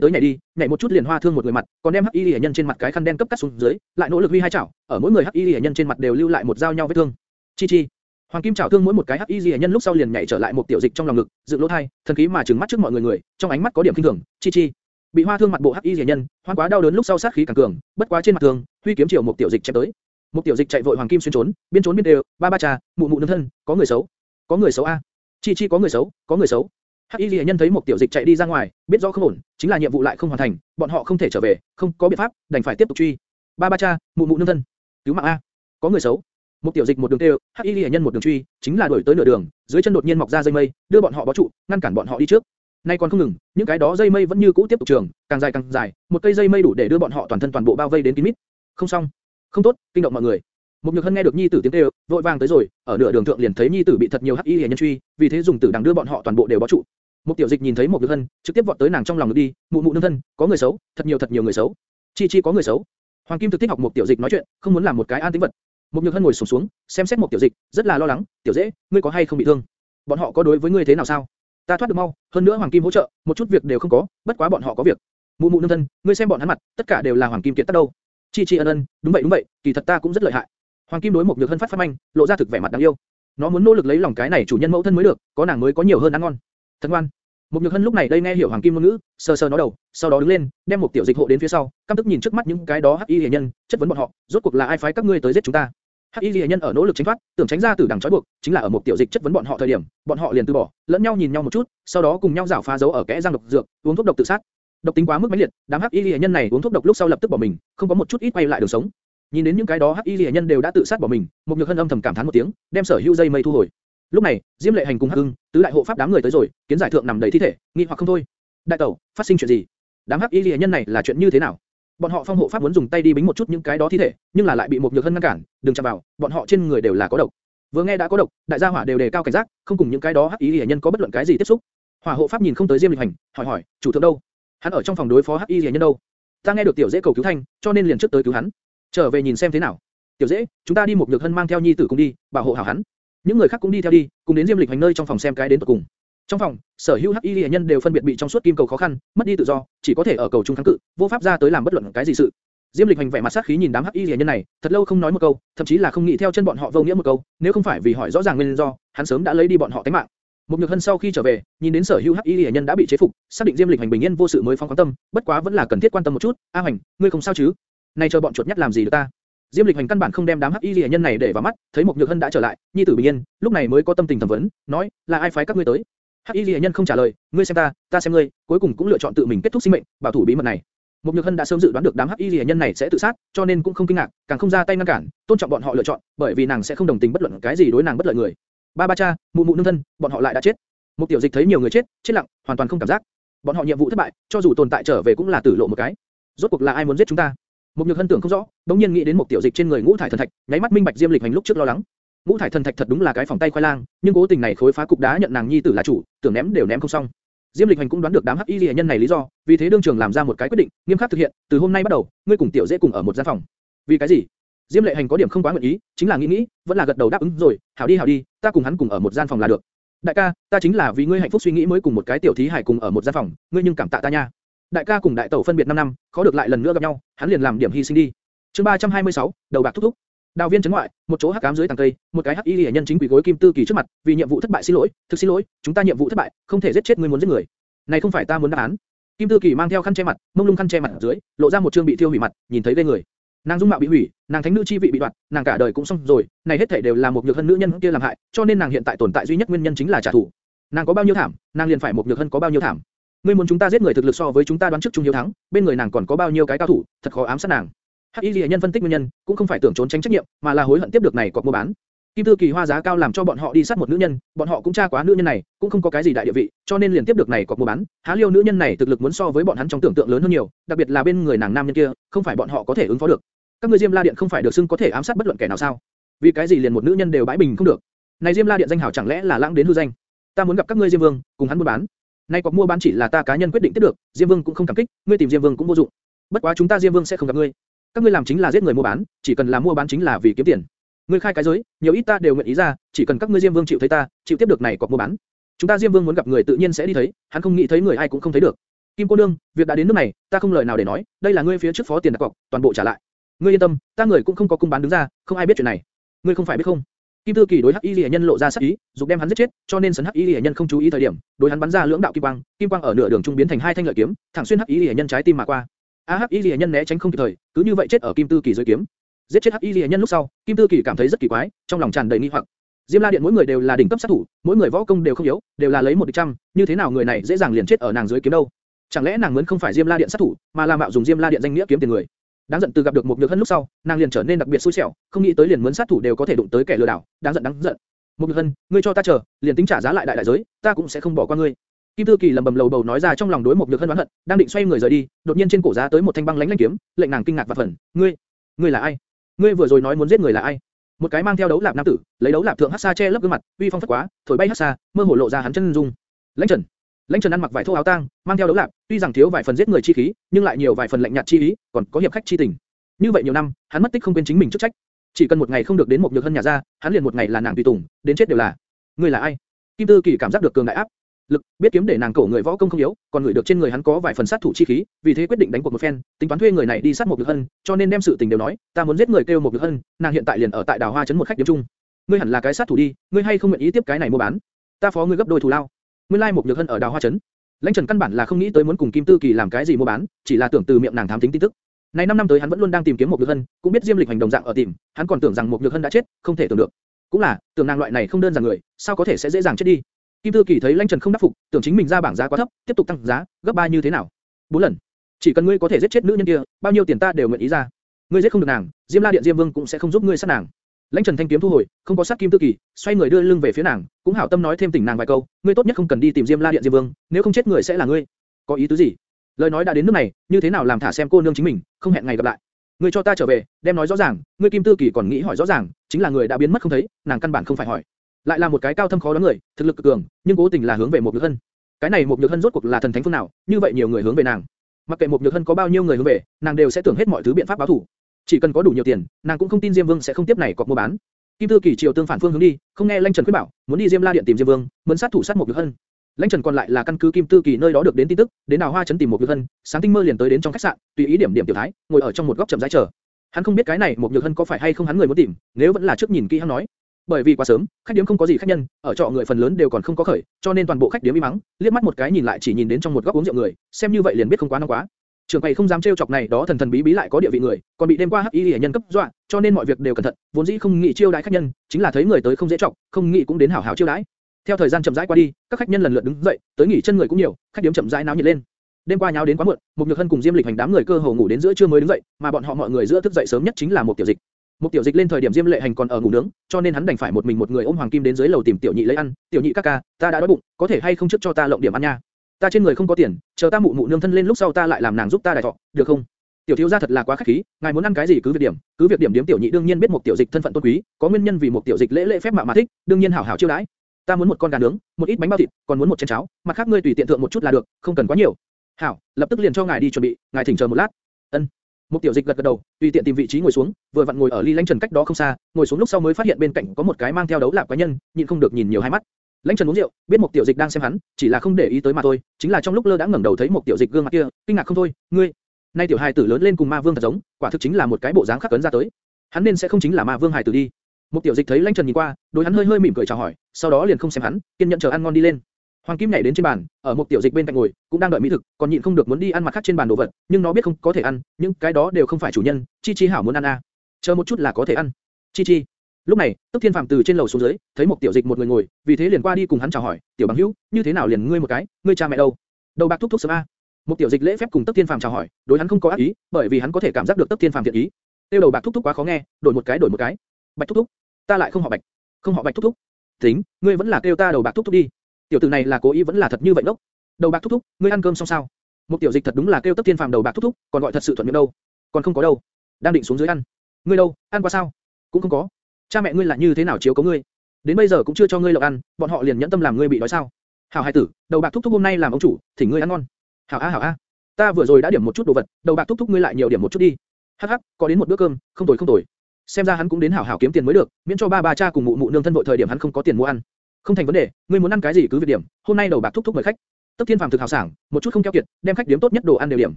tới nhảy đi, nhảy một chút liền hoa thương một người mặt, còn đem hắc y liễu nhân trên mặt cái khăn đen cấp cắt xuống dưới, lại nỗ lực huy hai chảo, ở mỗi người hắc y liễu nhân trên mặt đều lưu lại một dao nhau vết thương. Chi chi. Hoàng Kim chảo thương mỗi một cái hắc y liễu nhân lúc sau liền nhảy trở lại một tiểu dịch trong lòng ngực, dựng lỗ thay, thần khí mà trừng mắt trước mọi người người, trong ánh mắt có điểm kinh thường. Chi chi. Bị hoa thương mặt bộ hắc y liễu nhân, hoang quá đau đớn lúc sau sát khí càng cường, bất quá trên mặt thương, huy kiếm chiều một tiểu dịch chém tới. Một tiểu dịch chạy vội Hoàng Kim xuyên trốn, biên trốn biên đều, ba ba trà, mụ mụ nương thân, có người xấu, có người xấu a. Chi chi có người xấu, có người xấu. Hắc Y Lệ nhân thấy một tiểu dịch chạy đi ra ngoài, biết rõ không ổn, chính là nhiệm vụ lại không hoàn thành, bọn họ không thể trở về, không có biện pháp, đành phải tiếp tục truy. Ba ba cha, mụ mụ nương thân, cứu mạng a, có người xấu. Một tiểu dịch một đường tiêu, Hắc Y Lệ nhân một đường truy, chính là đuổi tới nửa đường, dưới chân đột nhiên mọc ra dây mây, đưa bọn họ bó trụ, ngăn cản bọn họ đi trước. Nay còn không ngừng, những cái đó dây mây vẫn như cũ tiếp tục trường, càng dài càng dài, một cây dây mây đủ để đưa bọn họ toàn thân toàn bộ bao vây đến kín mít. Không xong, không tốt, kinh động mọi người. Một nhược hân nghe được nhi tử tiếng kêu, vội vàng tới rồi, ở nửa đường thượng liền thấy nhi tử bị thật nhiều hắc y liễu nhân truy, vì thế dùng tử đằng đưa bọn họ toàn bộ đều bó trụ. Một tiểu dịch nhìn thấy một nhược hân, trực tiếp vọt tới nàng trong lòng đi, mụ mụ nương thân, có người xấu, thật nhiều thật nhiều người xấu. Chi chi có người xấu. Hoàng Kim thực thích học một tiểu dịch nói chuyện, không muốn làm một cái an tĩnh vật. Một nhược hân ngồi sụp xuống, xuống, xem xét một tiểu dịch, rất là lo lắng, tiểu dễ, ngươi có hay không bị thương? Bọn họ có đối với ngươi thế nào sao? Ta thoát được mau, hơn nữa Hoàng Kim hỗ trợ, một chút việc đều không có, bất quá bọn họ có việc. Mụ mụ nương thân, ngươi xem bọn hắn mặt, tất cả đều là Hoàng Kim kiệt tác đâu. Chi chi ân ân, đúng vậy đúng vậy, kỳ thật ta cũng rất lợi hại. Hoàng Kim đối một nhược hân phát phát manh, lộ ra thực vẻ mặt đáng yêu. Nó muốn nỗ lực lấy lòng cái này chủ nhân mẫu thân mới được, có nàng mới có nhiều hơn ăn ngon. Thần ngoan. Một nhược hân lúc này đây nghe hiểu Hoàng Kim ngôn ngữ, sờ sờ nó đầu, sau đó đứng lên, đem một tiểu dịch hộ đến phía sau, căm tức nhìn trước mắt những cái đó hắc y liễu nhân, chất vấn bọn họ, rốt cuộc là ai phái các ngươi tới giết chúng ta? Hắc y liễu nhân ở nỗ lực tránh thoát, tưởng tránh ra từ đằng trói buộc, chính là ở một tiểu dịch chất vấn bọn họ thời điểm, bọn họ liền từ bỏ, lẫn nhau nhìn nhau một chút, sau đó cùng nhau rảo phá dấu ở kẽ răng độc dược, uống thuốc độc tự sát. Độc tính quá mức mãnh liệt, đám hắc y liễu nhân này uống thuốc độc lúc sau lập tức bỏ mình, không có một chút ít quay lại đường sống. Nhìn đến những cái đó hắc y liễu nhân đều đã tự sát bỏ mình, một nhược hân âm thầm cảm thán một tiếng, đem sở hữu dây mây thu hồi. Lúc này, Diêm Lệ Hành cùng Hắc Hưng, tứ đại hộ pháp đám người tới rồi, kiến giải thượng nằm đầy thi thể, nghi hoặc không thôi. Đại tẩu, phát sinh chuyện gì? Đám hắc y lìa nhân này là chuyện như thế nào? Bọn họ phong hộ pháp muốn dùng tay đi bính một chút những cái đó thi thể, nhưng là lại bị một nhược hân ngăn cản, đừng chạm vào, bọn họ trên người đều là có độc. Vừa nghe đã có độc, đại gia hỏa đều đề cao cảnh giác, không cùng những cái đó hắc y lìa nhân có bất luận cái gì tiếp xúc. Hỏa hộ pháp nhìn không tới Diêm Lịch Hành, hỏi hỏi, chủ thượng đâu? Hắn ở trong phòng đối phó hắc y lìa nhân đâu? Ta nghe được tiểu dễ cầu cứu thanh, cho nên liền trước tới cứu hắn. Trở về nhìn xem thế nào. Tiểu dễ, chúng ta đi một nhược hân mang theo nhi tử cùng đi, bảo hộ hảo hắn. Những người khác cũng đi theo đi, cùng đến Diêm Lịch Hành nơi trong phòng xem cái đến tận cùng. Trong phòng, sở hữu hắc y liễu nhân đều phân biệt bị trong suốt kim cầu khó khăn, mất đi tự do, chỉ có thể ở cầu trung kháng cự, vô pháp ra tới làm bất luận cái gì sự. Diêm Lịch Hành vẻ mặt sát khí nhìn đám hắc y liễu nhân này, thật lâu không nói một câu, thậm chí là không nghĩ theo chân bọn họ vô nghĩa một câu, nếu không phải vì hỏi rõ ràng nguyên do, hắn sớm đã lấy đi bọn họ tính mạng. Một nhược hân sau khi trở về, nhìn đến sở hữu hắc y liễu nhân đã bị chế phục, xác định Diêm Lịch Hành bình yên vô sự mới phóng quan tâm, bất quá vẫn là cần thiết quan tâm một chút. A Hành, ngươi không sao chứ? Này chờ bọn chuột nhắt làm gì được ta? Diêm Lịch Hành căn bản không đem đám hắc y lìa nhân này để vào mắt, thấy Mục nhược hân đã trở lại, nhi tử bình yên, lúc này mới có tâm tình thẩm vấn, nói, là ai phái các ngươi tới? Hắc y lìa nhân không trả lời, ngươi xem ta, ta xem ngươi, cuối cùng cũng lựa chọn tự mình kết thúc sinh mệnh, bảo thủ bí mật này. Mục Nhược Hân đã sớm dự đoán được đám hắc y lìa nhân này sẽ tự sát, cho nên cũng không kinh ngạc, càng không ra tay ngăn cản, tôn trọng bọn họ lựa chọn, bởi vì nàng sẽ không đồng tình bất luận cái gì đối nàng bất lợi người. Ba ba cha, mụ mụ nương thân, bọn họ lại đã chết. Một tiểu dịch thấy nhiều người chết, chết lặng, hoàn toàn không cảm giác. Bọn họ nhiệm vụ thất bại, cho dù tồn tại trở về cũng là tử lộ một cái. Rốt cuộc là ai muốn giết chúng ta? Một Nhược Hân tưởng không rõ, đống nhiên nghĩ đến một tiểu dịch trên người ngũ thải thần thạch, nháy mắt minh bạch Diêm Lịch Hành lúc trước lo lắng. Ngũ thải thần thạch thật đúng là cái phòng tay khoai lang, nhưng cố tình này khối phá cục đá nhận nàng nhi tử là chủ, tưởng ném đều ném không xong. Diêm Lịch Hành cũng đoán được đám hắc y liễu nhân này lý do, vì thế đương trường làm ra một cái quyết định, nghiêm khắc thực hiện, từ hôm nay bắt đầu, ngươi cùng tiểu dễ cùng ở một gian phòng. Vì cái gì? Diêm Lệ Hành có điểm không quá nguyện ý, chính là nghĩ nghĩ, vẫn là gật đầu đáp ứng rồi, hảo đi hảo đi, ta cùng hắn cùng ở một gian phòng là được. Đại ca, ta chính là vì ngươi hạnh phúc suy nghĩ mới cùng một cái tiểu thí hải cùng ở một gian phòng, ngươi nhưng cảm tạ ta nha. Đại ca cùng đại tẩu phân biệt 5 năm, khó được lại lần nữa gặp nhau, hắn liền làm điểm hy sinh đi. Chương 326, đầu bạc thúc thúc. Đào viên Trấn ngoại, một chỗ hắc ám dưới tầng cây, một cái hắc y liễu nhân chính quỷ gối kim tư kỳ trước mặt, vì nhiệm vụ thất bại xin lỗi, thực xin lỗi, chúng ta nhiệm vụ thất bại, không thể giết chết ngươi muốn giết người. Này không phải ta muốn đáp án. Kim tư kỳ mang theo khăn che mặt, mông lung khăn che mặt dưới, lộ ra một trương bị thiêu hủy mặt, nhìn thấy ghê người. Nàng dung mạo bị hủy, nàng thánh nữ chi vị bị đoạt, nàng cả đời cũng xong rồi, này hết thảy đều là một nhược hân nữ nhân kia làm hại, cho nên nàng hiện tại tồn tại duy nhất nguyên nhân chính là trả thù. Nàng có bao nhiêu thảm, nàng liền phải một nhược hân có bao nhiêu thảm. Ngươi muốn chúng ta giết người thực lực so với chúng ta đoán trước trung hiếu thắng, bên người nàng còn có bao nhiêu cái cao thủ, thật khó ám sát nàng. Hắc Y Lệ nhân phân tích nguyên nhân, cũng không phải tưởng trốn tránh trách nhiệm, mà là hối hận tiếp được này cọc mua bán. Kim Tư Kỳ hoa giá cao làm cho bọn họ đi sát một nữ nhân, bọn họ cũng tra quá nữ nhân này, cũng không có cái gì đại địa vị, cho nên liền tiếp được này cọc mua bán. Há liêu nữ nhân này thực lực muốn so với bọn hắn trong tưởng tượng lớn hơn nhiều, đặc biệt là bên người nàng nam nhân kia, không phải bọn họ có thể ứng phó được. Các ngươi Diêm La Điện không phải được xưng có thể ám sát bất luận kẻ nào sao? Vì cái gì liền một nữ nhân đều bãi bình không được? Này Diêm La Điện danh hảo chẳng lẽ là lãng đến hư danh? Ta muốn gặp các ngươi Diêm Vương, cùng hắn mua bán. Nay cọc mua bán chỉ là ta cá nhân quyết định tiếp được, Diêm Vương cũng không cảm kích, ngươi tìm Diêm Vương cũng vô dụng. Bất quá chúng ta Diêm Vương sẽ không gặp ngươi. Các ngươi làm chính là giết người mua bán, chỉ cần là mua bán chính là vì kiếm tiền. Ngươi khai cái giới, nhiều ít ta đều nguyện ý ra, chỉ cần các ngươi Diêm Vương chịu thấy ta, chịu tiếp được này cọc mua bán. Chúng ta Diêm Vương muốn gặp người tự nhiên sẽ đi thấy, hắn không nghĩ thấy người ai cũng không thấy được. Kim cô nương, việc đã đến nước này, ta không lời nào để nói, đây là ngươi phía trước phó tiền đặt cọc, toàn bộ trả lại. Ngươi yên tâm, ta người cũng không có cung bán đứng ra, không ai biết chuyện này. Ngươi không phải biết không? Kim Tư Kỳ đối Hắc Y Lệ Nhân lộ ra sát ý, dục đem hắn giết chết, cho nên sấn Hắc Y Lệ Nhân không chú ý thời điểm, đối hắn bắn ra lưỡng đạo kim quang, kim quang ở nửa đường trung biến thành hai thanh lợi kiếm, thẳng xuyên Hắc Y Lệ Nhân trái tim mà qua. A Hắc Y Lệ Nhân né tránh không kịp thời, cứ như vậy chết ở Kim Tư Kỳ dưới kiếm. Giết chết Hắc Y Lệ Nhân lúc sau, Kim Tư Kỳ cảm thấy rất kỳ quái, trong lòng tràn đầy nghi hoặc. Diêm La Điện mỗi người đều là đỉnh cấp sát thủ, mỗi người võ công đều không yếu, đều là lấy một địch trăm, như thế nào người này dễ dàng liền chết ở nàng dưới kiếm đâu? Chẳng lẽ nàng muốn không phải Diêm La Điện sát thủ, mà là mạo dùng Diêm La Điện danh nghĩa kiếm tiền người? Đáng giận từ gặp được một nhược hân lúc sau, nàng liền trở nên đặc biệt xui xẻo, không nghĩ tới liền muốn sát thủ đều có thể đụng tới kẻ lừa đảo, đáng giận đáng giận. Một nhược hân, ngươi cho ta chờ, liền tính trả giá lại đại đại giới, ta cũng sẽ không bỏ qua ngươi. Kim Tư Kỳ lầm bầm lầu bầu nói ra trong lòng đối một nhược hân oán hận, đang định xoay người rời đi, đột nhiên trên cổ giá tới một thanh băng lãnh lãnh kiếm, lệnh nàng kinh ngạc và phần. Ngươi, ngươi là ai? Ngươi vừa rồi nói muốn giết người là ai? Một cái mang theo đấu lạp nam tử, lấy đấu lạp thượng hắc sa che lấp gương mặt, uy phong phất quá, thổi bay hắc sa, mơ hồ lộ ra hắn chân dung. Lãnh Trần, Lãnh Trần ăn mặc vải thô áo tang, mang theo đấu lạp, tuy rằng thiếu vài phần giết người chi khí, nhưng lại nhiều vài phần lạnh nhạt chi ý, còn có hiệp khách chi tình. Như vậy nhiều năm, hắn mất tích không quên chính mình chức trách. Chỉ cần một ngày không được đến một nhược hân nhà ra, hắn liền một ngày là nàng tùy tùng, đến chết đều là. Ngươi là ai? Kim Tư Kỳ cảm giác được cường đại áp lực, biết kiếm để nàng cổ người võ công không yếu, còn người được trên người hắn có vài phần sát thủ chi khí, vì thế quyết định đánh cuộc một phen, tính toán thuê người này đi sát một nhược hân, cho nên đem sự tình đều nói, ta muốn giết người kêu một nhược hân, nàng hiện tại liền ở tại đào hoa trấn một khách điểm chung. Ngươi hẳn là cái sát thủ đi, ngươi hay không nguyện ý tiếp cái này mua bán? Ta phó ngươi gấp đôi thù lao. Nguyên lai like một nhược hân ở đào hoa trấn. Lãnh Trần căn bản là không nghĩ tới muốn cùng Kim Tư Kỳ làm cái gì mua bán, chỉ là tưởng từ miệng nàng thám tính tin tức. Này 5 năm tới hắn vẫn luôn đang tìm kiếm một Nhược Hân, cũng biết Diêm Lịch hành động dạng ở tìm, hắn còn tưởng rằng một Nhược Hân đã chết, không thể tưởng được. Cũng là, tưởng nàng loại này không đơn giản người, sao có thể sẽ dễ dàng chết đi. Kim Tư Kỳ thấy Lãnh Trần không đáp phục, tưởng chính mình ra bảng giá quá thấp, tiếp tục tăng giá, gấp ba như thế nào? Bốn lần. Chỉ cần ngươi có thể giết chết nữ nhân kia, bao nhiêu tiền ta đều nguyện ý ra. Ngươi giết không được nàng, Diêm La Điện Diêm Vương cũng sẽ không giúp ngươi sát nàng. Lãnh Trần thanh kiếm thu hồi, không có sát Kim Tư Kỳ, xoay người đưa lưng về phía nàng, cũng hảo tâm nói thêm tỉnh nàng vài câu, ngươi tốt nhất không cần đi tìm Diêm La Điện Diêm Vương, nếu không chết người sẽ là ngươi. Có ý tứ gì? Lời nói đã đến nước này, như thế nào làm thả xem cô nương chính mình, không hẹn ngày gặp lại. Ngươi cho ta trở về, đem nói rõ ràng, ngươi Kim Tư Kỳ còn nghĩ hỏi rõ ràng, chính là người đã biến mất không thấy, nàng căn bản không phải hỏi. Lại là một cái cao thâm khó đoán người, thực lực cực cường, nhưng cố tình là hướng về một nhược hân. Cái này một nhược hân rốt cuộc là thần thánh phương nào, như vậy nhiều người hướng về nàng. Mặc kệ một nhược hân có bao nhiêu người hướng về, nàng đều sẽ tưởng hết mọi thứ biện pháp báo thù. Chỉ cần có đủ nhiều tiền, nàng cũng không tin Diêm Vương sẽ không tiếp này cọc mua bán. Kim Tư Kỳ chiều tương phản phương hướng đi, không nghe Lăng Trần khuyên bảo, muốn đi Diêm La Điện tìm Diêm Vương, muốn sát thủ sát một được hơn. Lãnh Trần còn lại là căn cứ Kim Tư Kỳ nơi đó được đến tin tức, đến Đào Hoa trấn tìm một Nhược Hân, sáng tinh mơ liền tới đến trong khách sạn, tùy ý điểm điểm tiểu thái, ngồi ở trong một góc chậm rãi chờ. Hắn không biết cái này một Nhược Hân có phải hay không hắn người muốn tìm, nếu vẫn là trước nhìn kỹ hắn nói. Bởi vì quá sớm, khách điểm không có gì khách nhân, ở trọ người phần lớn đều còn không có khởi, cho nên toàn bộ khách điểm im mắng, liếc mắt một cái nhìn lại chỉ nhìn đến trong một góc uống rượu người, xem như vậy liền biết không quá nóng quá. Trường quầy không dám trêu chọc này đó thần thần bí bí lại có địa vị người, còn bị đêm qua hắc y liễu nhân cấp dọa, cho nên mọi việc đều cẩn thận, vốn dĩ không nghĩ chiêu đãi khách nhân, chính là thấy người tới không dễ chọc, không nghĩ cũng đến hảo hảo chiêu đãi. Theo thời gian chậm rãi qua đi, các khách nhân lần lượt đứng dậy, tới nghỉ chân người cũng nhiều, khách điểm chậm rãi náo nhiệt lên. Đêm qua nháo đến quá muộn, một nhược hân cùng Diêm Lịch hành đám người cơ hồ ngủ đến giữa trưa mới đứng dậy, mà bọn họ mọi người giữa thức dậy sớm nhất chính là một tiểu dịch. Một tiểu dịch lên thời điểm Diêm Lệ Hành còn ở ngủ nướng, cho nên hắn đành phải một mình một người ôm Hoàng Kim đến dưới lầu tìm tiểu nhị lấy ăn. Tiểu nhị ca ca, ta đã đói bụng, có thể hay không trước cho ta lộng điểm ăn nha? Ta trên người không có tiền, chờ ta mụ mụ nương thân lên lúc sau ta lại làm nàng giúp ta đại thọ, được không? Tiểu thiếu gia thật là quá khách khí, ngài muốn ăn cái gì cứ việc điểm, cứ việc điểm điểm tiểu nhị đương nhiên biết một tiểu dịch thân phận tôn quý, có nguyên nhân vì một tiểu dịch lễ lễ phép mạo mà thích, đương nhiên hảo hảo chiêu đãi. Ta muốn một con gà nướng, một ít bánh bao thịt, còn muốn một chén cháo, mặt khác ngươi tùy tiện thượng một chút là được, không cần quá nhiều. Hảo, lập tức liền cho ngài đi chuẩn bị, ngài thỉnh chờ một lát. Ân. Một tiểu dịch gật gật đầu, tùy tiện tìm vị trí ngồi xuống, vừa vặn ngồi ở ly lãnh trần cách đó không xa, ngồi xuống lúc sau mới phát hiện bên cạnh có một cái mang theo đấu lạp quái nhân, nhịn không được nhìn nhiều hai mắt. Lãnh Trần uống rượu, biết một tiểu dịch đang xem hắn, chỉ là không để ý tới mà thôi, chính là trong lúc lơ đã ngẩng đầu thấy một tiểu dịch gương mặt kia, kinh ngạc không thôi, ngươi, nay tiểu hài tử lớn lên cùng ma vương thật giống, quả thực chính là một cái bộ dáng khắc cấn ra tới. Hắn nên sẽ không chính là ma vương hài tử đi. Một tiểu dịch thấy Lãnh Trần nhìn qua, đối hắn hơi hơi mỉm cười chào hỏi, sau đó liền không xem hắn, kiên nhẫn chờ ăn ngon đi lên. Hoàng Kim nhảy đến trên bàn, ở một tiểu dịch bên cạnh ngồi, cũng đang đợi mỹ thực, còn nhịn không được muốn đi ăn mặt khác trên bàn đồ vật, nhưng nó biết không có thể ăn, những cái đó đều không phải chủ nhân, Chi Chi hảo muốn ăn à. Chờ một chút là có thể ăn. Chi Chi. Lúc này, Tức Thiên Phàm từ trên lầu xuống dưới, thấy một tiểu dịch một người ngồi, vì thế liền qua đi cùng hắn chào hỏi, "Tiểu bằng hữu, như thế nào liền ngươi một cái, ngươi cha mẹ đâu?" Đầu bạc thúc thúc sớm a. Một tiểu dịch lễ phép cùng Tức Thiên Phàm chào hỏi, đối hắn không có ác ý, bởi vì hắn có thể cảm giác được Tức Thiên Phàm thiện ý. Tiêu đầu bạc thúc thúc quá khó nghe, đổi một cái đổi một cái. Bạch thúc thúc, ta lại không họ Bạch. không họ bạch thúc thúc. tính, ngươi vẫn là kêu ta đầu bạc thúc thúc đi. tiểu tử này là cố ý vẫn là thật như vậy đốc đầu bạc thúc thúc, ngươi ăn cơm xong sao? một tiểu dịch thật đúng là kêu tức thiên phàm đầu bạc thúc thúc, còn gọi thật sự thuận miệng đâu. còn không có đâu, đang định xuống dưới ăn. ngươi đâu, ăn qua sao? cũng không có cha mẹ ngươi là như thế nào chiếu cố ngươi? đến bây giờ cũng chưa cho ngươi lộc ăn, bọn họ liền nhẫn tâm làm ngươi bị đói sao? hảo hai tử, đầu bạc thúc thúc hôm nay làm ông chủ, thỉnh ngươi ăn ngon. hảo a hảo a, ta vừa rồi đã điểm một chút đồ vật, đầu bạc thúc thúc ngươi lại nhiều điểm một chút đi. hắc hắc, có đến một bữa cơm, không tồi không tồi. xem ra hắn cũng đến hảo hảo kiếm tiền mới được, miễn cho ba ba cha cùng mụ mụ nương thân vội thời điểm hắn không có tiền mua ăn. không thành vấn đề, ngươi muốn ăn cái gì cứ việc điểm, hôm nay đầu bạc thúc thúc mời khách. Tấp Thiên Phàm thực hào sảng, một chút không keo kiệt, đem khách điểm tốt nhất đồ ăn đều điểm.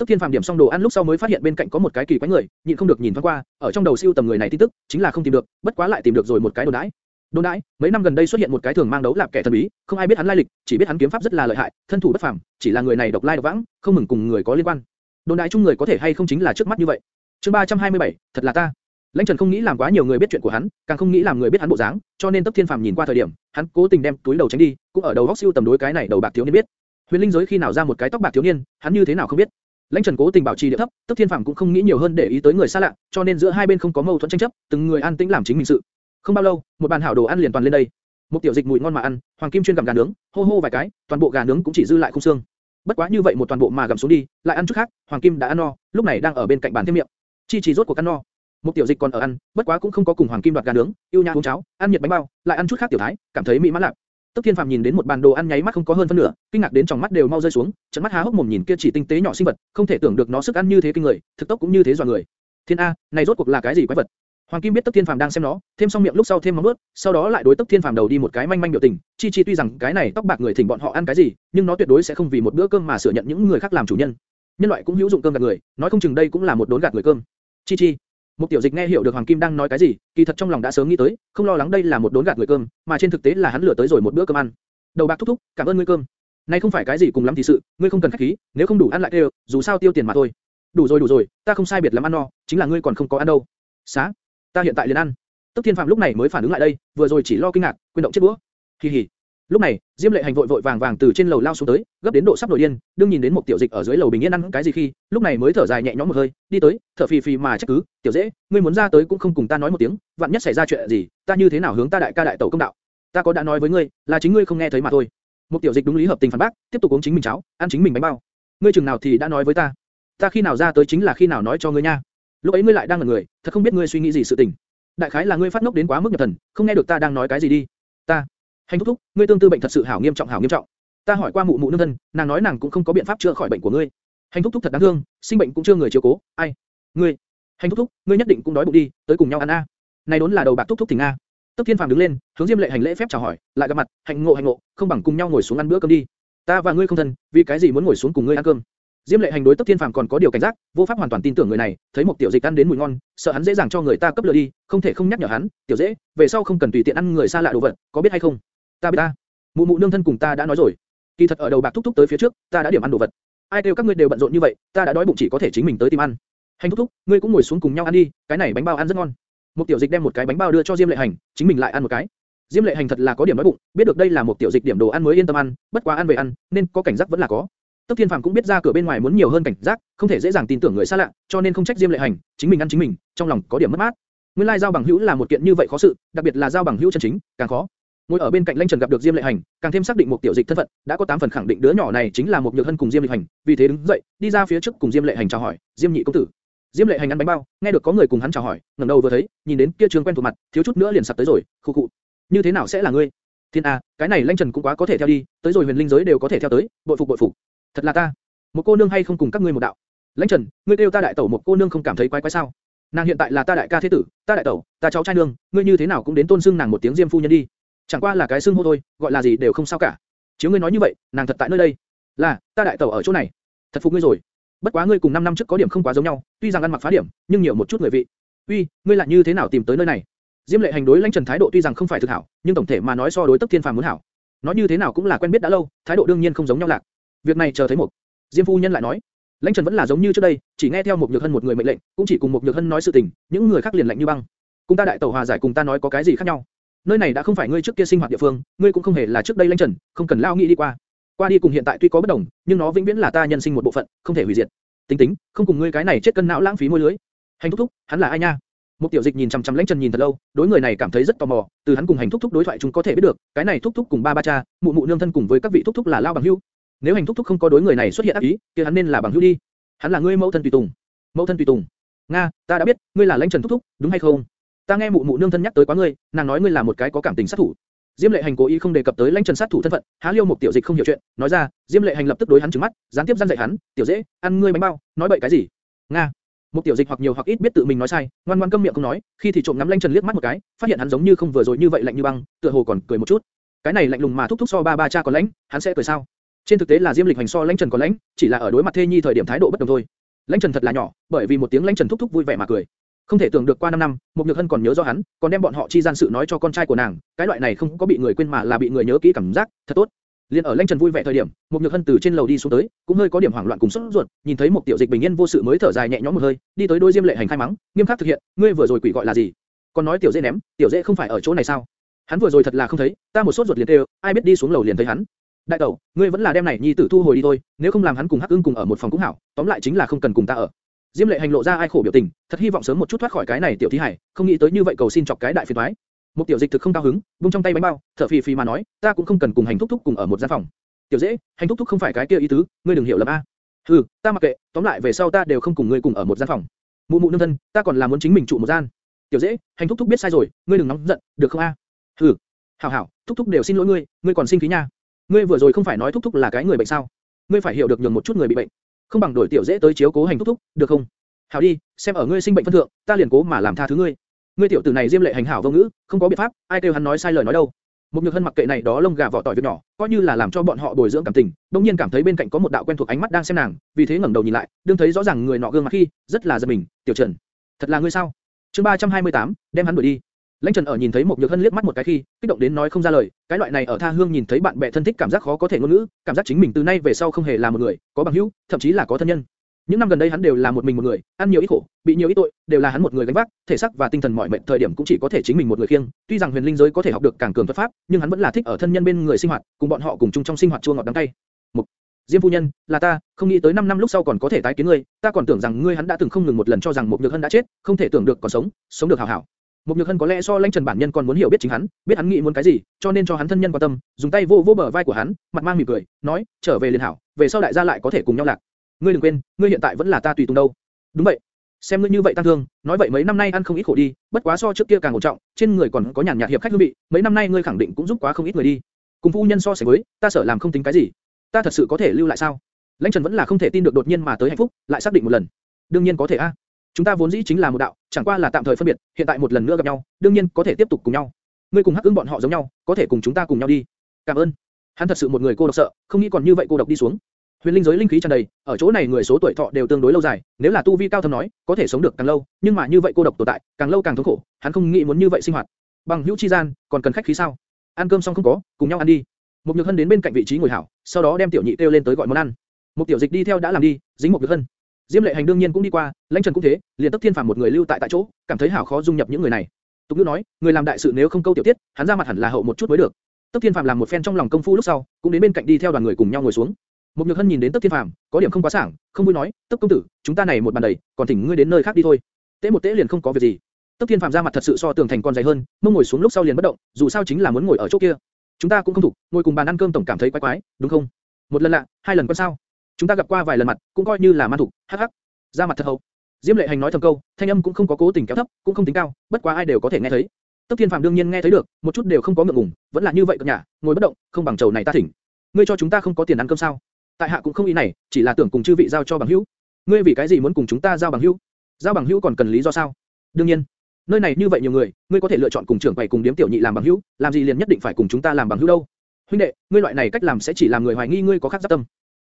Tấp Thiên Phàm điểm xong đồ ăn lúc sau mới phát hiện bên cạnh có một cái kỳ quái người, nhịn không được nhìn thoáng qua, ở trong đầu siêu tầm người này tin tức, chính là không tìm được, bất quá lại tìm được rồi một cái đồ đãi. Đồn đãi, mấy năm gần đây xuất hiện một cái thường mang đấu lạp kẻ thần bí, không ai biết hắn lai lịch, chỉ biết hắn kiếm pháp rất là lợi hại, thân thủ bất phàm, chỉ là người này độc lai độc vãng, không mừng cùng người có liên quan. Đồn đãi chung người có thể hay không chính là trước mắt như vậy. Chương 327, thật là ta. Lãnh Trần không nghĩ làm quá nhiều người biết chuyện của hắn, càng không nghĩ làm người biết hắn bộ dáng, cho nên Tấp Thiên Phàm nhìn qua thời điểm, hắn cố tình đem túi đầu tránh đi, cũng ở đầu góc siêu tầm đối cái này đầu bạc thiếu niên biết. Huyền linh giới khi nào ra một cái tóc bạc thiếu niên, hắn như thế nào không biết. Lãnh Trần cố tình bảo trì địa thấp, tức Thiên Phàm cũng không nghĩ nhiều hơn để ý tới người xa lạ, cho nên giữa hai bên không có mâu thuẫn tranh chấp, từng người an tĩnh làm chính mình sự. Không bao lâu, một bàn hảo đồ ăn liền toàn lên đây. Một tiểu dịch mùi ngon mà ăn, Hoàng Kim chuyên gặm gà nướng, hô hô vài cái, toàn bộ gà nướng cũng chỉ dư lại khung xương. Bất quá như vậy một toàn bộ mà gặm xuống đi, lại ăn chút khác, Hoàng Kim đã ăn no, lúc này đang ở bên cạnh bàn thêm miệng. Chi chỉ rốt của căn no. Một tiểu dịch còn ở ăn, bất quá cũng không có cùng Hoàng Kim đoạt gà nướng, yêu nhã uống cháo, ăn nhiệt bánh bao, lại ăn chút khác tiểu thái, cảm thấy mỹ mãn lạc. Tức Thiên Phàm nhìn đến một bàn đồ ăn nháy mắt không có hơn phân nửa, kinh ngạc đến trong mắt đều mau rơi xuống, trợn mắt há hốc mồm nhìn kia chỉ tinh tế nhỏ sinh vật, không thể tưởng được nó sức ăn như thế kinh người, thực tốc cũng như thế dọa người. Thiên a, này rốt cuộc là cái gì quái vật? Hoàng Kim biết Tức Thiên Phàm đang xem nó, thêm xong miệng lúc sau thêm móng nuốt, sau đó lại đối Tức Thiên Phàm đầu đi một cái manh manh biểu tình. Chi Chi tuy rằng cái này tóc bạc người thỉnh bọn họ ăn cái gì, nhưng nó tuyệt đối sẽ không vì một bữa cơm mà sửa nhận những người khác làm chủ nhân. Nhân loại cũng hữu dụng cơm gạt người, nói không chừng đây cũng là một đốn gạt người cơm. Chi Chi, một tiểu dịch nghe hiểu được Hoàng Kim đang nói cái gì, kỳ thật trong lòng đã sớm nghĩ tới, không lo lắng đây là một đốn gạt người cơm, mà trên thực tế là hắn lừa tới rồi một bữa cơm ăn. Đầu bạc thúc thúc, cảm ơn ngươi cơm. Nay không phải cái gì cùng lắm thì sự, ngươi không cần khách khí, nếu không đủ ăn lại đều, dù sao tiêu tiền mà thôi. Đủ rồi đủ rồi, ta không sai biệt lắm ăn no, chính là ngươi còn không có ăn đâu. Xá, ta hiện tại liền ăn. Tức Thiên Phạm lúc này mới phản ứng lại đây, vừa rồi chỉ lo kinh ngạc, quên động chiếc búa. Kỳ hỉ. Lúc này, Diêm Lệ Hành vội vội vàng vàng từ trên lầu lao xuống tới, gấp đến độ sắp nổi điên, đương nhìn đến một tiểu dịch ở dưới lầu bình yên ăn cái gì khi, lúc này mới thở dài nhẹ nhõm một hơi, đi tới, thở phì phì mà trách cứ, "Tiểu dễ, ngươi muốn ra tới cũng không cùng ta nói một tiếng, vạn nhất xảy ra chuyện gì, ta như thế nào hướng ta đại ca đại tẩu công đạo? Ta có đã nói với ngươi, là chính ngươi không nghe thấy mà thôi." Một tiểu dịch đúng lý hợp tình phản bác, tiếp tục uống chính mình cháo, ăn chính mình bánh bao. "Ngươi chừng nào thì đã nói với ta? Ta khi nào ra tới chính là khi nào nói cho ngươi nha." Lúc ấy ngươi lại đang ngẩn người, thật không biết ngươi suy nghĩ gì sự tình. Đại khái là ngươi phát ngốc đến quá mức nhập thần, không nghe được ta đang nói cái gì đi. Ta, hành thúc thúc, ngươi tương tư bệnh thật sự hảo nghiêm trọng hảo nghiêm trọng. Ta hỏi qua mụ mụ nương thân, nàng nói nàng cũng không có biện pháp chữa khỏi bệnh của ngươi. Hành thúc thúc thật đáng thương, sinh bệnh cũng chưa người chiếu cố, ai? Ngươi, hành thúc thúc, ngươi nhất định cũng đói bụng đi, tới cùng nhau ăn a. Này đốn là đầu bạc thúc thúc thỉnh a. Tức Thiên Phàm đứng lên, hướng Diêm Lệ hành lễ phép chào hỏi, lại gặp mặt, hạnh ngộ hạnh ngộ, không bằng cùng nhau ngồi xuống ăn bữa cơm đi. Ta và ngươi không thân, vì cái gì muốn ngồi xuống cùng ngươi ăn cơm? Diêm Lệ hành đối Tấp Thiên Phàm còn có điều cảnh giác, vô pháp hoàn toàn tin tưởng người này, thấy một tiểu dịch ăn đến mùi ngon, sợ hắn dễ dàng cho người ta cấp lừa đi, không thể không nhắc nhở hắn, tiểu dễ, về sau không cần tùy tiện ăn người xa lạ đồ vật, có biết hay không? Ta biết ta. Mụ mụ nương thân cùng ta đã nói rồi. Kỳ thật ở đầu bạc thúc thúc tới phía trước, ta đã điểm ăn đồ vật. Ai kêu các ngươi đều bận rộn như vậy, ta đã đói bụng chỉ có thể chính mình tới tìm ăn. Hành thúc thúc, ngươi cũng ngồi xuống cùng nhau ăn đi, cái này bánh bao ăn rất ngon. Một tiểu dịch đem một cái bánh bao đưa cho Diêm Lệ Hành, chính mình lại ăn một cái. Diêm Lệ Hành thật là có điểm đói bụng, biết được đây là một tiểu dịch điểm đồ ăn mới yên tâm ăn, bất quá ăn về ăn, nên có cảnh giác vẫn là có. Tốc Thiên Phàm cũng biết ra cửa bên ngoài muốn nhiều hơn cảnh giác, không thể dễ dàng tin tưởng người xa lạ, cho nên không trách Diêm Lệ Hành, chính mình ăn chính mình, trong lòng có điểm mất mát. Nguyên lai giao bằng hữu là một kiện như vậy khó sự, đặc biệt là giao bằng hữu chân chính, càng khó. Ngồi ở bên cạnh Lãnh Trần gặp được Diêm Lệ Hành, càng thêm xác định một tiểu dịch thân phận, đã có tám phần khẳng định đứa nhỏ này chính là một nhược hân cùng Diêm Lệ Hành, vì thế đứng dậy, đi ra phía trước cùng Diêm Lệ Hành chào hỏi, "Diêm nhị công tử." Diêm Lệ Hành ăn bánh bao, nghe được có người cùng hắn chào hỏi, ngẩng đầu vừa thấy, nhìn đến kia trường quen thuộc mặt, thiếu chút nữa liền sập tới rồi, khu cụ. Như thế nào sẽ là ngươi? Thiên a, cái này Lãnh Trần cũng quá có thể theo đi, tới rồi huyền linh giới đều có thể theo tới, bội phục bội phục. Thật là ta. Một cô nương hay không cùng các ngươi một đạo? Lãnh Trần, ngươi kêu ta đại tẩu một cô nương không cảm thấy quái quái sao? Nàng hiện tại là ta đại ca thế tử, ta đại tẩu, ta cháu trai nương, ngươi như thế nào cũng đến tôn xưng nàng một tiếng Diêm phu nhân đi. Chẳng qua là cái xương hô thôi, gọi là gì đều không sao cả. Chiếu ngươi nói như vậy, nàng thật tại nơi đây. Là, ta đại tẩu ở chỗ này. Thật phục ngươi rồi. Bất quá ngươi cùng 5 năm trước có điểm không quá giống nhau, tuy rằng ăn mặc phá điểm, nhưng nhiều một chút người vị. Uy, ngươi lại như thế nào tìm tới nơi này? Diêm Lệ Hành đối Lãnh Trần thái độ tuy rằng không phải thực hảo, nhưng tổng thể mà nói so đối Tấp Thiên Phàm muốn hảo. Nói như thế nào cũng là quen biết đã lâu, thái độ đương nhiên không giống nhau lạc. Việc này chờ thấy một. Diêm phu nhân lại nói, Lãnh Trần vẫn là giống như trước đây, chỉ nghe theo một nhược hân một người mệnh lệnh, cũng chỉ cùng một nhược hân nói sự tình, những người khác liền lạnh như băng. Cùng ta đại tẩu hòa giải cùng ta nói có cái gì khác nhau? Nơi này đã không phải ngươi trước kia sinh hoạt địa phương, ngươi cũng không hề là trước đây Lãnh Trần, không cần lao nghĩ đi qua. Qua đi cùng hiện tại tuy có bất đồng, nhưng nó vĩnh viễn là ta nhân sinh một bộ phận, không thể hủy diệt. Tính tính, không cùng ngươi cái này chết cân não lãng phí môi lưới. Hành thúc thúc, hắn là ai nha? Một tiểu dịch nhìn chăm chăm lãnh trần nhìn thật lâu, đối người này cảm thấy rất tò mò, từ hắn cùng hành thúc thúc đối thoại chúng có thể biết được, cái này thúc thúc cùng ba ba cha, mụ mụ nương thân cùng với các vị thúc thúc là lao bằng hữu. Nếu hành thúc thúc không có đối người này xuất hiện ác ý, kia hắn nên là bằng hữu đi. Hắn là ngươi mẫu thân tùy tùng. Mẫu thân tùy tùng. Nga, ta đã biết, ngươi là lãnh trần thúc thúc, đúng hay không? Ta nghe mụ mụ nương thân nhắc tới quá ngươi, nàng nói ngươi là một cái có cảm tình sát thủ. Diêm Lệ Hành cố ý không đề cập tới lãnh trần sát thủ thân phận, há liêu một tiểu dịch không hiểu chuyện, nói ra, Diêm Lệ Hành lập tức đối hắn trừng mắt, gián tiếp gian dạy hắn, tiểu dễ, ăn ngươi bánh bao, nói bậy cái gì? Nga. Một tiểu dịch hoặc nhiều hoặc ít biết tự mình nói sai, ngoan ngoan câm miệng không nói, khi thì trộm ngắm lãnh trần liếc mắt một cái, phát hiện hắn giống như không vừa rồi như vậy lạnh như băng, tựa hồ còn cười một chút. Cái này lạnh lùng mà thúc thúc so ba ba cha còn lãnh, hắn sẽ cười sao? Trên thực tế là Diêm Lịch Hành so lãnh trần còn lãnh, chỉ là ở đối mặt thê nhi thời điểm thái độ bất đồng thôi. Lãnh Trần thật là nhỏ, bởi vì một tiếng Lãnh Trần thúc thúc vui vẻ mà cười. Không thể tưởng được qua 5 năm, một Nhược Hân còn nhớ rõ hắn, còn đem bọn họ chi gian sự nói cho con trai của nàng, cái loại này không có bị người quên mà là bị người nhớ kỹ cảm giác, thật tốt. Liên ở Lãnh Trần vui vẻ thời điểm, một Nhược Hân từ trên lầu đi xuống tới, cũng hơi có điểm hoảng loạn cùng sốt ruột, nhìn thấy một tiểu dịch bình yên vô sự mới thở dài nhẹ nhõm một hơi, đi tới đôi Diêm Lệ Hành khai mắng, nghiêm khắc thực hiện, ngươi vừa rồi quỷ gọi là gì? Còn nói tiểu dễ ném, tiểu dễ không phải ở chỗ này sao? Hắn vừa rồi thật là không thấy, ta một sốt ruột liền kêu, ai biết đi xuống lầu liền thấy hắn. Đại tẩu, ngươi vẫn là đem này nhi tử thu hồi đi thôi, nếu không làm hắn cùng Hắc Ưng cùng ở một phòng cũng hảo, tóm lại chính là không cần cùng ta ở. Diêm Lệ Hành lộ ra ai khổ biểu tình, thật hy vọng sớm một chút thoát khỏi cái này tiểu thí hải, không nghĩ tới như vậy cầu xin chọc cái đại phiền toái. Một tiểu dịch thực không cao hứng, buông trong tay bánh bao, thở phì phì mà nói, ta cũng không cần cùng hành thúc thúc cùng ở một gian phòng. Tiểu dễ, hành thúc thúc không phải cái kia ý tứ, ngươi đừng hiểu lầm a. Hừ, ta mặc kệ, tóm lại về sau ta đều không cùng ngươi cùng ở một gian phòng. Mụ mụ nương thân, ta còn là muốn chính mình trụ một gian. Tiểu dễ, hành thúc thúc biết sai rồi, ngươi đừng nóng giận, được không a? Hừ, hảo hảo, thúc thúc đều xin lỗi ngươi, ngươi còn sinh khí nha. Ngươi vừa rồi không phải nói thúc thúc là cái người bệnh sao? Ngươi phải hiểu được nhường một chút người bị bệnh, không bằng đổi tiểu dễ tới chiếu cố hành thúc thúc, được không? Hảo đi, xem ở ngươi sinh bệnh phân thượng, ta liền cố mà làm tha thứ ngươi. Ngươi tiểu tử này diêm lệ hành hảo vô ngữ, không có biện pháp, ai kêu hắn nói sai lời nói đâu. Một nhược hân mặc kệ này đó lông gà vỏ tỏi việc nhỏ, coi như là làm cho bọn họ bồi dưỡng cảm tình, đột nhiên cảm thấy bên cạnh có một đạo quen thuộc ánh mắt đang xem nàng, vì thế ngẩng đầu nhìn lại, đương thấy rõ ràng người nọ gương mặt khi, rất là giật mình, tiểu trần, thật là ngươi sao? Chương 328, đem hắn đuổi đi. Lãnh Trần ở nhìn thấy một nhược hân liếc mắt một cái khi, kích động đến nói không ra lời, cái loại này ở tha hương nhìn thấy bạn bè thân thích cảm giác khó có thể ngôn ngữ, cảm giác chính mình từ nay về sau không hề là một người, có bằng hữu, thậm chí là có thân nhân. Những năm gần đây hắn đều là một mình một người, ăn nhiều ít khổ, bị nhiều ít tội, đều là hắn một người gánh vác, thể xác và tinh thần mỏi mệt thời điểm cũng chỉ có thể chính mình một người khiêng. Tuy rằng huyền linh giới có thể học được càng cường thuật pháp, nhưng hắn vẫn là thích ở thân nhân bên người sinh hoạt, cùng bọn họ cùng chung trong sinh hoạt chua ngọt đắng cay. Mục Diêm phu nhân, là ta, không nghĩ tới 5 năm lúc sau còn có thể tái kiến ngươi, ta còn tưởng rằng ngươi hắn đã từng không ngừng một lần cho rằng một nhược hân đã chết, không thể tưởng được còn sống, sống được hảo hảo. Một nhược hân có lẽ so lãnh trần bản nhân còn muốn hiểu biết chính hắn, biết hắn nghĩ muốn cái gì, cho nên cho hắn thân nhân quan tâm, dùng tay vô vô bờ vai của hắn, mặt mang mỉm cười, nói, trở về liền hảo, về sau đại gia lại có thể cùng nhau lạc. Ngươi đừng quên, ngươi hiện tại vẫn là ta tùy tùng đâu. Đúng vậy. Xem ngươi như vậy tăng thương, nói vậy mấy năm nay ăn không ít khổ đi, bất quá so trước kia càng ổn trọng, trên người còn có nhàn nhạt hiệp khách hương vị, mấy năm nay ngươi khẳng định cũng giúp quá không ít người đi. Cùng phu nhân so sánh với, ta sợ làm không tính cái gì. Ta thật sự có thể lưu lại sao? Lãnh Trần vẫn là không thể tin được đột nhiên mà tới hạnh phúc, lại xác định một lần. đương nhiên có thể a. Chúng ta vốn dĩ chính là một đạo, chẳng qua là tạm thời phân biệt, hiện tại một lần nữa gặp nhau, đương nhiên có thể tiếp tục cùng nhau. Ngươi cùng Hắc Ưng bọn họ giống nhau, có thể cùng chúng ta cùng nhau đi. Cảm ơn. Hắn thật sự một người cô độc sợ, không nghĩ còn như vậy cô độc đi xuống. Huyền linh giới linh khí tràn đầy, ở chỗ này người số tuổi thọ đều tương đối lâu dài, nếu là tu vi cao thâm nói, có thể sống được càng lâu, nhưng mà như vậy cô độc tồn tại, càng lâu càng thống khổ, hắn không nghĩ muốn như vậy sinh hoạt. Bằng hữu chi gian, còn cần khách khí sao? Ăn cơm xong không có, cùng nhau ăn đi. Một Nhược Hân đến bên cạnh vị trí ngồi hảo, sau đó đem tiểu nhị kêu lên tới gọi món ăn. Một tiểu dịch đi theo đã làm đi, dính một Nhược Hân. Diêm Lệ Hành đương nhiên cũng đi qua, Lãnh Trần cũng thế, liền Tắc Thiên Phàm một người lưu tại tại chỗ, cảm thấy hảo khó dung nhập những người này. Tục ngữ nói, người làm đại sự nếu không câu tiểu tiết, hắn ra mặt hẳn là hậu một chút mới được. Tắc Thiên Phàm làm một phen trong lòng công phu lúc sau, cũng đến bên cạnh đi theo đoàn người cùng nhau ngồi xuống. Một Nhược Hân nhìn đến Tắc Thiên Phàm, có điểm không quá sảng, không vui nói, Tắc công tử, chúng ta này một bàn đầy, còn thỉnh ngươi đến nơi khác đi thôi. Tế một tế liền không có việc gì. Tắc Thiên Phàm ra mặt thật sự so tường thành còn dày hơn, mông ngồi xuống lúc sau liền bất động, dù sao chính là muốn ngồi ở chỗ kia. Chúng ta cũng không thủ, ngồi cùng bàn ăn cơm tổng cảm thấy quái quái, đúng không? Một lần lạ, hai lần quan sao? Chúng ta gặp qua vài lần mặt, cũng coi như là man thủ, hắc hắc. Ra mặt thật hậu. Diêm Lệ Hành nói thầm câu, thanh âm cũng không có cố tình kéo thấp, cũng không tính cao, bất quá ai đều có thể nghe thấy. Tấp Thiên Phàm đương nhiên nghe thấy được, một chút đều không có ngượng ngùng, vẫn là như vậy cợt nhả, ngồi bất động, không bằng chầu này ta thỉnh. Ngươi cho chúng ta không có tiền ăn cơm sao? Tại hạ cũng không ý này, chỉ là tưởng cùng chư vị giao cho bằng hữu. Ngươi vì cái gì muốn cùng chúng ta giao bằng hữu? Giao bằng hữu còn cần lý do sao? Đương nhiên, nơi này như vậy nhiều người, ngươi có thể lựa chọn cùng trưởng quầy cùng điếm tiểu nhị làm bằng hữu, làm gì liền nhất định phải cùng chúng ta làm bằng hữu đâu? Huynh đệ, ngươi loại này cách làm sẽ chỉ làm người hoài nghi ngươi có khác giáp tâm.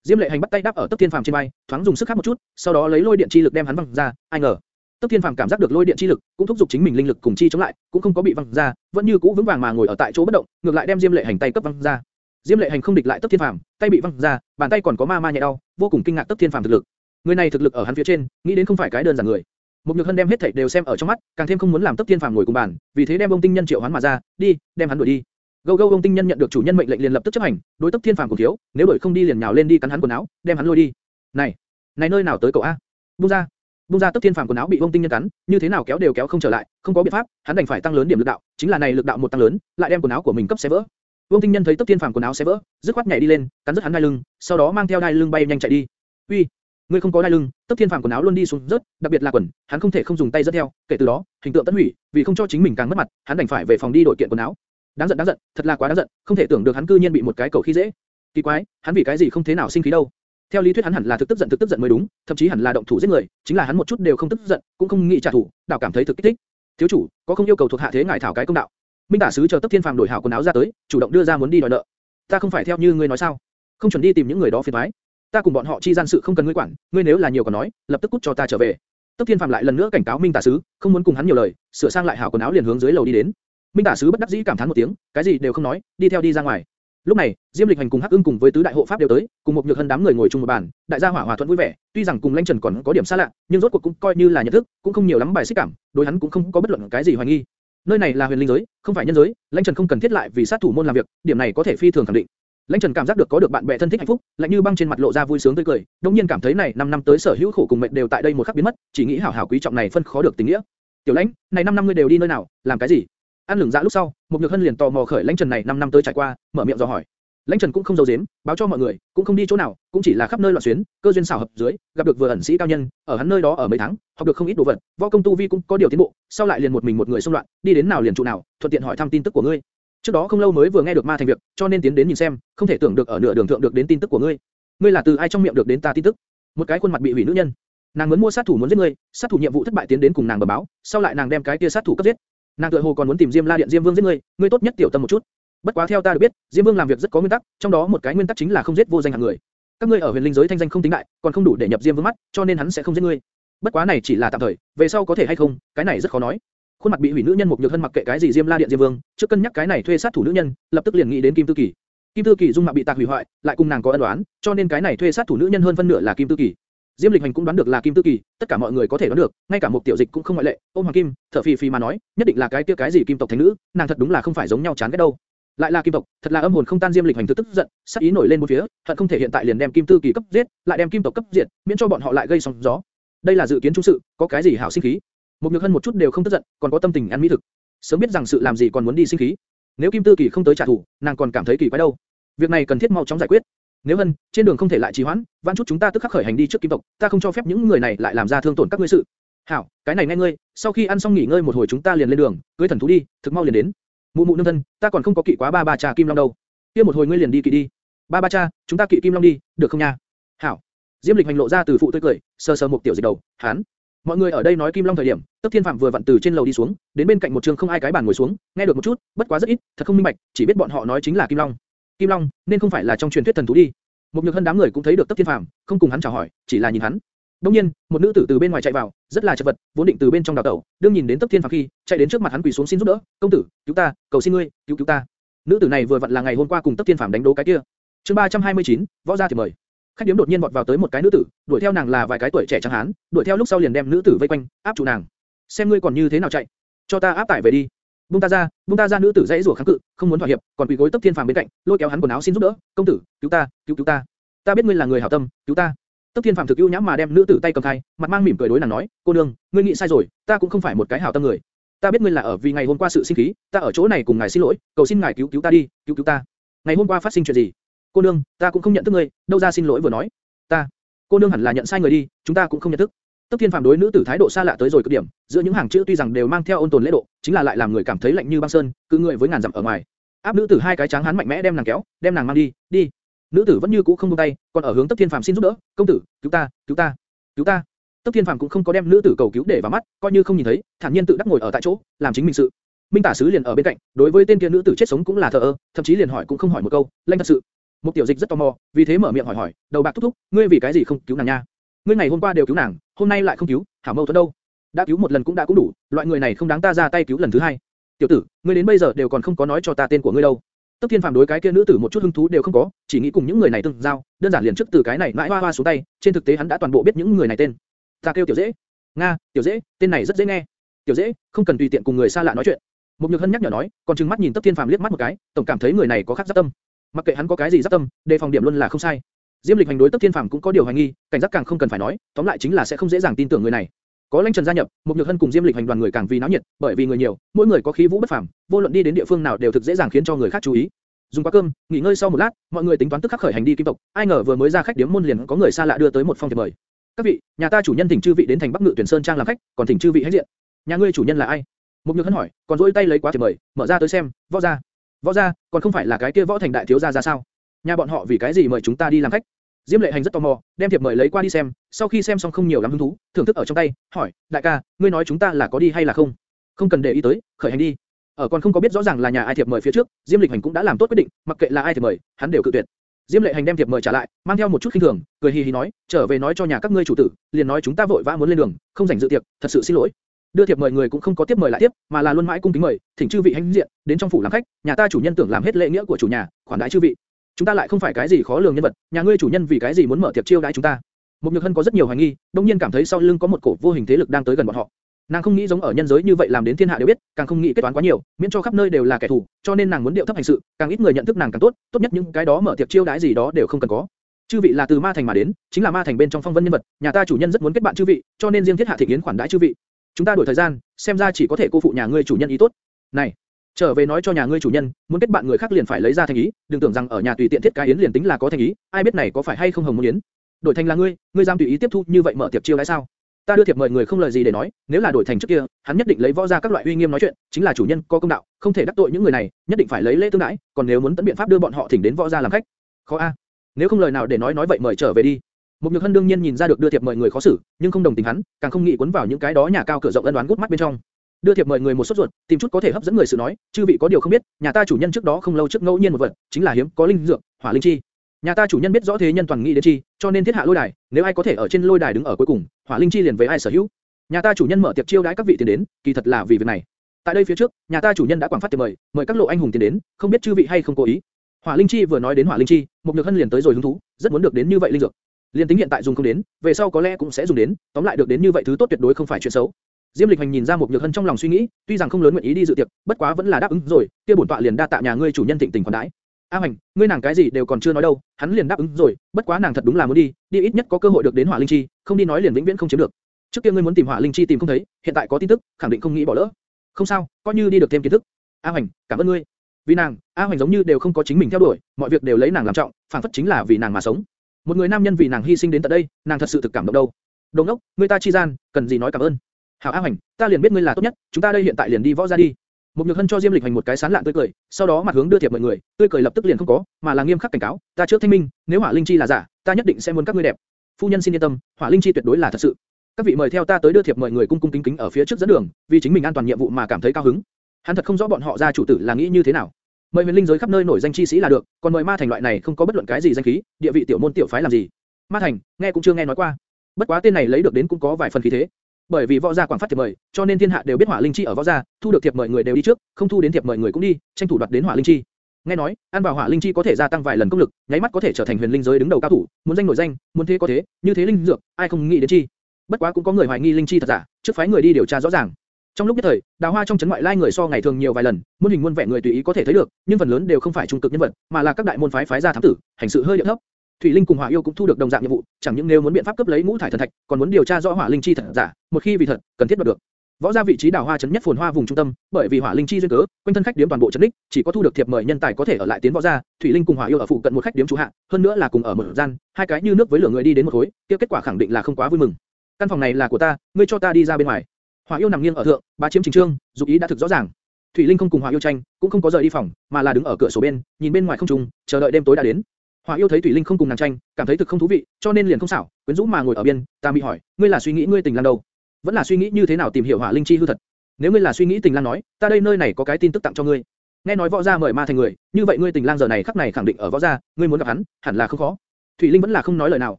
Diêm Lệ Hành bắt tay đáp ở Tấp Thiên Phàm trên vai, thoáng dùng sức khác một chút, sau đó lấy lôi điện chi lực đem hắn văng ra, ai ngờ. Tấp Thiên Phàm cảm giác được lôi điện chi lực, cũng thúc giục chính mình linh lực cùng chi chống lại, cũng không có bị văng ra, vẫn như cũ vững vàng mà ngồi ở tại chỗ bất động, ngược lại đem Diêm Lệ Hành tay cấp văng ra. Diêm Lệ Hành không địch lại Tấp Thiên Phàm, tay bị văng ra, bàn tay còn có ma ma nhẹ đau, vô cùng kinh ngạc Tấp Thiên Phàm thực lực. Người này thực lực ở hắn phía trên, nghĩ đến không phải cái đơn giản người. Mục Nhược Hân đem hết thảy đều xem ở trong mắt, càng thêm không muốn làm Tấp Thiên Phàm ngồi cùng bàn, vì thế đem ông tinh nhân triệu hoán mà ra, đi, đem hắn đuổi đi. Gâu gâu ông tinh nhân nhận được chủ nhân mệnh lệnh liền lập tức chấp hành, đối Tấp Thiên Phàm cổ thiếu, nếu đuổi không đi liền nhào lên đi cắn hắn quần áo, đem hắn lôi đi. Này, này nơi nào tới cậu a? Buông ra. Bung ra Tấp Thiên Phàm quần áo bị ông Tinh Nhân cắn, như thế nào kéo đều kéo không trở lại, không có biện pháp, hắn đành phải tăng lớn điểm lực đạo, chính là này lực đạo một tăng lớn, lại đem quần áo của mình cấp xé vỡ. Vương Tinh Nhân thấy Tấp Thiên Phàm quần áo xé vỡ, dứt khoát nhảy đi lên, cắn rứt hắn đai lưng, sau đó mang theo đai lưng bay nhanh chạy đi. Uy, ngươi không có đai lưng, Tấp Thiên Phàm quần áo luôn đi xuống rớt, đặc biệt là quần, hắn không thể không dùng tay dẫn theo, kể từ đó, hình tượng tận hủy, vì không cho chính mình càng mất mặt, hắn đành phải về phòng đi đổi kiện quần áo. Đáng giận đáng giận, thật là quá đáng giận, không thể tưởng được hắn cư nhiên bị một cái cầu khi dễ. Kỳ quái, hắn vì cái gì không thế nào sinh khí đâu? Theo lý thuyết hắn hẳn là thực tức giận thực tức giận mới đúng, thậm chí hẳn là động thủ giết người, chính là hắn một chút đều không tức giận, cũng không nghĩ trả thù, đảo cảm thấy thực kích thích. Thiếu chủ, có không yêu cầu thuộc hạ thế ngài thảo cái công đạo? Minh Tả sứ chờ Tấp Thiên Phàm đổi hảo quần áo ra tới, chủ động đưa ra muốn đi đòi nợ. Ta không phải theo như ngươi nói sao? Không chuẩn đi tìm những người đó phiền toái. Ta cùng bọn họ chi gian sự không cần ngươi quản, ngươi nếu là nhiều còn nói, lập tức cút cho ta trở về. Tấp Thiên Phàm lại lần nữa cảnh cáo Minh Tả sứ, không muốn cùng hắn nhiều lời, sửa sang lại hảo quần áo liền hướng dưới lầu đi đến. Minh Tả sứ bất đắc dĩ cảm thán một tiếng, cái gì đều không nói, đi theo đi ra ngoài. Lúc này, Diêm Lịch Hành cùng Hắc Ưng cùng với tứ đại hộ pháp đều tới, cùng một nhược hân đám người ngồi chung một bàn, đại gia hỏa hòa thuận vui vẻ. Tuy rằng cùng Lãnh Trần còn có điểm xa lạ, nhưng rốt cuộc cũng coi như là nhận thức, cũng không nhiều lắm bài xích cảm, đối hắn cũng không có bất luận cái gì hoài nghi. Nơi này là huyền linh giới, không phải nhân giới, Lãnh Trần không cần thiết lại vì sát thủ môn làm việc, điểm này có thể phi thường khẳng định. Lãnh Trần cảm giác được có được bạn bè thân thích hạnh phúc, lạnh như băng trên mặt lộ ra vui sướng tươi cười, đống nhiên cảm thấy này 5 năm tới sở hữu khổ cùng mệt đều tại đây một khắc biến mất, chỉ nghĩ hảo hảo quý trọng này phân khó được tình nghĩa. Tiểu Lãnh, này 5 năm ngươi đều đi nơi nào, làm cái gì? Ăn lửng dạ lúc sau, một nhược hân liền tò mò khởi Lãnh Trần này 5 năm tới trải qua, mở miệng dò hỏi. Lãnh Trần cũng không giấu giếm, báo cho mọi người, cũng không đi chỗ nào, cũng chỉ là khắp nơi loạn xuyến, cơ duyên xảo hợp dưới, gặp được vừa ẩn sĩ cao nhân, ở hắn nơi đó ở mấy tháng, học được không ít đồ vật, võ công tu vi cũng có điều tiến bộ, sau lại liền một mình một người xông loạn, đi đến nào liền trụ nào, thuận tiện hỏi thăm tin tức của ngươi. Trước đó không lâu mới vừa nghe được ma thành việc, cho nên tiến đến nhìn xem, không thể tưởng được ở nửa đường thượng được đến tin tức của ngươi. Ngươi là từ ai trong miệng được đến ta tin tức? Một cái khuôn mặt bị hủy nữ nhân. Nàng muốn mua sát thủ muốn giết ngươi, sát thủ nhiệm vụ thất bại tiến đến cùng nàng bẩm báo, sau lại nàng đem cái kia sát thủ cấp giết. Nàng tựa hồ còn muốn tìm Diêm La Điện Diêm Vương giết ngươi, ngươi tốt nhất tiểu tâm một chút. Bất quá theo ta được biết, Diêm Vương làm việc rất có nguyên tắc, trong đó một cái nguyên tắc chính là không giết vô danh hạng người. Các ngươi ở huyền linh giới thanh danh không tính đại, còn không đủ để nhập Diêm Vương mắt, cho nên hắn sẽ không giết ngươi. Bất quá này chỉ là tạm thời, về sau có thể hay không, cái này rất khó nói. Khuôn mặt bị hủy nữ nhân một nhược thân mặc kệ cái gì Diêm La Điện Diêm Vương, trước cân nhắc cái này thuê sát thủ nữ nhân, lập tức liền nghĩ đến Kim Tư Kỳ. Kim Tư Kỳ dung mạo bị tạc hủy hoại, lại cùng nàng có ân oán, cho nên cái này thuê sát thủ nữ nhân hơn phân nửa là Kim Tư Kỳ. Diêm Lịch Hành cũng đoán được là Kim Tư Kỳ, tất cả mọi người có thể đoán được, ngay cả một tiểu dịch cũng không ngoại lệ. Ôn Hoàng Kim, thở phì phì mà nói, nhất định là cái kia cái gì Kim tộc thánh nữ, nàng thật đúng là không phải giống nhau chán ghét đâu. Lại là Kim tộc, thật là âm hồn không tan Diêm Lịch Hành tức tức giận, sát ý nổi lên bốn phía, hận không thể hiện tại liền đem Kim Tư Kỳ cấp giết, lại đem Kim tộc cấp diệt, miễn cho bọn họ lại gây sóng gió. Đây là dự kiến trung sự, có cái gì hảo sinh khí? Một nhược hân một chút đều không tức giận, còn có tâm tình ăn mỹ thực. Sớm biết rằng sự làm gì còn muốn đi sinh khí. Nếu Kim Tư Kỳ không tới trả thù, nàng còn cảm thấy kỳ quái đâu. Việc này cần thiết mau chóng giải quyết. Nếu vân trên đường không thể lại trì hoãn, vãn chút chúng ta tức khắc khởi hành đi trước kim tộc, ta không cho phép những người này lại làm ra thương tổn các ngươi sự. Hảo, cái này nghe ngươi, sau khi ăn xong nghỉ ngơi một hồi chúng ta liền lên đường, cưới thần thú đi, thực mau liền đến. Mụ mụ nương thân, ta còn không có kỵ quá ba ba trà kim long đâu. Kia một hồi ngươi liền đi kỵ đi. Ba ba cha, chúng ta kỵ kim long đi, được không nha? Hảo. Diêm Lịch hành lộ ra từ phụ tươi cười, sờ sờ một tiểu dịch đầu, hắn. Mọi người ở đây nói kim long thời điểm, Tấp Thiên Phạm vừa vặn từ trên lầu đi xuống, đến bên cạnh một trường không ai cái bàn ngồi xuống, nghe được một chút, bất quá rất ít, thật không minh bạch, chỉ biết bọn họ nói chính là kim long. Kim long, nên không phải là trong truyền thuyết thần thú đi. Một nhược hân đám người cũng thấy được Tấp Thiên Phàm, không cùng hắn chào hỏi, chỉ là nhìn hắn. Đống nhiên, một nữ tử từ bên ngoài chạy vào, rất là chật vật, vốn định từ bên trong đào tẩu, đương nhìn đến Tấp Thiên Phàm khi, chạy đến trước mặt hắn quỳ xuống xin giúp đỡ, "Công tử, cứu ta, cầu xin ngươi, cứu cứu ta." Nữ tử này vừa vặn là ngày hôm qua cùng Tấp Thiên Phàm đánh đấu cái kia. Chương 329, võ gia thì mời. Khách điếm đột nhiên vọt vào tới một cái nữ tử, đuổi theo nàng là vài cái tuổi trẻ trắng hán, đuổi theo lúc sau liền đem nữ tử vây quanh, áp trụ nàng. "Xem ngươi còn như thế nào chạy, cho ta áp tải về đi." Buông ta ra, buông ta ra nữ tử dãy rủa kháng cự, không muốn thỏa hiệp, còn quỳ gối Tấp Thiên Phàm bên cạnh, lôi kéo hắn quần áo xin giúp đỡ, "Công tử, cứu ta, cứu cứu ta." ta biết ngươi là người hảo tâm, cứu ta. Tấp Thiên phàm thực ưu nhã mà đem nữ tử tay cầm khai, mặt mang mỉm cười đối nàng nói, cô nương, ngươi nghĩ sai rồi, ta cũng không phải một cái hảo tâm người. Ta biết ngươi là ở vì ngày hôm qua sự sinh khí, ta ở chỗ này cùng ngài xin lỗi, cầu xin ngài cứu cứu ta đi, cứu cứu ta. Ngày hôm qua phát sinh chuyện gì? Cô nương, ta cũng không nhận thức ngươi, đâu ra xin lỗi vừa nói. Ta, cô nương hẳn là nhận sai người đi, chúng ta cũng không nhận thức. Tấp Thiên Phạm đối nữ tử thái độ xa lạ tới rồi cực điểm, giữa những hàng chữ tuy rằng đều mang theo ôn tồn lễ độ, chính là lại làm người cảm thấy lạnh như băng sơn, cứ người với ngàn dặm ở ngoài. Áp nữ tử hai cái tráng hán mạnh mẽ đem nàng kéo, đem nàng mang đi, đi. Nữ tử vẫn như cũ không buông tay, còn ở hướng Tấp Thiên Phàm xin giúp đỡ, "Công tử, cứu ta, cứu ta, cứu ta." Tấp Thiên Phàm cũng không có đem nữ tử cầu cứu để vào mắt, coi như không nhìn thấy, thản nhiên tự đắc ngồi ở tại chỗ, làm chính mình sự. Minh Tả sứ liền ở bên cạnh, đối với tên kia nữ tử chết sống cũng là thờ ơ, thậm chí liền hỏi cũng không hỏi một câu, lanh thật sự. Một tiểu dịch rất tò mò, vì thế mở miệng hỏi hỏi, đầu bạc thúc thúc, ngươi vì cái gì không cứu nàng nha? Ngươi ngày hôm qua đều cứu nàng, hôm nay lại không cứu, hảo mâu thuẫn đâu? Đã cứu một lần cũng đã cũng đủ, loại người này không đáng ta ra tay cứu lần thứ hai. Tiểu tử, ngươi đến bây giờ đều còn không có nói cho ta tên của ngươi đâu. Tức Thiên Phàm đối cái kia nữ tử một chút hứng thú đều không có, chỉ nghĩ cùng những người này tương giao, đơn giản liền trước từ cái này mãi hoa hoa xuống tay, trên thực tế hắn đã toàn bộ biết những người này tên. Ta kêu Tiểu Dễ. Nga, Tiểu Dễ, tên này rất dễ nghe. Tiểu Dễ, không cần tùy tiện cùng người xa lạ nói chuyện. Một Nhược Hân nhắc nhở nói, còn trừng mắt nhìn Tức Thiên Phàm liếc mắt một cái, tổng cảm thấy người này có khác giáp tâm. Mặc kệ hắn có cái gì giáp tâm, đề phòng điểm luôn là không sai. Diêm Lịch hành đối Tấp Thiên Phàm cũng có điều hoài nghi, cảnh giác càng không cần phải nói, tóm lại chính là sẽ không dễ dàng tin tưởng người này. Có Lãnh Trần gia nhập, một nhược hân cùng Diêm Lịch hành đoàn người càng vì náo nhiệt, bởi vì người nhiều, mỗi người có khí vũ bất phàm, vô luận đi đến địa phương nào đều thực dễ dàng khiến cho người khác chú ý. Dùng qua cơm, nghỉ ngơi sau một lát, mọi người tính toán tức khắc khởi hành đi kim tộc, ai ngờ vừa mới ra khách điếm môn liền có người xa lạ đưa tới một phong thiệp mời. Các vị, nhà ta chủ nhân thỉnh chư vị đến thành Bắc Ngự Tuyển Sơn trang làm khách, còn thỉnh chư vị hãy diện. Nhà ngươi chủ nhân là ai? Một nhược hân hỏi, còn duỗi tay lấy quá thiệp mời, mở ra tới xem, võ gia. Võ gia, còn không phải là cái kia võ thành đại thiếu gia ra sao? Nhà bọn họ vì cái gì mời chúng ta đi làm khách? Diêm Lệ Hành rất tò mò, đem thiệp mời lấy qua đi xem, sau khi xem xong không nhiều lắm hứng thú, thưởng thức ở trong tay, hỏi, đại ca, ngươi nói chúng ta là có đi hay là không? Không cần để ý tới, khởi hành đi. Ở còn không có biết rõ ràng là nhà ai thiệp mời phía trước, Diêm Lịch Hành cũng đã làm tốt quyết định, mặc kệ là ai thiệp mời, hắn đều cự tuyệt. Diêm Lệ Hành đem thiệp mời trả lại, mang theo một chút khinh thường, cười hì hì nói, trở về nói cho nhà các ngươi chủ tử, liền nói chúng ta vội vã muốn lên đường, không rảnh dự tiệc, thật sự xin lỗi. Đưa thiệp mời người cũng không có tiếp mời lại tiếp, mà là luôn mãi cung kính mời, thỉnh chư vị hãnh diện, đến trong phủ làm khách, nhà ta chủ nhân tưởng làm hết lễ nghĩa của chủ nhà, khoản đãi chư vị. Chúng ta lại không phải cái gì khó lường nhân vật, nhà ngươi chủ nhân vì cái gì muốn mở tiệc chiêu đãi chúng ta? Một Nhược Hân có rất nhiều hoài nghi, đương nhiên cảm thấy sau lưng có một cổ vô hình thế lực đang tới gần bọn họ. Nàng không nghĩ giống ở nhân giới như vậy làm đến thiên hạ đều biết, càng không nghĩ kết toán quá nhiều, miễn cho khắp nơi đều là kẻ thù, cho nên nàng muốn điệu thấp hành sự, càng ít người nhận thức nàng càng tốt, tốt nhất những cái đó mở tiệc chiêu đãi gì đó đều không cần có. Chư vị là từ ma thành mà đến, chính là ma thành bên trong phong vân nhân vật, nhà ta chủ nhân rất muốn kết bạn chư vị, cho nên riêng thiết hạ thịnh yến khoản đãi chư vị. Chúng ta đổi thời gian, xem ra chỉ có thể cô phụ nhà ngươi chủ nhân ý tốt. Này, trở về nói cho nhà ngươi chủ nhân, muốn kết bạn người khác liền phải lấy ra thành ý, đừng tưởng rằng ở nhà tùy tiện thiết cái yến liền tính là có thành ý, ai biết này có phải hay không hồng muốn yến. Đổi thành là ngươi, ngươi dám tùy ý tiếp thu như vậy mở tiệc chiêu đãi sao? Ta đưa thiệp mời người không lời gì để nói, nếu là đổi thành trước kia, hắn nhất định lấy võ ra các loại uy nghiêm nói chuyện, chính là chủ nhân có công đạo, không thể đắc tội những người này, nhất định phải lấy lễ tương đãi, còn nếu muốn tận biện pháp đưa bọn họ thỉnh đến võ ra làm khách, khó a. Nếu không lời nào để nói nói vậy mời trở về đi. Một Nhược Hân đương nhiên nhìn ra được đưa thiệp mời người khó xử, nhưng không đồng tình hắn, càng không nghĩ cuốn vào những cái đó nhà cao cửa rộng ân đoán gút mắt bên trong. Đưa thiệp mời người một suất ruột, tìm chút có thể hấp dẫn người sự nói, chư vị có điều không biết, nhà ta chủ nhân trước đó không lâu trước ngẫu nhiên một vật, chính là hiếm có linh dược, hỏa linh chi. Nhà ta chủ nhân biết rõ thế nhân toàn nghĩ đến chi, cho nên thiết hạ lôi đài, nếu ai có thể ở trên lôi đài đứng ở cuối cùng, hỏa linh chi liền về ai sở hữu. Nhà ta chủ nhân mở tiệc chiêu đãi các vị tiền đến, kỳ thật là vì việc này. Tại đây phía trước, nhà ta chủ nhân đã quảng phát thiệp mời, mời các lộ anh hùng tiền đến, không biết chư vị hay không cố ý. Hỏa linh chi vừa nói đến hỏa linh chi, một nhược hân liền tới rồi hứng thú, rất muốn được đến như vậy linh dược. Liên tính hiện tại dùng không đến, về sau có lẽ cũng sẽ dùng đến, tóm lại được đến như vậy thứ tốt tuyệt đối không phải chuyện xấu. Diêm Lịch Hành nhìn ra một nhược hân trong lòng suy nghĩ, tuy rằng không lớn nguyện ý đi dự tiệc, bất quá vẫn là đáp ứng rồi, kia bổn tọa liền đa tạ nhà ngươi chủ nhân thịnh tình khoản đãi. A Hành, ngươi nàng cái gì đều còn chưa nói đâu, hắn liền đáp ứng rồi, bất quá nàng thật đúng là muốn đi, đi ít nhất có cơ hội được đến hỏa linh chi, không đi nói liền vĩnh viễn không chiếm được. Trước kia ngươi muốn tìm hỏa linh chi tìm không thấy, hiện tại có tin tức, khẳng định không nghĩ bỏ lỡ. Không sao, coi như đi được thêm kiến thức. A Hành, cảm ơn ngươi. Vì nàng, A Hành giống như đều không có chính mình theo đuổi, mọi việc đều lấy nàng làm trọng, phản phất chính là vì nàng mà sống. Một người nam nhân vì nàng hy sinh đến tận đây, nàng thật sự thực cảm động đâu. Đồng đốc, người ta chi gian, cần gì nói cảm ơn. Hảo A Hành, ta liền biết ngươi là tốt nhất, chúng ta đây hiện tại liền đi võ ra đi. Một nhược hân cho Diêm Lịch Hành một cái sán lạn tươi cười, sau đó mặt hướng đưa thiệp mọi người, tươi cười lập tức liền không có, mà là nghiêm khắc cảnh cáo, ta trước thanh minh, nếu hỏa linh chi là giả, ta nhất định sẽ muốn các ngươi đẹp. Phu nhân xin yên tâm, hỏa linh chi tuyệt đối là thật sự. Các vị mời theo ta tới đưa thiệp mời người cung cung kính kính ở phía trước dẫn đường, vì chính mình an toàn nhiệm vụ mà cảm thấy cao hứng. Hắn thật không rõ bọn họ gia chủ tử là nghĩ như thế nào. Mời huyền linh giới khắp nơi nổi danh chi sĩ là được, còn mời ma thành loại này không có bất luận cái gì danh khí, địa vị tiểu môn tiểu phái làm gì? Ma thành, nghe cũng chưa nghe nói qua. Bất quá tên này lấy được đến cũng có vài phần khí thế. Bởi vì võ gia quảng phát thiệp mời, cho nên thiên hạ đều biết hỏa linh chi ở võ gia, thu được thiệp mời người đều đi trước, không thu đến thiệp mời người cũng đi, tranh thủ đoạt đến hỏa linh chi. Nghe nói, ăn vào hỏa linh chi có thể gia tăng vài lần công lực, nháy mắt có thể trở thành huyền linh giới đứng đầu cao thủ, muốn danh nổi danh, muốn thế có thế, như thế linh dược, ai không nghĩ đến chi. Bất quá cũng có người hoài nghi linh chi thật giả, trước phái người đi điều tra rõ ràng. Trong lúc nhất thời, đào hoa trong chấn ngoại lai người so ngày thường nhiều vài lần, muôn hình muôn vẻ người tùy ý có thể thấy được, nhưng phần lớn đều không phải trung cực nhân vật, mà là các đại môn phái phái ra thám tử, hành sự hơi địa thấp. Thủy Linh cùng Hỏa Yêu cũng thu được đồng dạng nhiệm vụ, chẳng những nếu muốn biện pháp cấp lấy ngũ thải thần thạch, còn muốn điều tra rõ hỏa linh chi thật giả, một khi vì thật, cần thiết đoạt được. Võ gia vị trí đào hoa chấn nhất phồn hoa vùng trung tâm, bởi vì hỏa linh chi duyên cớ, quanh thân khách điếm toàn bộ chấn đích, chỉ có thu được thiệp mời nhân tài có thể ở lại tiến võ gia. Thủy Linh cùng Hỏa Yêu ở phụ cận một khách điếm chủ hạ, hơn nữa là cùng ở một gian, hai cái như nước với lửa người đi đến một khối, kia kết quả khẳng định là không quá vui mừng. Căn phòng này là của ta, ngươi cho ta đi ra bên ngoài. Hỏa Yêu nằm nghiêng ở thượng, bá chiếm chính trương, dục ý đã thực rõ ràng. Thủy Linh không cùng Hỏa Yêu tranh, cũng không có rời đi phòng, mà là đứng ở cửa sổ bên, nhìn bên ngoài không trùng, chờ đợi đêm tối đã đến. Hỏa yêu thấy Thủy Linh không cùng nàng tranh, cảm thấy thực không thú vị, cho nên liền không xảo, quyến rũ mà ngồi ở biên. Ta bị hỏi, ngươi là suy nghĩ ngươi tình lang đâu? Vẫn là suy nghĩ như thế nào tìm hiểu Hỏa Linh chi hư thật? Nếu ngươi là suy nghĩ tình lang nói, ta đây nơi này có cái tin tức tặng cho ngươi. Nghe nói võ gia mời ma thành người, như vậy ngươi tình lang giờ này khắc này khẳng định ở võ gia, ngươi muốn gặp hắn, hẳn là không khó. Thủy Linh vẫn là không nói lời nào,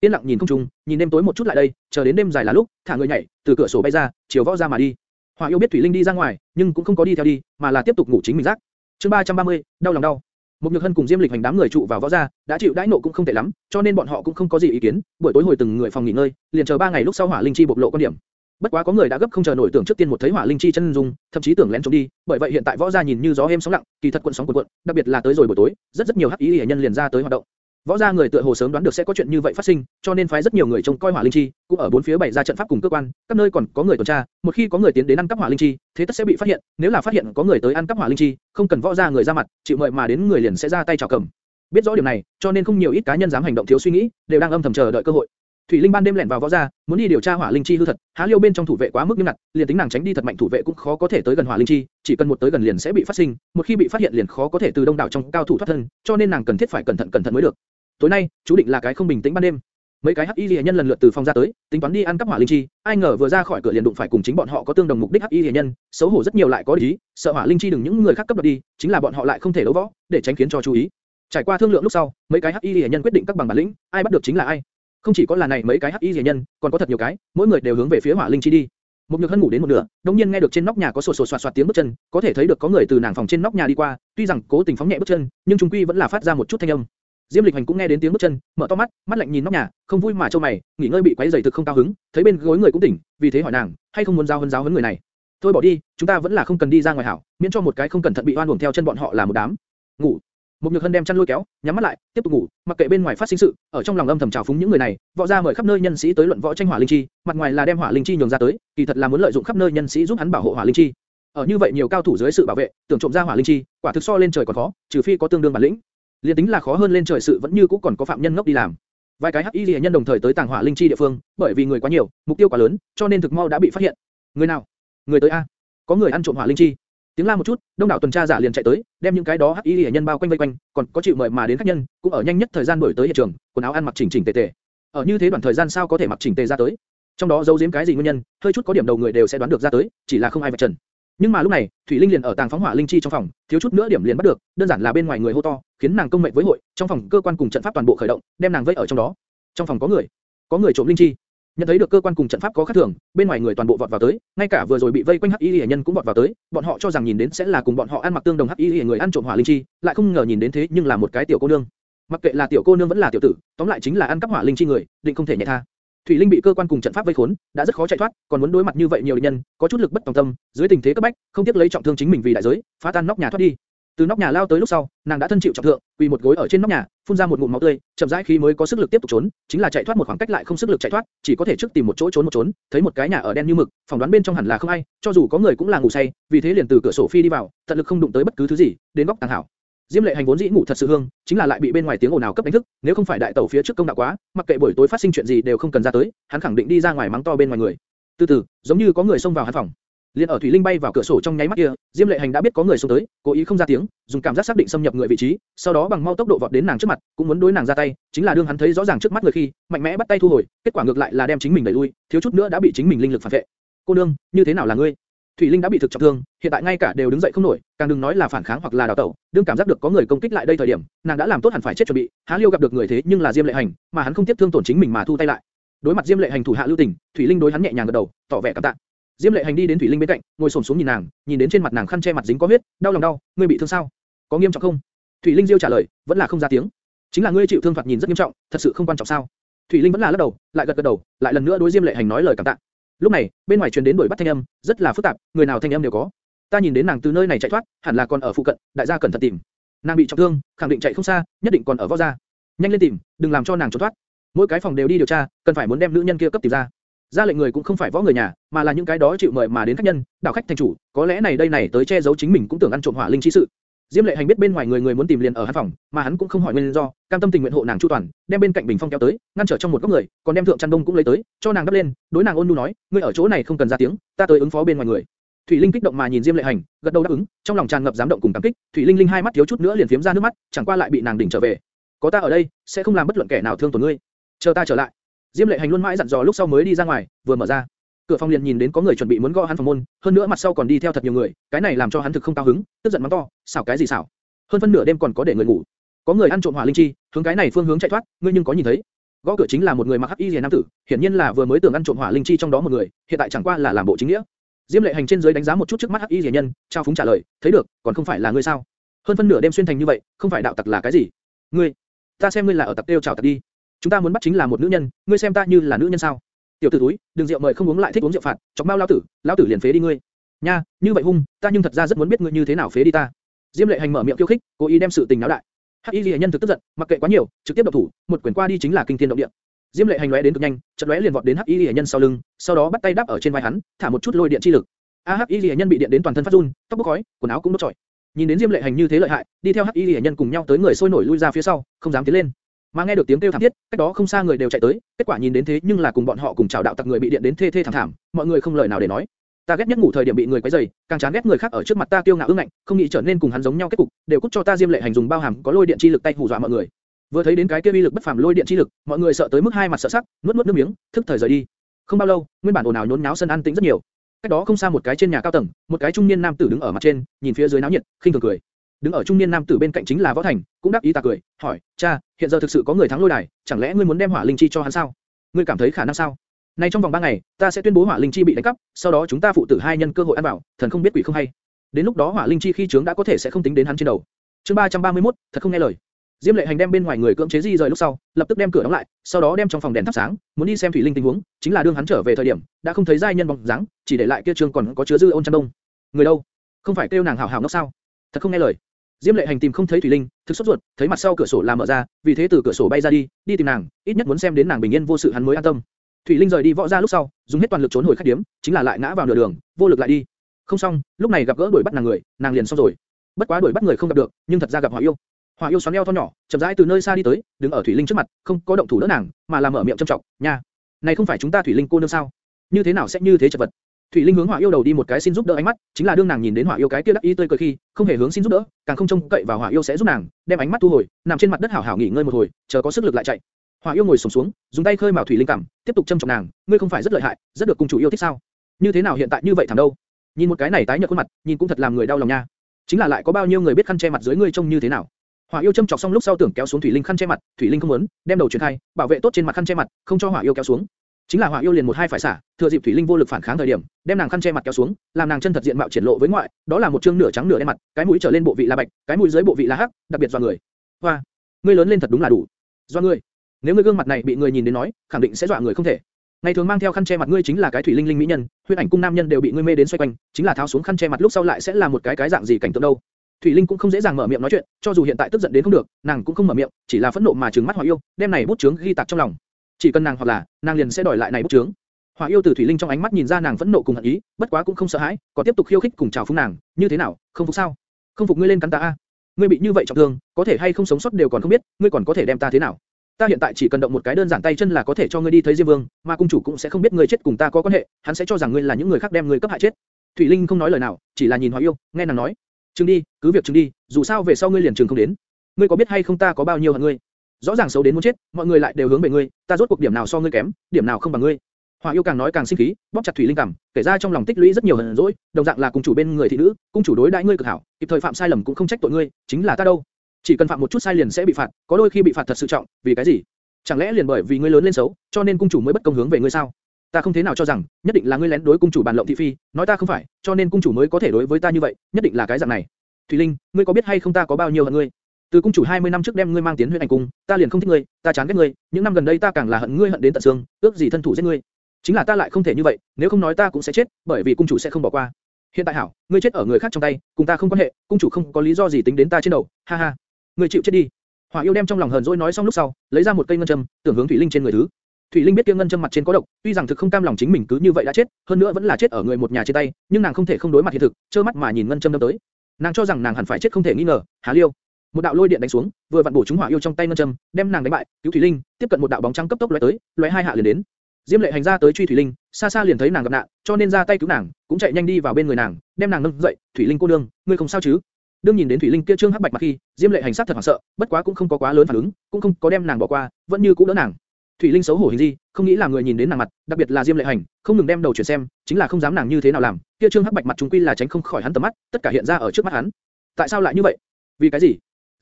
yên lặng nhìn không trung, nhìn đêm tối một chút lại đây, chờ đến đêm dài là lúc, thả người nhảy, từ cửa sổ bay ra, chiều võ gia mà đi. Hỏa yêu biết Thủy Linh đi ra ngoài, nhưng cũng không có đi theo đi, mà là tiếp tục ngủ chính mình giấc. Chương 330, đau lòng đau. Một Nhược Hân cùng Diêm Lịch hành đám người trụ vào võ gia, đã chịu đãi nộ cũng không tệ lắm, cho nên bọn họ cũng không có gì ý kiến. Buổi tối hồi từng người phòng nghỉ ngơi, liền chờ ba ngày lúc sau hỏa linh chi bộc lộ quan điểm. Bất quá có người đã gấp không chờ nổi tưởng trước tiên một thấy hỏa linh chi chân dung, thậm chí tưởng lén trốn đi, bởi vậy hiện tại võ gia nhìn như gió êm sóng lặng, kỳ thật cuộn sóng cuộn cuộn, đặc biệt là tới rồi buổi tối, rất rất nhiều hắc ý hệ nhân liền ra tới hoạt động. Võ gia người tựa hồ sớm đoán được sẽ có chuyện như vậy phát sinh, cho nên phái rất nhiều người trông coi hỏa linh chi, cũng ở bốn phía bày ra trận pháp cùng cơ quan, các nơi còn có người tuần tra, một khi có người tiến đến ăn cắp hỏa linh chi, thế tất sẽ bị phát hiện, nếu là phát hiện có người tới ăn cắp hỏa linh chi, không cần võ gia người ra mặt, chịu mời mà đến người liền sẽ ra tay chào cầm. Biết rõ điểm này, cho nên không nhiều ít cá nhân dám hành động thiếu suy nghĩ, đều đang âm thầm chờ đợi cơ hội. Thủy Linh ban đêm lẻn vào võ gia, muốn đi điều tra hỏa linh chi hư thật, há liêu bên trong thủ vệ quá mức nghiêm ngặt, liền tính nàng tránh đi thật mạnh thủ vệ cũng khó có thể tới gần hỏa linh chi, chỉ cần một tới gần liền sẽ bị phát sinh, một khi bị phát hiện liền khó có thể từ đông đảo trong cao thủ thoát thân, cho nên nàng cần thiết phải cẩn thận cẩn thận mới được. Tối nay, chú định là cái không bình tĩnh ban đêm. Mấy cái hắc y nhân lần lượt từ phòng ra tới, tính toán đi ăn cắp hỏa linh chi, ai ngờ vừa ra khỏi cửa liền đụng phải cùng chính bọn họ có tương đồng mục đích hắc y nhân, xấu hổ rất nhiều lại có ý, sợ hỏa linh chi đừng những người khác cấp đoạt đi, chính là bọn họ lại không thể đấu võ, để tránh khiến cho chú ý. Trải qua thương lượng lúc sau, mấy cái hắc y nhân quyết định các bằng bản lĩnh, ai bắt được chính là ai. Không chỉ có là này mấy cái hắc y nhân, còn có thật nhiều cái, mỗi người đều hướng về phía hỏa linh chi đi. Một nhược hân ngủ đến một nửa, đột nhiên nghe được trên nóc nhà có sột sột soạt soạt tiếng bước chân, có thể thấy được có người từ nàng phòng trên nóc nhà đi qua, tuy rằng cố tình phóng nhẹ bước chân, nhưng trung quy vẫn là phát ra một chút thanh âm. Diêm Lịch Hành cũng nghe đến tiếng bước chân, mở to mắt, mắt lạnh nhìn nóc nhà, không vui mà trâu mày, nghỉ ngơi bị quấy rầy thực không cao hứng, thấy bên gối người cũng tỉnh, vì thế hỏi nàng, hay không muốn giao hấn giáo huấn người này. Thôi bỏ đi, chúng ta vẫn là không cần đi ra ngoài hảo, miễn cho một cái không cẩn thận bị oan uổng theo chân bọn họ là một đám. Ngủ. Một nhược hân đem chăn lôi kéo, nhắm mắt lại, tiếp tục ngủ, mặc kệ bên ngoài phát sinh sự, ở trong lòng âm thầm chào phúng những người này, võ gia mời khắp nơi nhân sĩ tới luận võ tranh hỏa linh chi, mặt ngoài là đem hỏa linh chi nhường ra tới, kỳ thật là muốn lợi dụng khắp nơi nhân sĩ giúp hắn bảo hộ hỏa linh chi. Ở như vậy nhiều cao thủ dưới sự bảo vệ, tưởng trộm ra hỏa linh chi, quả thực so lên trời còn khó, trừ phi có tương đương bản lĩnh. Liên tính là khó hơn lên trời sự vẫn như cũ còn có phạm nhân ngốc đi làm. Vài cái hắc y lìa nhân đồng thời tới tàng hỏa linh chi địa phương, bởi vì người quá nhiều, mục tiêu quá lớn, cho nên thực mau đã bị phát hiện. Người nào? Người tới a? Có người ăn trộm hỏa linh chi. Tiếng la một chút, đông đảo tuần tra giả liền chạy tới, đem những cái đó hắc y lìa nhân bao quanh vây quanh, còn có chịu mời mà đến khách nhân, cũng ở nhanh nhất thời gian đuổi tới hiện trường, quần áo ăn mặc chỉnh chỉnh tề tề. Ở như thế đoạn thời gian sao có thể mặc chỉnh tề ra tới? Trong đó giấu giếm cái gì nguyên nhân, hơi chút có điểm đầu người đều sẽ đoán được ra tới, chỉ là không ai vạch trần. Nhưng mà lúc này, Thủy Linh liền ở tàng phóng hỏa linh chi trong phòng, thiếu chút nữa điểm liền bắt được, đơn giản là bên ngoài người hô to, khiến nàng công mệnh với hội, trong phòng cơ quan cùng trận pháp toàn bộ khởi động, đem nàng vây ở trong đó. Trong phòng có người, có người trộm linh chi. Nhận thấy được cơ quan cùng trận pháp có khác thường, bên ngoài người toàn bộ vọt vào tới, ngay cả vừa rồi bị vây quanh hắc y liễu nhân cũng vọt vào tới, bọn họ cho rằng nhìn đến sẽ là cùng bọn họ ăn mặc tương đồng hắc y liễu người ăn trộm hỏa linh chi, lại không ngờ nhìn đến thế nhưng là một cái tiểu cô nương. Mặc kệ là tiểu cô nương vẫn là tiểu tử, tóm lại chính là ăn cắp hỏa linh chi người, định không thể nhẹ tha. Thủy Linh bị cơ quan cùng trận pháp vây khốn, đã rất khó chạy thoát, còn muốn đối mặt như vậy nhiều địch nhân, có chút lực bất tòng tâm, dưới tình thế cấp bách, không tiếc lấy trọng thương chính mình vì đại giới, phá tan nóc nhà thoát đi. Từ nóc nhà lao tới lúc sau, nàng đã thân chịu trọng thương, quỳ một gối ở trên nóc nhà, phun ra một ngụm máu tươi, chậm rãi khi mới có sức lực tiếp tục trốn, chính là chạy thoát một khoảng cách lại không sức lực chạy thoát, chỉ có thể trước tìm một chỗ trốn một trốn, thấy một cái nhà ở đen như mực, phỏng đoán bên trong hẳn là không ai, cho dù có người cũng là ngủ say, vì thế liền từ cửa sổ phi đi vào, tận lực không đụng tới bất cứ thứ gì, đến góc tàng hảo. Diêm Lệ Hành vốn dĩ ngủ thật sự hương, chính là lại bị bên ngoài tiếng ồn ào cấp đánh thức, nếu không phải đại tẩu phía trước công đạo quá, mặc kệ buổi tối phát sinh chuyện gì đều không cần ra tới, hắn khẳng định đi ra ngoài mắng to bên ngoài người. Từ từ, giống như có người xông vào hắn phòng. Liên ở Thủy Linh bay vào cửa sổ trong nháy mắt kia, Diêm Lệ Hành đã biết có người xông tới, cố ý không ra tiếng, dùng cảm giác xác định xâm nhập người vị trí, sau đó bằng mau tốc độ vọt đến nàng trước mặt, cũng muốn đối nàng ra tay, chính là đương hắn thấy rõ ràng trước mắt người khi, mạnh mẽ bắt tay thu hồi, kết quả ngược lại là đem chính mình đẩy lui, thiếu chút nữa đã bị chính mình linh lực phản vệ. Cô nương, như thế nào là ngươi? Thủy Linh đã bị thực trọng thương, hiện tại ngay cả đều đứng dậy không nổi, càng đừng nói là phản kháng hoặc là đào tẩu. Đương cảm giác được có người công kích lại đây thời điểm, nàng đã làm tốt hẳn phải chết chuẩn bị. Há Liêu gặp được người thế nhưng là Diêm Lệ Hành, mà hắn không tiếp thương tổn chính mình mà thu tay lại. Đối mặt Diêm Lệ Hành thủ hạ lưu tình, Thủy Linh đối hắn nhẹ nhàng gật đầu, tỏ vẻ cảm tạ. Diêm Lệ Hành đi đến Thủy Linh bên cạnh, ngồi xổm xuống nhìn nàng, nhìn đến trên mặt nàng khăn che mặt dính có huyết, đau lòng đau, ngươi bị thương sao? Có nghiêm trọng không? Thủy Linh diêu trả lời, vẫn là không ra tiếng. Chính là ngươi chịu thương phạt nhìn rất nghiêm trọng, thật sự không quan trọng sao? Thủy Linh vẫn là lắc đầu, lại gật gật đầu, lại lần nữa đối Diêm Lệ Hành nói lời cảm tạ. Lúc này, bên ngoài truyền đến đuổi bắt thanh âm, rất là phức tạp, người nào thanh âm đều có. Ta nhìn đến nàng từ nơi này chạy thoát, hẳn là còn ở phụ cận, đại gia cẩn thận tìm. Nàng bị trọng thương, khẳng định chạy không xa, nhất định còn ở võ gia. Nhanh lên tìm, đừng làm cho nàng trốn thoát. Mỗi cái phòng đều đi điều tra, cần phải muốn đem nữ nhân kia cấp tìm ra. Ra lệnh người cũng không phải võ người nhà, mà là những cái đó chịu mời mà đến khách nhân, đảo khách thành chủ, có lẽ này đây này tới che giấu chính mình cũng tưởng ăn trộm hỏa linh chi sự. Diêm Lệ Hành biết bên ngoài người người muốn tìm liền ở hắn phòng, mà hắn cũng không hỏi nguyên do, cam tâm tình nguyện hộ nàng chu toàn, đem bên cạnh bình phong kéo tới, ngăn trở trong một góc người, còn đem thượng chăn đông cũng lấy tới, cho nàng đắp lên, đối nàng ôn nhu nói, ngươi ở chỗ này không cần ra tiếng, ta tới ứng phó bên ngoài người. Thủy Linh kích động mà nhìn Diêm Lệ Hành, gật đầu đáp ứng, trong lòng tràn ngập dám động cùng cảm kích. Thủy Linh Linh hai mắt thiếu chút nữa liền phiếm ra nước mắt, chẳng qua lại bị nàng đỉnh trở về. Có ta ở đây, sẽ không làm bất luận kẻ nào thương tổn ngươi. Chờ ta trở lại. Diêm Lệ Hành luôn mãi dặn dò lúc sau mới đi ra ngoài, vừa mở ra, cửa phòng liền nhìn đến có người chuẩn bị muốn gõ hắn phòng môn, hơn nữa mặt sau còn đi theo thật nhiều người, cái này làm cho hắn thực không cao hứng, tức giận mắng to, xảo cái gì xảo? Hơn phân nửa đêm còn có để người ngủ. Có người ăn trộm hỏa linh chi, hướng cái này phương hướng chạy thoát, ngươi nhưng có nhìn thấy? Gõ cửa chính là một người mặc hắc y liền nam tử, hiển nhiên là vừa mới tưởng ăn trộm hỏa linh chi trong đó một người, hiện tại chẳng qua là làm bộ chính nghĩa. Diêm Lệ Hành trên dưới đánh giá một chút trước mắt hắc y liền nhân, trao phúng trả lời, thấy được, còn không phải là ngươi sao? Hơn phân nửa đêm xuyên thành như vậy, không phải đạo tặc là cái gì? Ngươi, ta xem ngươi là ở tặc tiêu chào tặc đi. Chúng ta muốn bắt chính là một nữ nhân, ngươi xem ta như là nữ nhân sao? Tiểu tử túi, đừng rượu mời không uống lại thích uống rượu phạt, chọc mau lao tử, lao tử liền phế đi ngươi. Nha, như vậy hung, ta nhưng thật ra rất muốn biết ngươi như thế nào phế đi ta. Diêm Lệ Hành mở miệng khiêu khích, cố ý đem sự tình náo đại. Hắc Y Lệ nhân thực tức giận, mặc kệ quá nhiều, trực tiếp động thủ, một quyền qua đi chính là kinh thiên động địa. Diêm Lệ hành lóe đến cực nhanh, chợt lóe liền vọt đến Hắc Y Lệ nhân sau lưng, sau đó bắt tay đắp ở trên vai hắn, thả một chút lôi điện chi lực. A Hắc Y Lệ nhân bị điện đến toàn thân phát run, tóc bốc khói, quần áo cũng đốt trọi. Nhìn đến Diêm Lệ hành như thế lợi hại, đi theo Hắc Y Lệ nhân cùng nhau tới người sôi nổi lui ra phía sau, không dám tiến lên. Mà nghe được tiếng kêu thảm thiết, cách đó không xa người đều chạy tới, kết quả nhìn đến thế nhưng là cùng bọn họ cùng chào đạo tặc người bị điện đến thê thê thảm thảm, mọi người không lời nào để nói. Ta ghét nhất ngủ thời điểm bị người quấy rầy, càng chán ghét người khác ở trước mặt ta kiêu ngạo ương ngạnh, không nghĩ trở nên cùng hắn giống nhau kết cục, đều cút cho ta Diêm Lệ hành dùng bao hàm có lôi điện chi lực tay hù dọa mọi người. Vừa thấy đến cái kia uy lực bất phàm lôi điện chi lực, mọi người sợ tới mức hai mặt sợ sắc, nuốt nuốt nước miếng, thức thời rời đi. Không bao lâu, nguyên bản ồn ào nhốn nháo sân an tĩnh rất nhiều. Cách đó không xa một cái trên nhà cao tầng, một cái trung niên nam tử đứng ở mặt trên, nhìn phía dưới náo nhiệt, khinh thường cười. Đứng ở trung niên nam tử bên cạnh chính là Võ Thành, cũng đáp ý ta cười, hỏi, cha, hiện giờ thực sự có người thắng lôi đài, chẳng lẽ ngươi muốn đem hỏa linh chi cho hắn sao? Ngươi cảm thấy khả năng sao? Nay trong vòng 3 ngày, ta sẽ tuyên bố hỏa linh chi bị đánh cắp, sau đó chúng ta phụ tử hai nhân cơ hội ăn bảo, thần không biết quỷ không hay. Đến lúc đó hỏa linh chi khi trướng đã có thể sẽ không tính đến hắn trên đầu. Chương 331, thật không nghe lời. Diêm Lệ Hành đem bên ngoài người cưỡng chế di rời lúc sau, lập tức đem cửa đóng lại, sau đó đem trong phòng đèn thắp sáng, muốn đi xem thủy linh tình huống, chính là đương hắn trở về thời điểm, đã không thấy giai nhân bóng dáng, chỉ để lại kia trương còn có chứa dư ôn chân đông. Người đâu? Không phải kêu nàng hảo hảo nóc sao? Thật không nghe lời. Diêm Lệ Hành tìm không thấy thủy linh, thực sốt ruột, thấy mặt sau cửa sổ là mở ra, vì thế từ cửa sổ bay ra đi, đi tìm nàng, ít nhất muốn xem đến nàng bình yên vô sự hắn mới an tâm. Thủy Linh rời đi võ ra lúc sau, dùng hết toàn lực trốn hồi khách điếm, chính là lại ngã vào nửa đường, vô lực lại đi. Không xong, lúc này gặp gỡ đuổi bắt nàng người, nàng liền xong rồi. Bất quá đuổi bắt người không gặp được, nhưng thật ra gặp Hỏa Yêu. Hỏa Yêu xoắn eo thon nhỏ, chậm rãi từ nơi xa đi tới, đứng ở Thủy Linh trước mặt, không có động thủ đỡ nàng, mà là mở miệng châm trọng, "Nha, này không phải chúng ta Thủy Linh cô nương sao? Như thế nào sẽ như thế chật vật?" Thủy Linh hướng Hỏa Yêu đầu đi một cái xin giúp đỡ ánh mắt, chính là đương nàng nhìn đến Hỏa Yêu cái kia đắc ý tươi cười khi, không hề hướng xin giúp đỡ, càng không trông cậy vào Hỏa Yêu sẽ giúp nàng, đem ánh mắt thu hồi, nằm trên mặt đất hảo hảo nghỉ ngơi một hồi, chờ có sức lực lại chạy. Hỏa yêu ngồi xổm xuống, dùng tay khơi mào thủy linh cảm, tiếp tục châm chọc nàng, ngươi không phải rất lợi hại, rất được cung chủ yêu thích sao? Như thế nào hiện tại như vậy thảm đâu? Nhìn một cái này tái nhợt khuôn mặt, nhìn cũng thật làm người đau lòng nha. Chính là lại có bao nhiêu người biết khăn che mặt dưới ngươi trông như thế nào? Hỏa yêu châm chọc xong lúc sau tưởng kéo xuống thủy linh khăn che mặt, thủy linh không muốn, đem đầu chuyển khai, bảo vệ tốt trên mặt khăn che mặt, không cho hỏa yêu kéo xuống. Chính là hỏa yêu liền một hai phải xả, thừa dịp thủy linh vô lực phản kháng thời điểm, đem nàng khăn che mặt kéo xuống, làm nàng chân thật diện mạo triển lộ với ngoại, đó là một trương nửa trắng nửa đen mặt, cái mũi trở lên bộ vị là bạch, cái mũi dưới bộ vị là hắc, đặc biệt do người. Hoa, ngươi lớn lên thật đúng là đủ. Do ngươi. Nếu ngươi gương mặt này bị người nhìn đến nói, khẳng định sẽ dọa người không thể. Ngày thường mang theo khăn che mặt ngươi chính là cái thủy linh linh mỹ nhân, huyết ảnh cung nam nhân đều bị ngươi mê đến xoay quanh, chính là tháo xuống khăn che mặt lúc sau lại sẽ là một cái cái dạng gì cảnh tượng đâu. Thủy Linh cũng không dễ dàng mở miệng nói chuyện, cho dù hiện tại tức giận đến không được, nàng cũng không mở miệng, chỉ là phẫn nộ mà trừng mắt Hỏa Yêu, đem này bút chướng ghi tạc trong lòng. Chỉ cần nàng hoặc là, nàng liền sẽ đòi lại này bút chướng. Hỏa Yêu từ Thủy Linh trong ánh mắt nhìn ra nàng phẫn nộ cùng hận ý, bất quá cũng không sợ hãi, còn tiếp tục khiêu khích cùng chào phúng nàng, như thế nào, không phục sao? Không phục ngươi lên cắn ta a? Ngươi bị như vậy trọng thương, có thể hay không sống sót đều còn không biết, ngươi còn có thể đem ta thế nào? Ta hiện tại chỉ cần động một cái đơn giản tay chân là có thể cho ngươi đi thấy Diêm Vương, mà cung chủ cũng sẽ không biết ngươi chết cùng ta có quan hệ, hắn sẽ cho rằng ngươi là những người khác đem ngươi cấp hại chết. Thủy Linh không nói lời nào, chỉ là nhìn Hỏa Yêu, nghe nàng nói, "Trừng đi, cứ việc trừng đi, dù sao về sau ngươi liền trừng không đến. Ngươi có biết hay không ta có bao nhiêu hận ngươi? Rõ ràng xấu đến muốn chết, mọi người lại đều hướng về ngươi, ta rốt cuộc điểm nào so ngươi kém, điểm nào không bằng ngươi." Hỏa yêu càng nói càng sinh khí, bóp chặt thủy linh cằm, kể ra trong lòng tích lũy rất nhiều hận dỗi, đồng dạng là cung chủ bên người thị nữ, cung chủ đối đãi ngươi cực hảo, kịp thời phạm sai lầm cũng không trách tội ngươi, chính là ta đâu. Chỉ cần phạm một chút sai liền sẽ bị phạt, có đôi khi bị phạt thật sự trọng, vì cái gì? Chẳng lẽ liền bởi vì ngươi lớn lên xấu, cho nên cung chủ mới bất công hướng về ngươi sao? Ta không thế nào cho rằng, nhất định là ngươi lén đối cung chủ bàn lộng thị phi, nói ta không phải, cho nên cung chủ mới có thể đối với ta như vậy, nhất định là cái dạng này. Thủy Linh, ngươi có biết hay không ta có bao nhiêu hận ngươi? Từ cung chủ 20 năm trước đem ngươi mang tiến huyện ảnh cung, ta liền không thích ngươi, ta chán ghét ngươi, những năm gần đây ta càng là hận ngươi hận đến tận xương, ước gì thân thủ giết ngươi. Chính là ta lại không thể như vậy, nếu không nói ta cũng sẽ chết, bởi vì cung chủ sẽ không bỏ qua. Hiện tại hảo, ngươi chết ở người khác trong tay, cùng ta không quan hệ, cung chủ không có lý do gì tính đến ta trên đầu, ha ha. Ngươi chịu chết đi. Hỏa yêu đem trong lòng hờn dỗi nói xong lúc sau, lấy ra một cây ngân châm, tưởng hướng thủy linh trên người thứ. Thủy Linh biết kia ngân châm mặt trên có độc, tuy rằng thực không cam lòng chính mình cứ như vậy đã chết, hơn nữa vẫn là chết ở người một nhà trên tay, nhưng nàng không thể không đối mặt hiện thực, trơ mắt mà nhìn ngân châm đâm tới. Nàng cho rằng nàng hẳn phải chết không thể nghi ngờ, Hà Liêu. Một đạo lôi điện đánh xuống, vừa vặn bổ trúng hỏa yêu trong tay ngân châm, đem nàng đánh bại, cứu Thủy Linh, tiếp cận một đạo bóng trắng cấp tốc lóe tới, lóe hai hạ liền đến. Diêm Lệ hành ra tới truy Thủy Linh, xa xa liền thấy nàng gặp nạn, cho nên ra tay cứu nàng, cũng chạy nhanh đi vào bên người nàng, đem nàng nâng dậy, "Thủy Linh cô đương, ngươi không sao chứ?" Đương nhìn đến Thủy Linh kia trương hắc bạch mặt khi, Diêm Lệ hành sát thật hoảng sợ, bất quá cũng không có quá lớn phản ứng, cũng không có đem nàng bỏ qua, vẫn như cũ đỡ nàng. Thủy Linh xấu hổ hình gì, không nghĩ là người nhìn đến nàng mặt, đặc biệt là Diêm Lệ Hành, không ngừng đem đầu chuyển xem, chính là không dám nàng như thế nào làm, kia trương hắc bạch mặt chúng quy là tránh không khỏi hắn tầm mắt, tất cả hiện ra ở trước mắt hắn. Tại sao lại như vậy? Vì cái gì?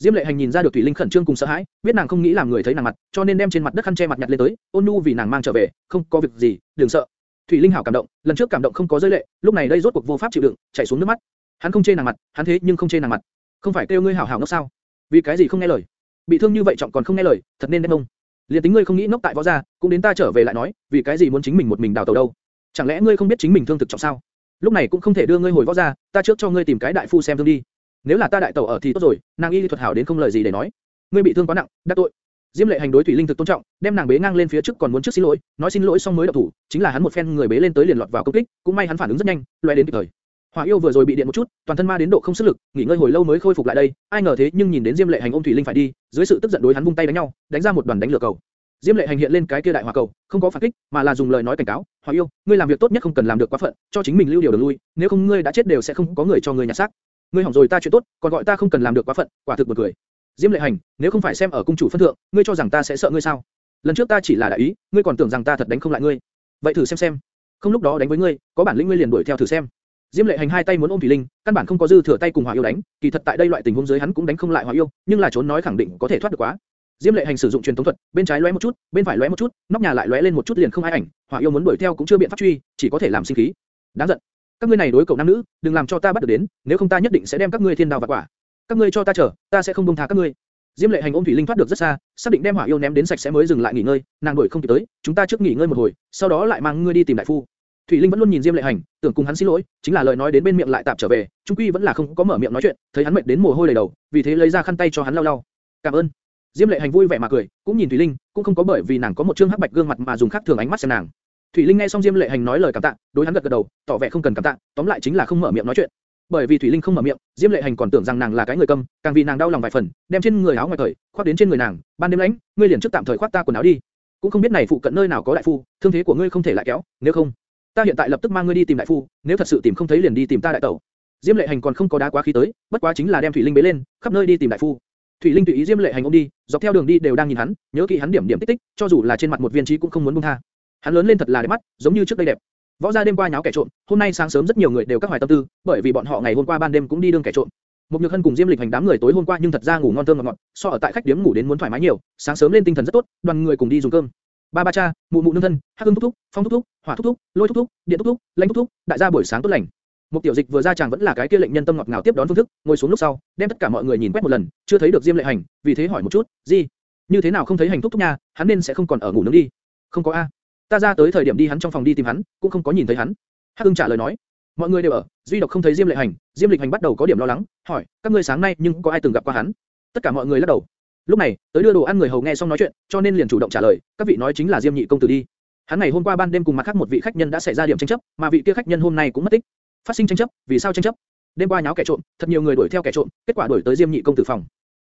Diêm Lệ Hành nhìn ra được Thủy Linh khẩn trương cùng sợ hãi, biết nàng không nghĩ làm người thấy nàng mặt, cho nên đem trên mặt đất khăn che mặt nhặt lên tới, ôn nhu vì nàng mang trở về, không có việc gì, đừng sợ. Thủy Linh hảo cảm động, lần trước cảm động không có rơi lệ, lúc này đây rốt cuộc vô pháp chịu đựng, chảy xuống nước mắt. Hắn không chê nàng mặt, hắn thế nhưng không chê nàng mặt. Không phải kêu ngươi hảo hảo ngốc sao? Vì cái gì không nghe lời? Bị thương như vậy trọng còn không nghe lời, thật nên đem ông. Liên tính ngươi không nghĩ ngốc tại võ gia, cũng đến ta trở về lại nói, vì cái gì muốn chính mình một mình đào tàu đâu? Chẳng lẽ ngươi không biết chính mình thương thực trọng sao? Lúc này cũng không thể đưa ngươi hồi võ gia, ta trước cho ngươi tìm cái đại phu xem thương đi. Nếu là ta đại tẩu ở thì tốt rồi, nàng y lý thuật hảo đến không lời gì để nói. ngươi bị thương quá nặng, đắc tội. Diêm Lệ Hành đối Thủy Linh thực tôn trọng, đem nàng bế ngang lên phía trước còn muốn trước xin lỗi, nói xin lỗi xong mới động thủ, chính là hắn một phen người bế lên tới liền lọt vào công kích, cũng may hắn phản ứng rất nhanh, loe đến kịp thời. Hỏa yêu vừa rồi bị điện một chút, toàn thân ma đến độ không sức lực, nghỉ ngơi hồi lâu mới khôi phục lại đây, ai ngờ thế nhưng nhìn đến Diêm Lệ Hành ôm Thủy Linh phải đi, dưới sự tức giận đối hắn vung tay đánh nhau, đánh ra một đoàn đánh lửa cầu. Diêm Lệ Hành hiện lên cái kia đại hỏa cầu, không có phản kích, mà là dùng lời nói cảnh cáo, "Hỏa yêu, ngươi làm việc tốt nhất không cần làm được quá phận, cho chính mình lưu điều đường lui, nếu không ngươi đã chết đều sẽ không có người cho ngươi nhặt xác. Ngươi hỏng rồi ta chuyện tốt, còn gọi ta không cần làm được quá phận, quả thực buồn cười." Diêm Lệ Hành, nếu không phải xem ở cung chủ phân thượng, ngươi cho rằng ta sẽ sợ ngươi sao? Lần trước ta chỉ là đại ý, ngươi còn tưởng rằng ta thật đánh không lại ngươi. Vậy thử xem xem. Không lúc đó đánh với ngươi, có bản lĩnh ngươi liền đuổi theo thử xem. Diêm Lệ Hành hai tay muốn ôm Thủy Linh, căn bản không có dư thừa tay cùng Hỏa Yêu đánh, kỳ thật tại đây loại tình huống dưới hắn cũng đánh không lại Hỏa Yêu, nhưng là trốn nói khẳng định có thể thoát được quá. Diêm Lệ Hành sử dụng truyền thống thuật, bên trái lóe một chút, bên phải lóe một chút, nóc nhà lại lóe lên một chút liền không ai ảnh, Hỏa Yêu muốn đuổi theo cũng chưa biện pháp truy, chỉ có thể làm sinh khí. Đáng giận. Các ngươi này đối cậu nam nữ, đừng làm cho ta bắt được đến, nếu không ta nhất định sẽ đem các ngươi thiên đao và quả. Các ngươi cho ta chờ, ta sẽ không buông tha các ngươi. Diêm Lệ Hành ôm Thủy Linh thoát được rất xa, xác định đem Hỏa Yêu ném đến sạch sẽ mới dừng lại nghỉ ngơi, nàng đuổi không kịp tới, chúng ta trước nghỉ ngơi một hồi, sau đó lại mang ngươi đi tìm đại phu. Thủy Linh vẫn luôn nhìn Diêm Lệ Hành, tưởng cùng hắn xin lỗi, chính là lời nói đến bên miệng lại tạm trở về, trung quy vẫn là không có mở miệng nói chuyện, thấy hắn mệt đến mồ hôi đầy đầu, vì thế lấy ra khăn tay cho hắn lau lau. Cảm ơn. Diêm Lệ Hành vui vẻ mà cười, cũng nhìn Thủy Linh, cũng không có bởi vì nàng có một trương hắc bạch gương mặt mà dùng khác thường ánh mắt xem nàng. Thủy Linh nghe xong Diêm Lệ Hành nói lời cảm tạ, đối hắn gật gật đầu, tỏ vẻ không cần cảm tạ, tóm lại chính là không mở miệng nói chuyện. Bởi vì Thủy Linh không mở miệng, Diêm Lệ Hành còn tưởng rằng nàng là cái người câm, càng vì nàng đau lòng vài phần, đem trên người áo ngoài thời, khoác đến trên người nàng, ban đêm lạnh, ngươi liền trước tạm thời khoác ta quần áo đi. Cũng không biết này phụ cận nơi nào có đại phu, thương thế của ngươi không thể lại kéo, nếu không, ta hiện tại lập tức mang ngươi đi tìm đại phu, nếu thật sự tìm không thấy liền đi tìm ta đại tẩu. Diêm Lệ Hành còn không có đá quá khí tới, bất quá chính là đem Thủy Linh bế lên, khắp nơi đi tìm đại phu. Thủy Linh tùy ý Diêm Lệ Hành ôm đi, dọc theo đường đi đều đang nhìn hắn, nhớ kỹ hắn điểm điểm tích tích, cho dù là trên mặt một viên trí cũng không muốn buông tha. Hắn lớn lên thật là đẹp mắt, giống như trước đây đẹp. Võ gia đêm qua nháo kẻ trộm, hôm nay sáng sớm rất nhiều người đều các hoài tâm tư, bởi vì bọn họ ngày hôm qua ban đêm cũng đi đương kẻ trộm. Một Nhược Hân cùng Diêm Lịch hành đám người tối hôm qua nhưng thật ra ngủ ngon thơm ngọt ngọt, so ở tại khách điếm ngủ đến muốn thoải mái nhiều, sáng sớm lên tinh thần rất tốt, đoàn người cùng đi dùng cơm. Ba ba cha, mụ mụ nương thân, hắc hưng thúc thúc, phong thúc thúc, hỏa thúc thúc, lôi thúc thúc, điện thúc thúc, lãnh thúc thúc, đại gia buổi sáng tốt lành. Một tiểu dịch vừa ra chàng vẫn là cái kia lệnh nhân tâm ngọt ngào tiếp đón phương thức, ngồi xuống lúc sau, đem tất cả mọi người nhìn quét một lần, chưa thấy được Diêm Lệ Hành, vì thế hỏi một chút, gì? Như thế nào không thấy hành thúc thúc nha, hắn nên sẽ không còn ở ngủ nướng đi. Không có a. Ta ra tới thời điểm đi hắn trong phòng đi tìm hắn, cũng không có nhìn thấy hắn. Hắc Ưng trả lời nói, mọi người đều ở, duy độc không thấy Diêm Lệ Hành. Diêm Lịch Hành bắt đầu có điểm lo lắng, hỏi, các ngươi sáng nay nhưng có ai từng gặp qua hắn? Tất cả mọi người lắc đầu. Lúc này, tới đưa đồ ăn người hầu nghe xong nói chuyện, cho nên liền chủ động trả lời, các vị nói chính là Diêm Nhị công tử đi. Hắn ngày hôm qua ban đêm cùng mặt khác một vị khách nhân đã xảy ra điểm tranh chấp, mà vị kia khách nhân hôm nay cũng mất tích. Phát sinh tranh chấp, vì sao tranh chấp? Đêm qua nháo kẻ trộm, thật nhiều người đuổi theo kẻ trộm, kết quả đuổi tới Diêm Nhị công tử phòng.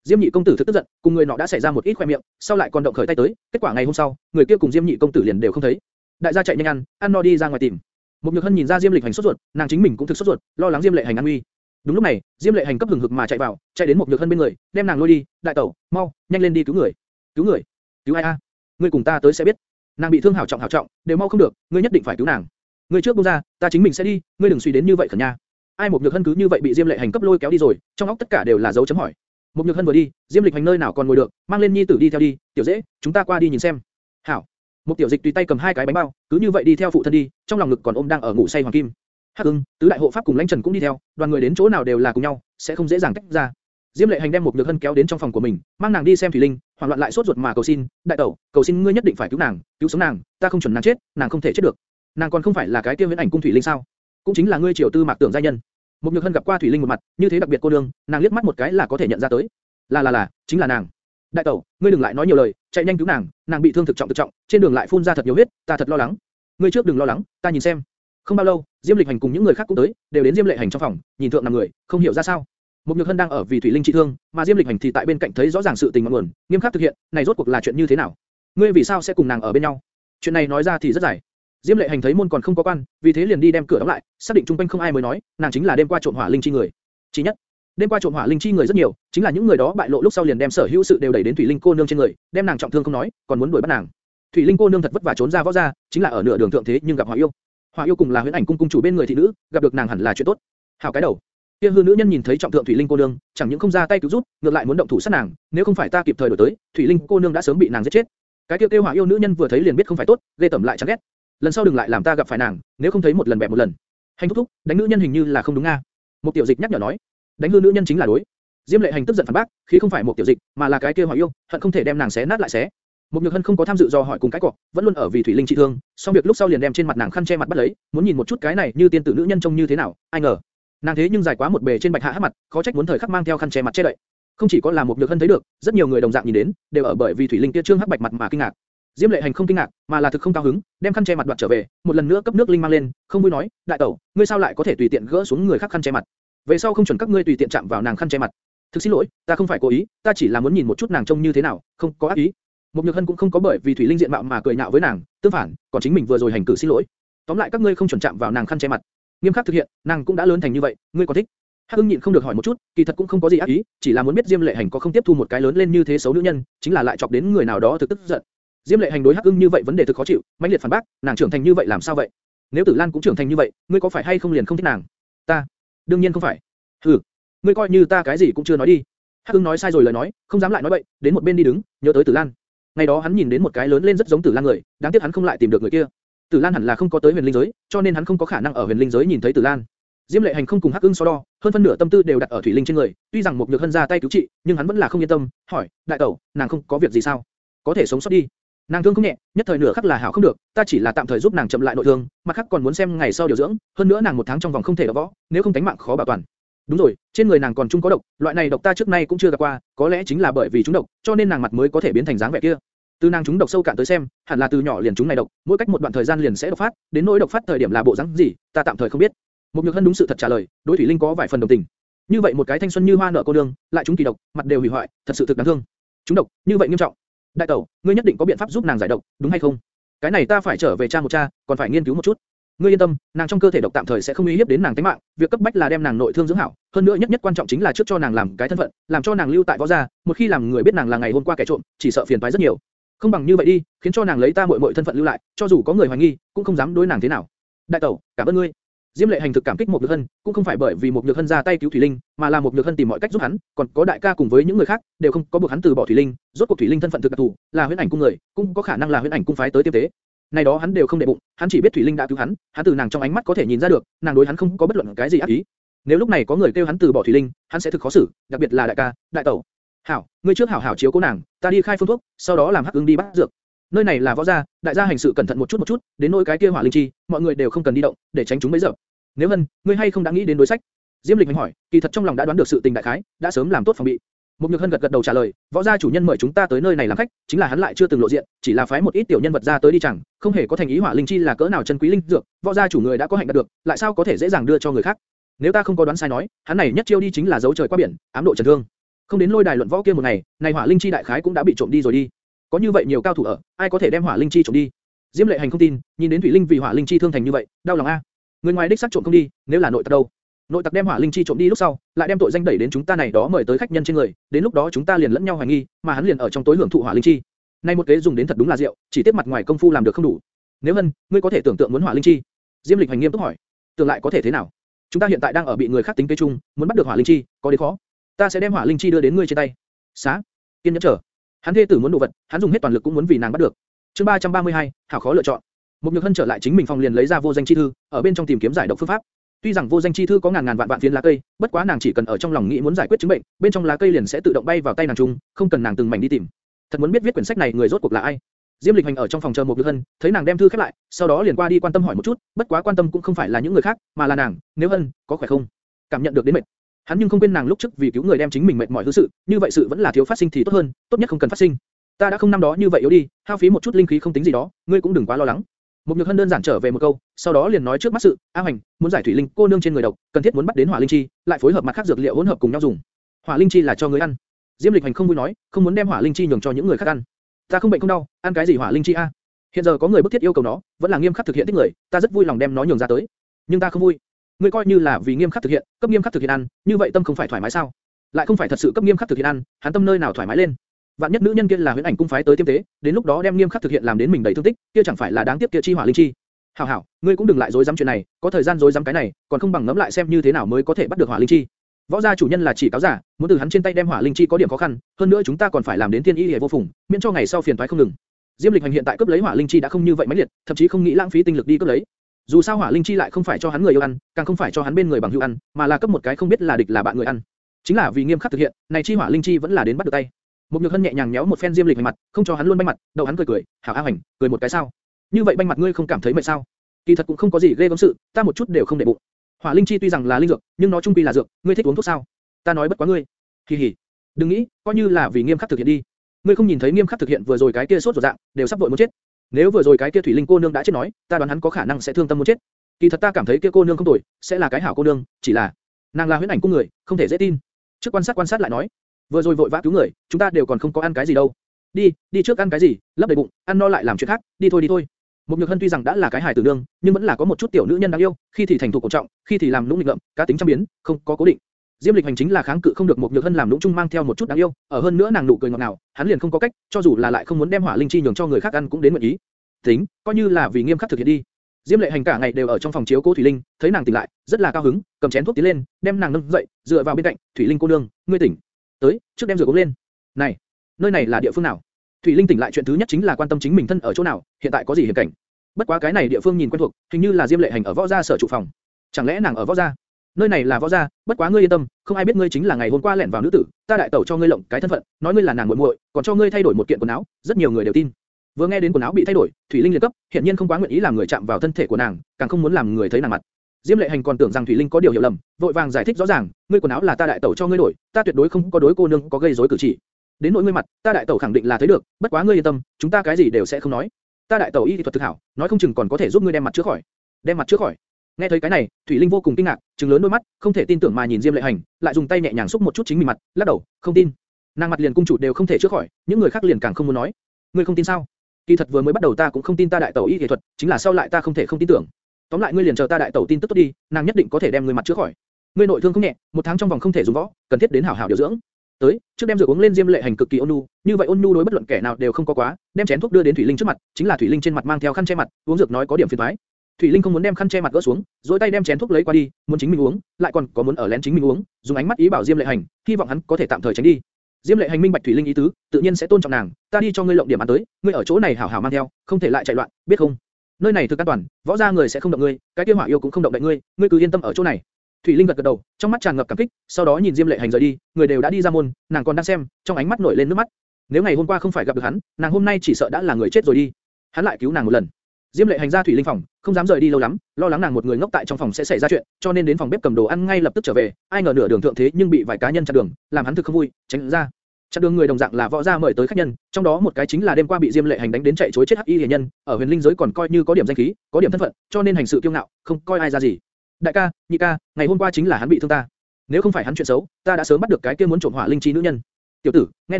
Diêm Nhị công tử thực tức giận, cùng người nọ đã xảy ra một ít khoe miệng, sau lại còn động khởi tay tới, kết quả ngày hôm sau, người kia cùng Diêm Nhị công tử liền đều không thấy. Đại gia chạy nhanh ăn, ăn no đi ra ngoài tìm. Một Nhược Hân nhìn ra Diêm Lịch Hành sốt ruột, nàng chính mình cũng thực sốt ruột, lo lắng Diêm Lệ Hành an nguy. Đúng lúc này, Diêm Lệ Hành cấp hừng hực mà chạy vào, chạy đến một Nhược Hân bên người, đem nàng lôi đi, đại tẩu, mau, nhanh lên đi cứu người, cứu người, cứu ai a? Ngươi cùng ta tới sẽ biết. Nàng bị thương hảo trọng hảo trọng, đều mau không được, ngươi nhất định phải cứu nàng. Ngươi trước buông ra, ta chính mình sẽ đi, ngươi đừng suy đến như vậy khẩn nha. Ai một Nhược Hân cứ như vậy bị Diêm Lệ Hành cấp lôi kéo đi rồi, trong óc tất cả đều là dấu chấm hỏi. Một Nhược Hân vừa đi, Diêm Lịch Hành nơi nào còn ngồi được, mang lên nhi tử đi theo đi, tiểu dễ, chúng ta qua đi nhìn xem. Hảo. Một tiểu dịch tùy tay cầm hai cái bánh bao, cứ như vậy đi theo phụ thân đi, trong lòng ngực còn ôm đang ở ngủ say hoàng kim. Hắc Ưng, tứ đại hộ pháp cùng lãnh trần cũng đi theo, đoàn người đến chỗ nào đều là cùng nhau, sẽ không dễ dàng tách ra. Diêm Lệ Hành đem một nhược hân kéo đến trong phòng của mình, mang nàng đi xem thủy linh, hoảng loạn lại sốt ruột mà cầu xin, đại tẩu, cầu xin ngươi nhất định phải cứu nàng, cứu sống nàng, ta không chuẩn nàng chết, nàng không thể chết được. Nàng còn không phải là cái kia viễn ảnh cung thủy linh sao? Cũng chính là ngươi triều tư mạc tưởng gia nhân. Một nhược hân gặp qua thủy linh một mặt, như thế đặc biệt cô đương, nàng liếc mắt một cái là có thể nhận ra tới. Là là là, chính là nàng. Đại tẩu, ngươi đừng lại nói nhiều lời, chạy nhanh cứu nàng, nàng bị thương thực trọng thực trọng, trên đường lại phun ra thật nhiều huyết, ta thật lo lắng. Ngươi trước đừng lo lắng, ta nhìn xem. Không bao lâu, Diêm Lịch Hành cùng những người khác cũng tới, đều đến Diêm Lệ Hành trong phòng, nhìn thượng nằm người, không hiểu ra sao. Mục Nhược Hân đang ở vì Thủy Linh trị thương, mà Diêm Lịch Hành thì tại bên cạnh thấy rõ ràng sự tình ngọn nguồn, nghiêm khắc thực hiện, này rốt cuộc là chuyện như thế nào? Ngươi vì sao sẽ cùng nàng ở bên nhau? Chuyện này nói ra thì rất dài. Diêm Lệ Hành thấy môn còn không có quan, vì thế liền đi đem cửa đóng lại, xác định trung quanh không ai mới nói, nàng chính là đêm qua trộm hỏa linh chi người. Chỉ nhất, đêm qua trộm hỏa linh chi người rất nhiều, chính là những người đó bại lộ lúc sau liền đem sở hữu sự đều đẩy đến Thủy Linh cô nương trên người, đem nàng trọng thương không nói, còn muốn đuổi bắt nàng. Thủy Linh cô nương thật vất vả trốn ra võ gia, chính là ở nửa đường thượng thế nhưng gặp hỏa yêu. Hỏa yêu cùng là huyễn ảnh cung cung chủ bên người thị nữ, gặp được nàng hẳn là chuyện tốt. Hảo cái đầu. Kia hư nữ nhân nhìn thấy trọng thượng Thủy Linh cô nương, chẳng những không ra tay cứu giúp, ngược lại muốn động thủ sát nàng, nếu không phải ta kịp thời đổi tới, Thủy Linh cô nương đã sớm bị nàng giết chết. Cái kia Tiêu hỏa yêu nữ nhân vừa thấy liền biết không phải tốt, ghê tởm lại chán ghét. Lần sau đừng lại làm ta gặp phải nàng, nếu không thấy một lần bẹp một lần. Hành thúc thúc, đánh nữ nhân hình như là không đúng nga. Một tiểu dịch nhắc nhở nói, đánh hư nữ nhân chính là đối. Diêm lệ hành tức giận phản bác, khí không phải một tiểu dịch, mà là cái kia hỏa yêu, hận không thể đem nàng xé nát lại xé. Một Nhược Hân không có tham dự do hỏi cùng cái cọ, vẫn luôn ở vì Thủy Linh trị thương, xong việc lúc sau liền đem trên mặt nàng khăn che mặt bắt lấy, muốn nhìn một chút cái này như tiên tử nữ nhân trông như thế nào, ai ngờ, nàng thế nhưng dài quá một bề trên bạch hạ hắc mặt, khó trách muốn thời khắc mang theo khăn che mặt che đậy. Không chỉ có là một nhược hân thấy được, rất nhiều người đồng dạng nhìn đến, đều ở bởi vì thủy linh kia trương hắc bạch mặt mà kinh ngạc. Diêm Lệ Hành không kinh ngạc, mà là thực không cao hứng, đem khăn che mặt đoạt trở về, một lần nữa cấp nước linh mang lên, không vui nói, đại tẩu, ngươi sao lại có thể tùy tiện gỡ xuống người khác khăn che mặt? Về sau không chuẩn các ngươi tùy tiện chạm vào nàng khăn che mặt. Thực xin lỗi, ta không phải cố ý, ta chỉ là muốn nhìn một chút nàng trông như thế nào, không có ác ý. Một Nhược Hân cũng không có bởi vì thủy linh diện mạo mà cười nhạo với nàng, tương phản, còn chính mình vừa rồi hành cử xin lỗi. Tóm lại các ngươi không chuẩn chạm vào nàng khăn che mặt. Nghiêm khắc thực hiện, nàng cũng đã lớn thành như vậy, ngươi có thích? Hắc Ưng nhịn không được hỏi một chút, kỳ thật cũng không có gì ác ý, chỉ là muốn biết Diêm Lệ Hành có không tiếp thu một cái lớn lên như thế xấu nữ nhân, chính là lại chọc đến người nào đó thực tức giận. Diêm Lệ Hành đối Hắc Ưng như vậy vấn đề thực khó chịu, mãnh liệt phản bác, nàng trưởng thành như vậy làm sao vậy? Nếu Tử Lan cũng trưởng thành như vậy, ngươi có phải hay không liền không thích nàng? Ta, đương nhiên không phải. Hừ, ngươi coi như ta cái gì cũng chưa nói đi. Hắc Ưng nói sai rồi lời nói, không dám lại nói bậy, đến một bên đi đứng, nhớ tới Tử Lan. Ngày đó hắn nhìn đến một cái lớn lên rất giống Tử Lan người, đáng tiếc hắn không lại tìm được người kia. Tử Lan hẳn là không có tới huyền linh giới, cho nên hắn không có khả năng ở huyền linh giới nhìn thấy Tử Lan. Diêm Lệ Hành không cùng Hắc Ưng so đo, hơn phân nửa tâm tư đều đặt ở Thủy Linh trên người. Tuy rằng một nhược hân ra tay cứu trị, nhưng hắn vẫn là không yên tâm, hỏi: đại tẩu, nàng không có việc gì sao? Có thể sống sót đi. Nàng thương không nhẹ, nhất thời nửa khắc là hảo không được, ta chỉ là tạm thời giúp nàng chậm lại nội thương, mặt khác còn muốn xem ngày sau điều dưỡng, hơn nữa nàng một tháng trong vòng không thể đọ võ, nếu không tính mạng khó bảo toàn. Đúng rồi, trên người nàng còn chung có độc, loại này độc ta trước nay cũng chưa gặp qua, có lẽ chính là bởi vì chúng độc, cho nên nàng mặt mới có thể biến thành dáng vẻ kia. Từ nàng chúng độc sâu cạn tới xem, hẳn là từ nhỏ liền chúng này độc, mỗi cách một đoạn thời gian liền sẽ độc phát, đến nỗi độc phát thời điểm là bộ dáng gì, ta tạm thời không biết. Một nhược hân đúng sự thật trả lời, đối thủy linh có vài phần đồng tình. Như vậy một cái thanh xuân như hoa nở cô đường, lại chúng kỳ độc, mặt đều hủy hoại, thật sự thực đáng thương. Chúng độc, như vậy nghiêm trọng. Đại tẩu, ngươi nhất định có biện pháp giúp nàng giải độc, đúng hay không? Cái này ta phải trở về tra một tra, còn phải nghiên cứu một chút. Ngươi yên tâm, nàng trong cơ thể độc tạm thời sẽ không uy hiếp đến nàng tính mạng, việc cấp bách là đem nàng nội thương dưỡng hảo, hơn nữa nhất nhất quan trọng chính là trước cho nàng làm cái thân phận, làm cho nàng lưu tại võ gia, một khi làm người biết nàng là ngày hôm qua kẻ trộm, chỉ sợ phiền toái rất nhiều. Không bằng như vậy đi, khiến cho nàng lấy ta muội muội thân phận lưu lại, cho dù có người hoài nghi, cũng không dám đối nàng thế nào. Đại tẩu, cảm ơn ngươi. Diêm Lệ Hành thực cảm kích một Nhược Hân, cũng không phải bởi vì một Nhược Hân ra tay cứu Thủy Linh, mà là một Nhược Hân tìm mọi cách giúp hắn, còn có đại ca cùng với những người khác, đều không có buộc hắn từ bỏ Thủy Linh, rốt cuộc Thủy Linh thân phận thực đặc thù, là huyễn ảnh cung người, cũng có khả năng là huyễn ảnh cung phái tới tiếp tế. Này đó hắn đều không để bụng, hắn chỉ biết Thủy Linh đã cứu hắn, hắn từ nàng trong ánh mắt có thể nhìn ra được, nàng đối hắn không có bất luận cái gì ác ý. Nếu lúc này có người kêu hắn từ bỏ Thủy Linh, hắn sẽ thực khó xử, đặc biệt là đại ca, đại tẩu. Hảo, ngươi trước hảo hảo chiếu cố nàng, ta đi khai phương thuốc, sau đó làm hắc ứng đi bắt dược. Nơi này là võ gia, đại gia hành sự cẩn thận một chút một chút, đến nỗi cái kia hỏa linh chi, mọi người đều không cần đi động, để tránh chúng mấy giờ. Nếu hân, ngươi hay không đã nghĩ đến đối sách? Diêm Lịch hành hỏi, kỳ thật trong lòng đã đoán được sự tình đại khái, đã sớm làm tốt phòng bị. Một Nhược Hân gật gật đầu trả lời, võ gia chủ nhân mời chúng ta tới nơi này làm khách, chính là hắn lại chưa từng lộ diện, chỉ là phái một ít tiểu nhân vật ra tới đi chẳng, không hề có thành ý hỏa linh chi là cỡ nào chân quý linh dược, võ gia chủ người đã có hạnh đạt được, lại sao có thể dễ dàng đưa cho người khác? Nếu ta không có đoán sai nói, hắn này nhất chiêu đi chính là dấu trời qua biển, ám độ trần thương. Không đến lôi đài luận võ kia một ngày, này hỏa linh chi đại khái cũng đã bị trộm đi rồi đi. Có như vậy nhiều cao thủ ở, ai có thể đem hỏa linh chi trộm đi? Diêm Lệ Hành không tin, nhìn đến thủy linh vì hỏa linh chi thương thành như vậy, đau lòng a. Người ngoài đích xác trộm không đi, nếu là nội tặc đâu? Nội tặc đem hỏa linh chi trộm đi lúc sau, lại đem tội danh đẩy đến chúng ta này đó mời tới khách nhân trên người, đến lúc đó chúng ta liền lẫn nhau hoài nghi, mà hắn liền ở trong tối hưởng thụ hỏa linh chi. Nay một kế dùng đến thật đúng là rượu, chỉ tiếp mặt ngoài công phu làm được không đủ. Nếu hân, ngươi có thể tưởng tượng muốn hỏa linh chi? Diêm Lịch hành nghiêm túc hỏi. Tưởng lại có thể thế nào? Chúng ta hiện tại đang ở bị người khác tính kế chung, muốn bắt được hỏa linh chi, có đến khó. Ta sẽ đem hỏa linh chi đưa đến ngươi trên tay. Xá, kiên nhẫn chờ. Hắn thê tử muốn đồ vật, hắn dùng hết toàn lực cũng muốn vì nàng bắt được. Chương 332, hảo khó lựa chọn. Một nhược hân trở lại chính mình phòng liền lấy ra vô danh chi thư, ở bên trong tìm kiếm giải độc phương pháp. Tuy rằng vô danh chi thư có ngàn ngàn vạn vạn phiến lá cây, bất quá nàng chỉ cần ở trong lòng nghĩ muốn giải quyết chứng bệnh, bên trong lá cây liền sẽ tự động bay vào tay nàng chung, không cần nàng từng mảnh đi tìm. Thật muốn biết viết quyển sách này người rốt cuộc là ai. Diêm Lịch Hành ở trong phòng chờ một Nhược Hân, thấy nàng đem thư khép lại, sau đó liền qua đi quan tâm hỏi một chút, bất quá quan tâm cũng không phải là những người khác, mà là nàng, nếu Hân, có khỏe không? Cảm nhận được đến mệt. Hắn nhưng không quên nàng lúc trước vì cứu người đem chính mình mệt mỏi hư sự, như vậy sự vẫn là thiếu phát sinh thì tốt hơn, tốt nhất không cần phát sinh. Ta đã không năm đó như vậy yếu đi, hao phí một chút linh khí không tính gì đó, ngươi cũng đừng quá lo lắng. Một nhược hân đơn giản trở về một câu, sau đó liền nói trước mắt sự, A Hoành, muốn giải thủy linh, cô nương trên người độc, cần thiết muốn bắt đến hỏa linh chi, lại phối hợp mặt khác dược liệu hỗn hợp cùng nhau dùng. Hỏa linh chi là cho người ăn. Diêm Lịch Hành không vui nói, không muốn đem hỏa linh chi nhường cho những người khác ăn. Ta không bệnh không đau, ăn cái gì hỏa linh chi a? Hiện giờ có người bức thiết yêu cầu nó, vẫn là nghiêm khắc thực hiện tích người, ta rất vui lòng đem nó nhường ra tới. Nhưng ta không vui. Ngươi coi như là vì nghiêm khắc thực hiện, cấp nghiêm khắc thực hiện ăn, như vậy tâm không phải thoải mái sao? Lại không phải thật sự cấp nghiêm khắc thực hiện ăn, hắn tâm nơi nào thoải mái lên? Vạn nhất nữ nhân kia là huyễn ảnh cung phái tới tiêm tế, đến lúc đó đem nghiêm khắc thực hiện làm đến mình đầy thương tích, kia chẳng phải là đáng tiếc kia chi hỏa linh chi. Hảo hảo, ngươi cũng đừng lại dối dám chuyện này, có thời gian dối dám cái này, còn không bằng ngẫm lại xem như thế nào mới có thể bắt được hỏa linh chi. Võ gia chủ nhân là chỉ cáo giả, muốn từ hắn trên tay đem hỏa linh chi có điểm khó khăn, hơn nữa chúng ta còn phải làm đến thiên y liễu vô phùng, miễn cho ngày sau phiền toái không ngừng. Diêm Lịch Hành hiện tại cướp lấy hỏa linh chi đã không như vậy máy liệt, thậm chí không nghĩ lãng phí tinh lực đi cướp lấy. Dù sao hỏa linh chi lại không phải cho hắn người yêu ăn, càng không phải cho hắn bên người bằng hữu ăn, mà là cấp một cái không biết là địch là bạn người ăn. Chính là vì nghiêm khắc thực hiện, này chi hỏa linh chi vẫn là đến bắt được tay. Một nhược hân nhẹ nhàng nhéo một phen diêm lịch hành mặt, không cho hắn luôn banh mặt, đầu hắn cười cười, hảo a hành, cười một cái sao? Như vậy banh mặt ngươi không cảm thấy mệt sao? Kỳ thật cũng không có gì ghê gớm sự, ta một chút đều không để bụng. Hỏa linh chi tuy rằng là linh dược, nhưng nó trung quy là dược, ngươi thích uống thuốc sao? Ta nói bất quá ngươi. Kỳ hỉ. Đừng nghĩ, coi như là vì nghiêm khắc thực hiện đi. Ngươi không nhìn thấy nghiêm khắc thực hiện vừa rồi cái kia sốt ruột dạng, đều sắp vội muốn chết. Nếu vừa rồi cái kia thủy linh cô nương đã chết nói, ta đoán hắn có khả năng sẽ thương tâm muốn chết. Kỳ thật ta cảm thấy kia cô nương không tồi, sẽ là cái hảo cô nương, chỉ là nàng là huyễn ảnh cung người, không thể dễ tin. Trước quan sát quan sát lại nói, vừa rồi vội vã cứu người, chúng ta đều còn không có ăn cái gì đâu. Đi, đi trước ăn cái gì, lấp đầy bụng, ăn no lại làm chuyện khác, đi thôi đi thôi. Một nhược hân tuy rằng đã là cái hài tử nương, nhưng vẫn là có một chút tiểu nữ nhân đáng yêu, khi thì thành thục cổ trọng, khi thì làm lũng nghịch ngợm, cá tính trăm biến, không có cố định. Diêm Lịch hành chính là kháng cự không được một nhược hân làm lũng chung mang theo một chút đáng yêu, ở hơn nữa nàng nụ cười ngọt ngào, hắn liền không có cách, cho dù là lại không muốn đem hỏa linh chi nhường cho người khác ăn cũng đến nguyện ý. Tính, coi như là vì nghiêm khắc thực hiện đi. Diêm Lệ Hành cả ngày đều ở trong phòng chiếu cố Thủy Linh, thấy nàng tỉnh lại, rất là cao hứng, cầm chén thuốc tiến lên, đem nàng nâng dậy, dựa vào bên cạnh, "Thủy Linh cô nương, ngươi tỉnh. Tới, trước đem rửa uống lên." "Này, nơi này là địa phương nào?" Thủy Linh tỉnh lại chuyện thứ nhất chính là quan tâm chính mình thân ở chỗ nào, hiện tại có gì hiểm cảnh. Bất quá cái này địa phương nhìn quen thuộc, hình như là Diêm Lệ Hành ở võ gia sở trụ phòng. Chẳng lẽ nàng ở võ gia? Nơi này là võ gia, bất quá ngươi yên tâm, không ai biết ngươi chính là ngày hôm qua lẻn vào nữ tử, ta đại tẩu cho ngươi lộng cái thân phận, nói ngươi là nàng muội muội, còn cho ngươi thay đổi một kiện quần áo, rất nhiều người đều tin. Vừa nghe đến quần áo bị thay đổi, Thủy Linh liệt cấp, hiện nhiên không quá nguyện ý làm người chạm vào thân thể của nàng, càng không muốn làm người thấy nàng mặt. Diêm Lệ Hành còn tưởng rằng Thủy Linh có điều hiểu lầm, vội vàng giải thích rõ ràng, ngươi quần áo là ta đại tẩu cho ngươi đổi, ta tuyệt đối không có đối cô nương có gây rối cử chỉ. Đến nỗi ngươi mặt, ta đại tẩu khẳng định là thấy được, bất quá ngươi yên tâm, chúng ta cái gì đều sẽ không nói. Ta đại tẩu y thuật thực hảo, nói không chừng còn có thể giúp ngươi đem mặt chữa khỏi. Đem mặt chữa khỏi. Nghe thấy cái này, Thủy Linh vô cùng kinh ngạc, trừng lớn đôi mắt, không thể tin tưởng mà nhìn Diêm Lệ Hành, lại dùng tay nhẹ nhàng xúc một chút chính mình mặt, lắc đầu, không tin. Nàng mặt liền cung chủ đều không thể chữa khỏi, những người khác liền càng không muốn nói. Ngươi không tin sao? Kỳ thật vừa mới bắt đầu ta cũng không tin ta đại tẩu y y thuật, chính là sau lại ta không thể không tin tưởng. Tóm lại ngươi liền chờ ta đại tẩu tin tức tốt đi, nàng nhất định có thể đem ngươi mặt chữa khỏi. Ngươi nội thương không nhẹ, một tháng trong vòng không thể dùng võ, cần thiết đến hảo hảo điều dưỡng. Tới, trước đem rượu uống lên Diêm Lệ Hành cực kỳ ôn nhu, như vậy ôn nhu đối bất luận kẻ nào đều không có quá, đem chén thuốc đưa đến Thủy Linh trước mặt, chính là Thủy Linh trên mặt mang theo khăn che mặt, uống dược nói có điểm phiền toái. Thủy Linh không muốn đem khăn che mặt gỡ xuống, rồi tay đem chén thuốc lấy qua đi, muốn chính mình uống, lại còn có muốn ở lén chính mình uống, dùng ánh mắt ý bảo Diêm Lệ Hành, hy vọng hắn có thể tạm thời tránh đi. Diêm Lệ Hành minh bạch Thủy Linh ý tứ, tự nhiên sẽ tôn trọng nàng, ta đi cho ngươi lộng điểm ăn tới, ngươi ở chỗ này hảo hảo mang theo, không thể lại chạy loạn, biết không? Nơi này thực an toàn, võ gia người sẽ không động ngươi, cái kia hỏa yêu cũng không động đậy ngươi, ngươi cứ yên tâm ở chỗ này. Thủy Linh gật gật đầu, trong mắt tràn ngập cảm kích, sau đó nhìn Diêm Lệ Hành rời đi, người đều đã đi ra môn, nàng còn đang xem, trong ánh mắt nổi lên nước mắt. Nếu ngày hôm qua không phải gặp được hắn, nàng hôm nay chỉ sợ đã là người chết rồi đi. Hắn lại cứu nàng một lần. Diêm Lệ Hành ra Thủy Linh phòng, không dám rời đi lâu lắm, lo lắng nàng một người ngốc tại trong phòng sẽ xảy ra chuyện, cho nên đến phòng bếp cầm đồ ăn ngay lập tức trở về. Ai ngờ nửa đường thượng thế nhưng bị vài cá nhân chặn đường, làm hắn thực không vui, tránh ra. Chặn đường người đồng dạng là võ gia mời tới khách nhân, trong đó một cái chính là đêm qua bị Diêm Lệ Hành đánh đến chạy trối chết hắc y hiền nhân, ở huyền linh giới còn coi như có điểm danh khí, có điểm thân phận, cho nên hành sự kiêu ngạo, không coi ai ra gì. Đại ca, nhị ca, ngày hôm qua chính là hắn bị thương ta. Nếu không phải hắn chuyện xấu, ta đã sớm bắt được cái kia muốn trộm hỏa linh chi nữ nhân. Tiểu tử, nghe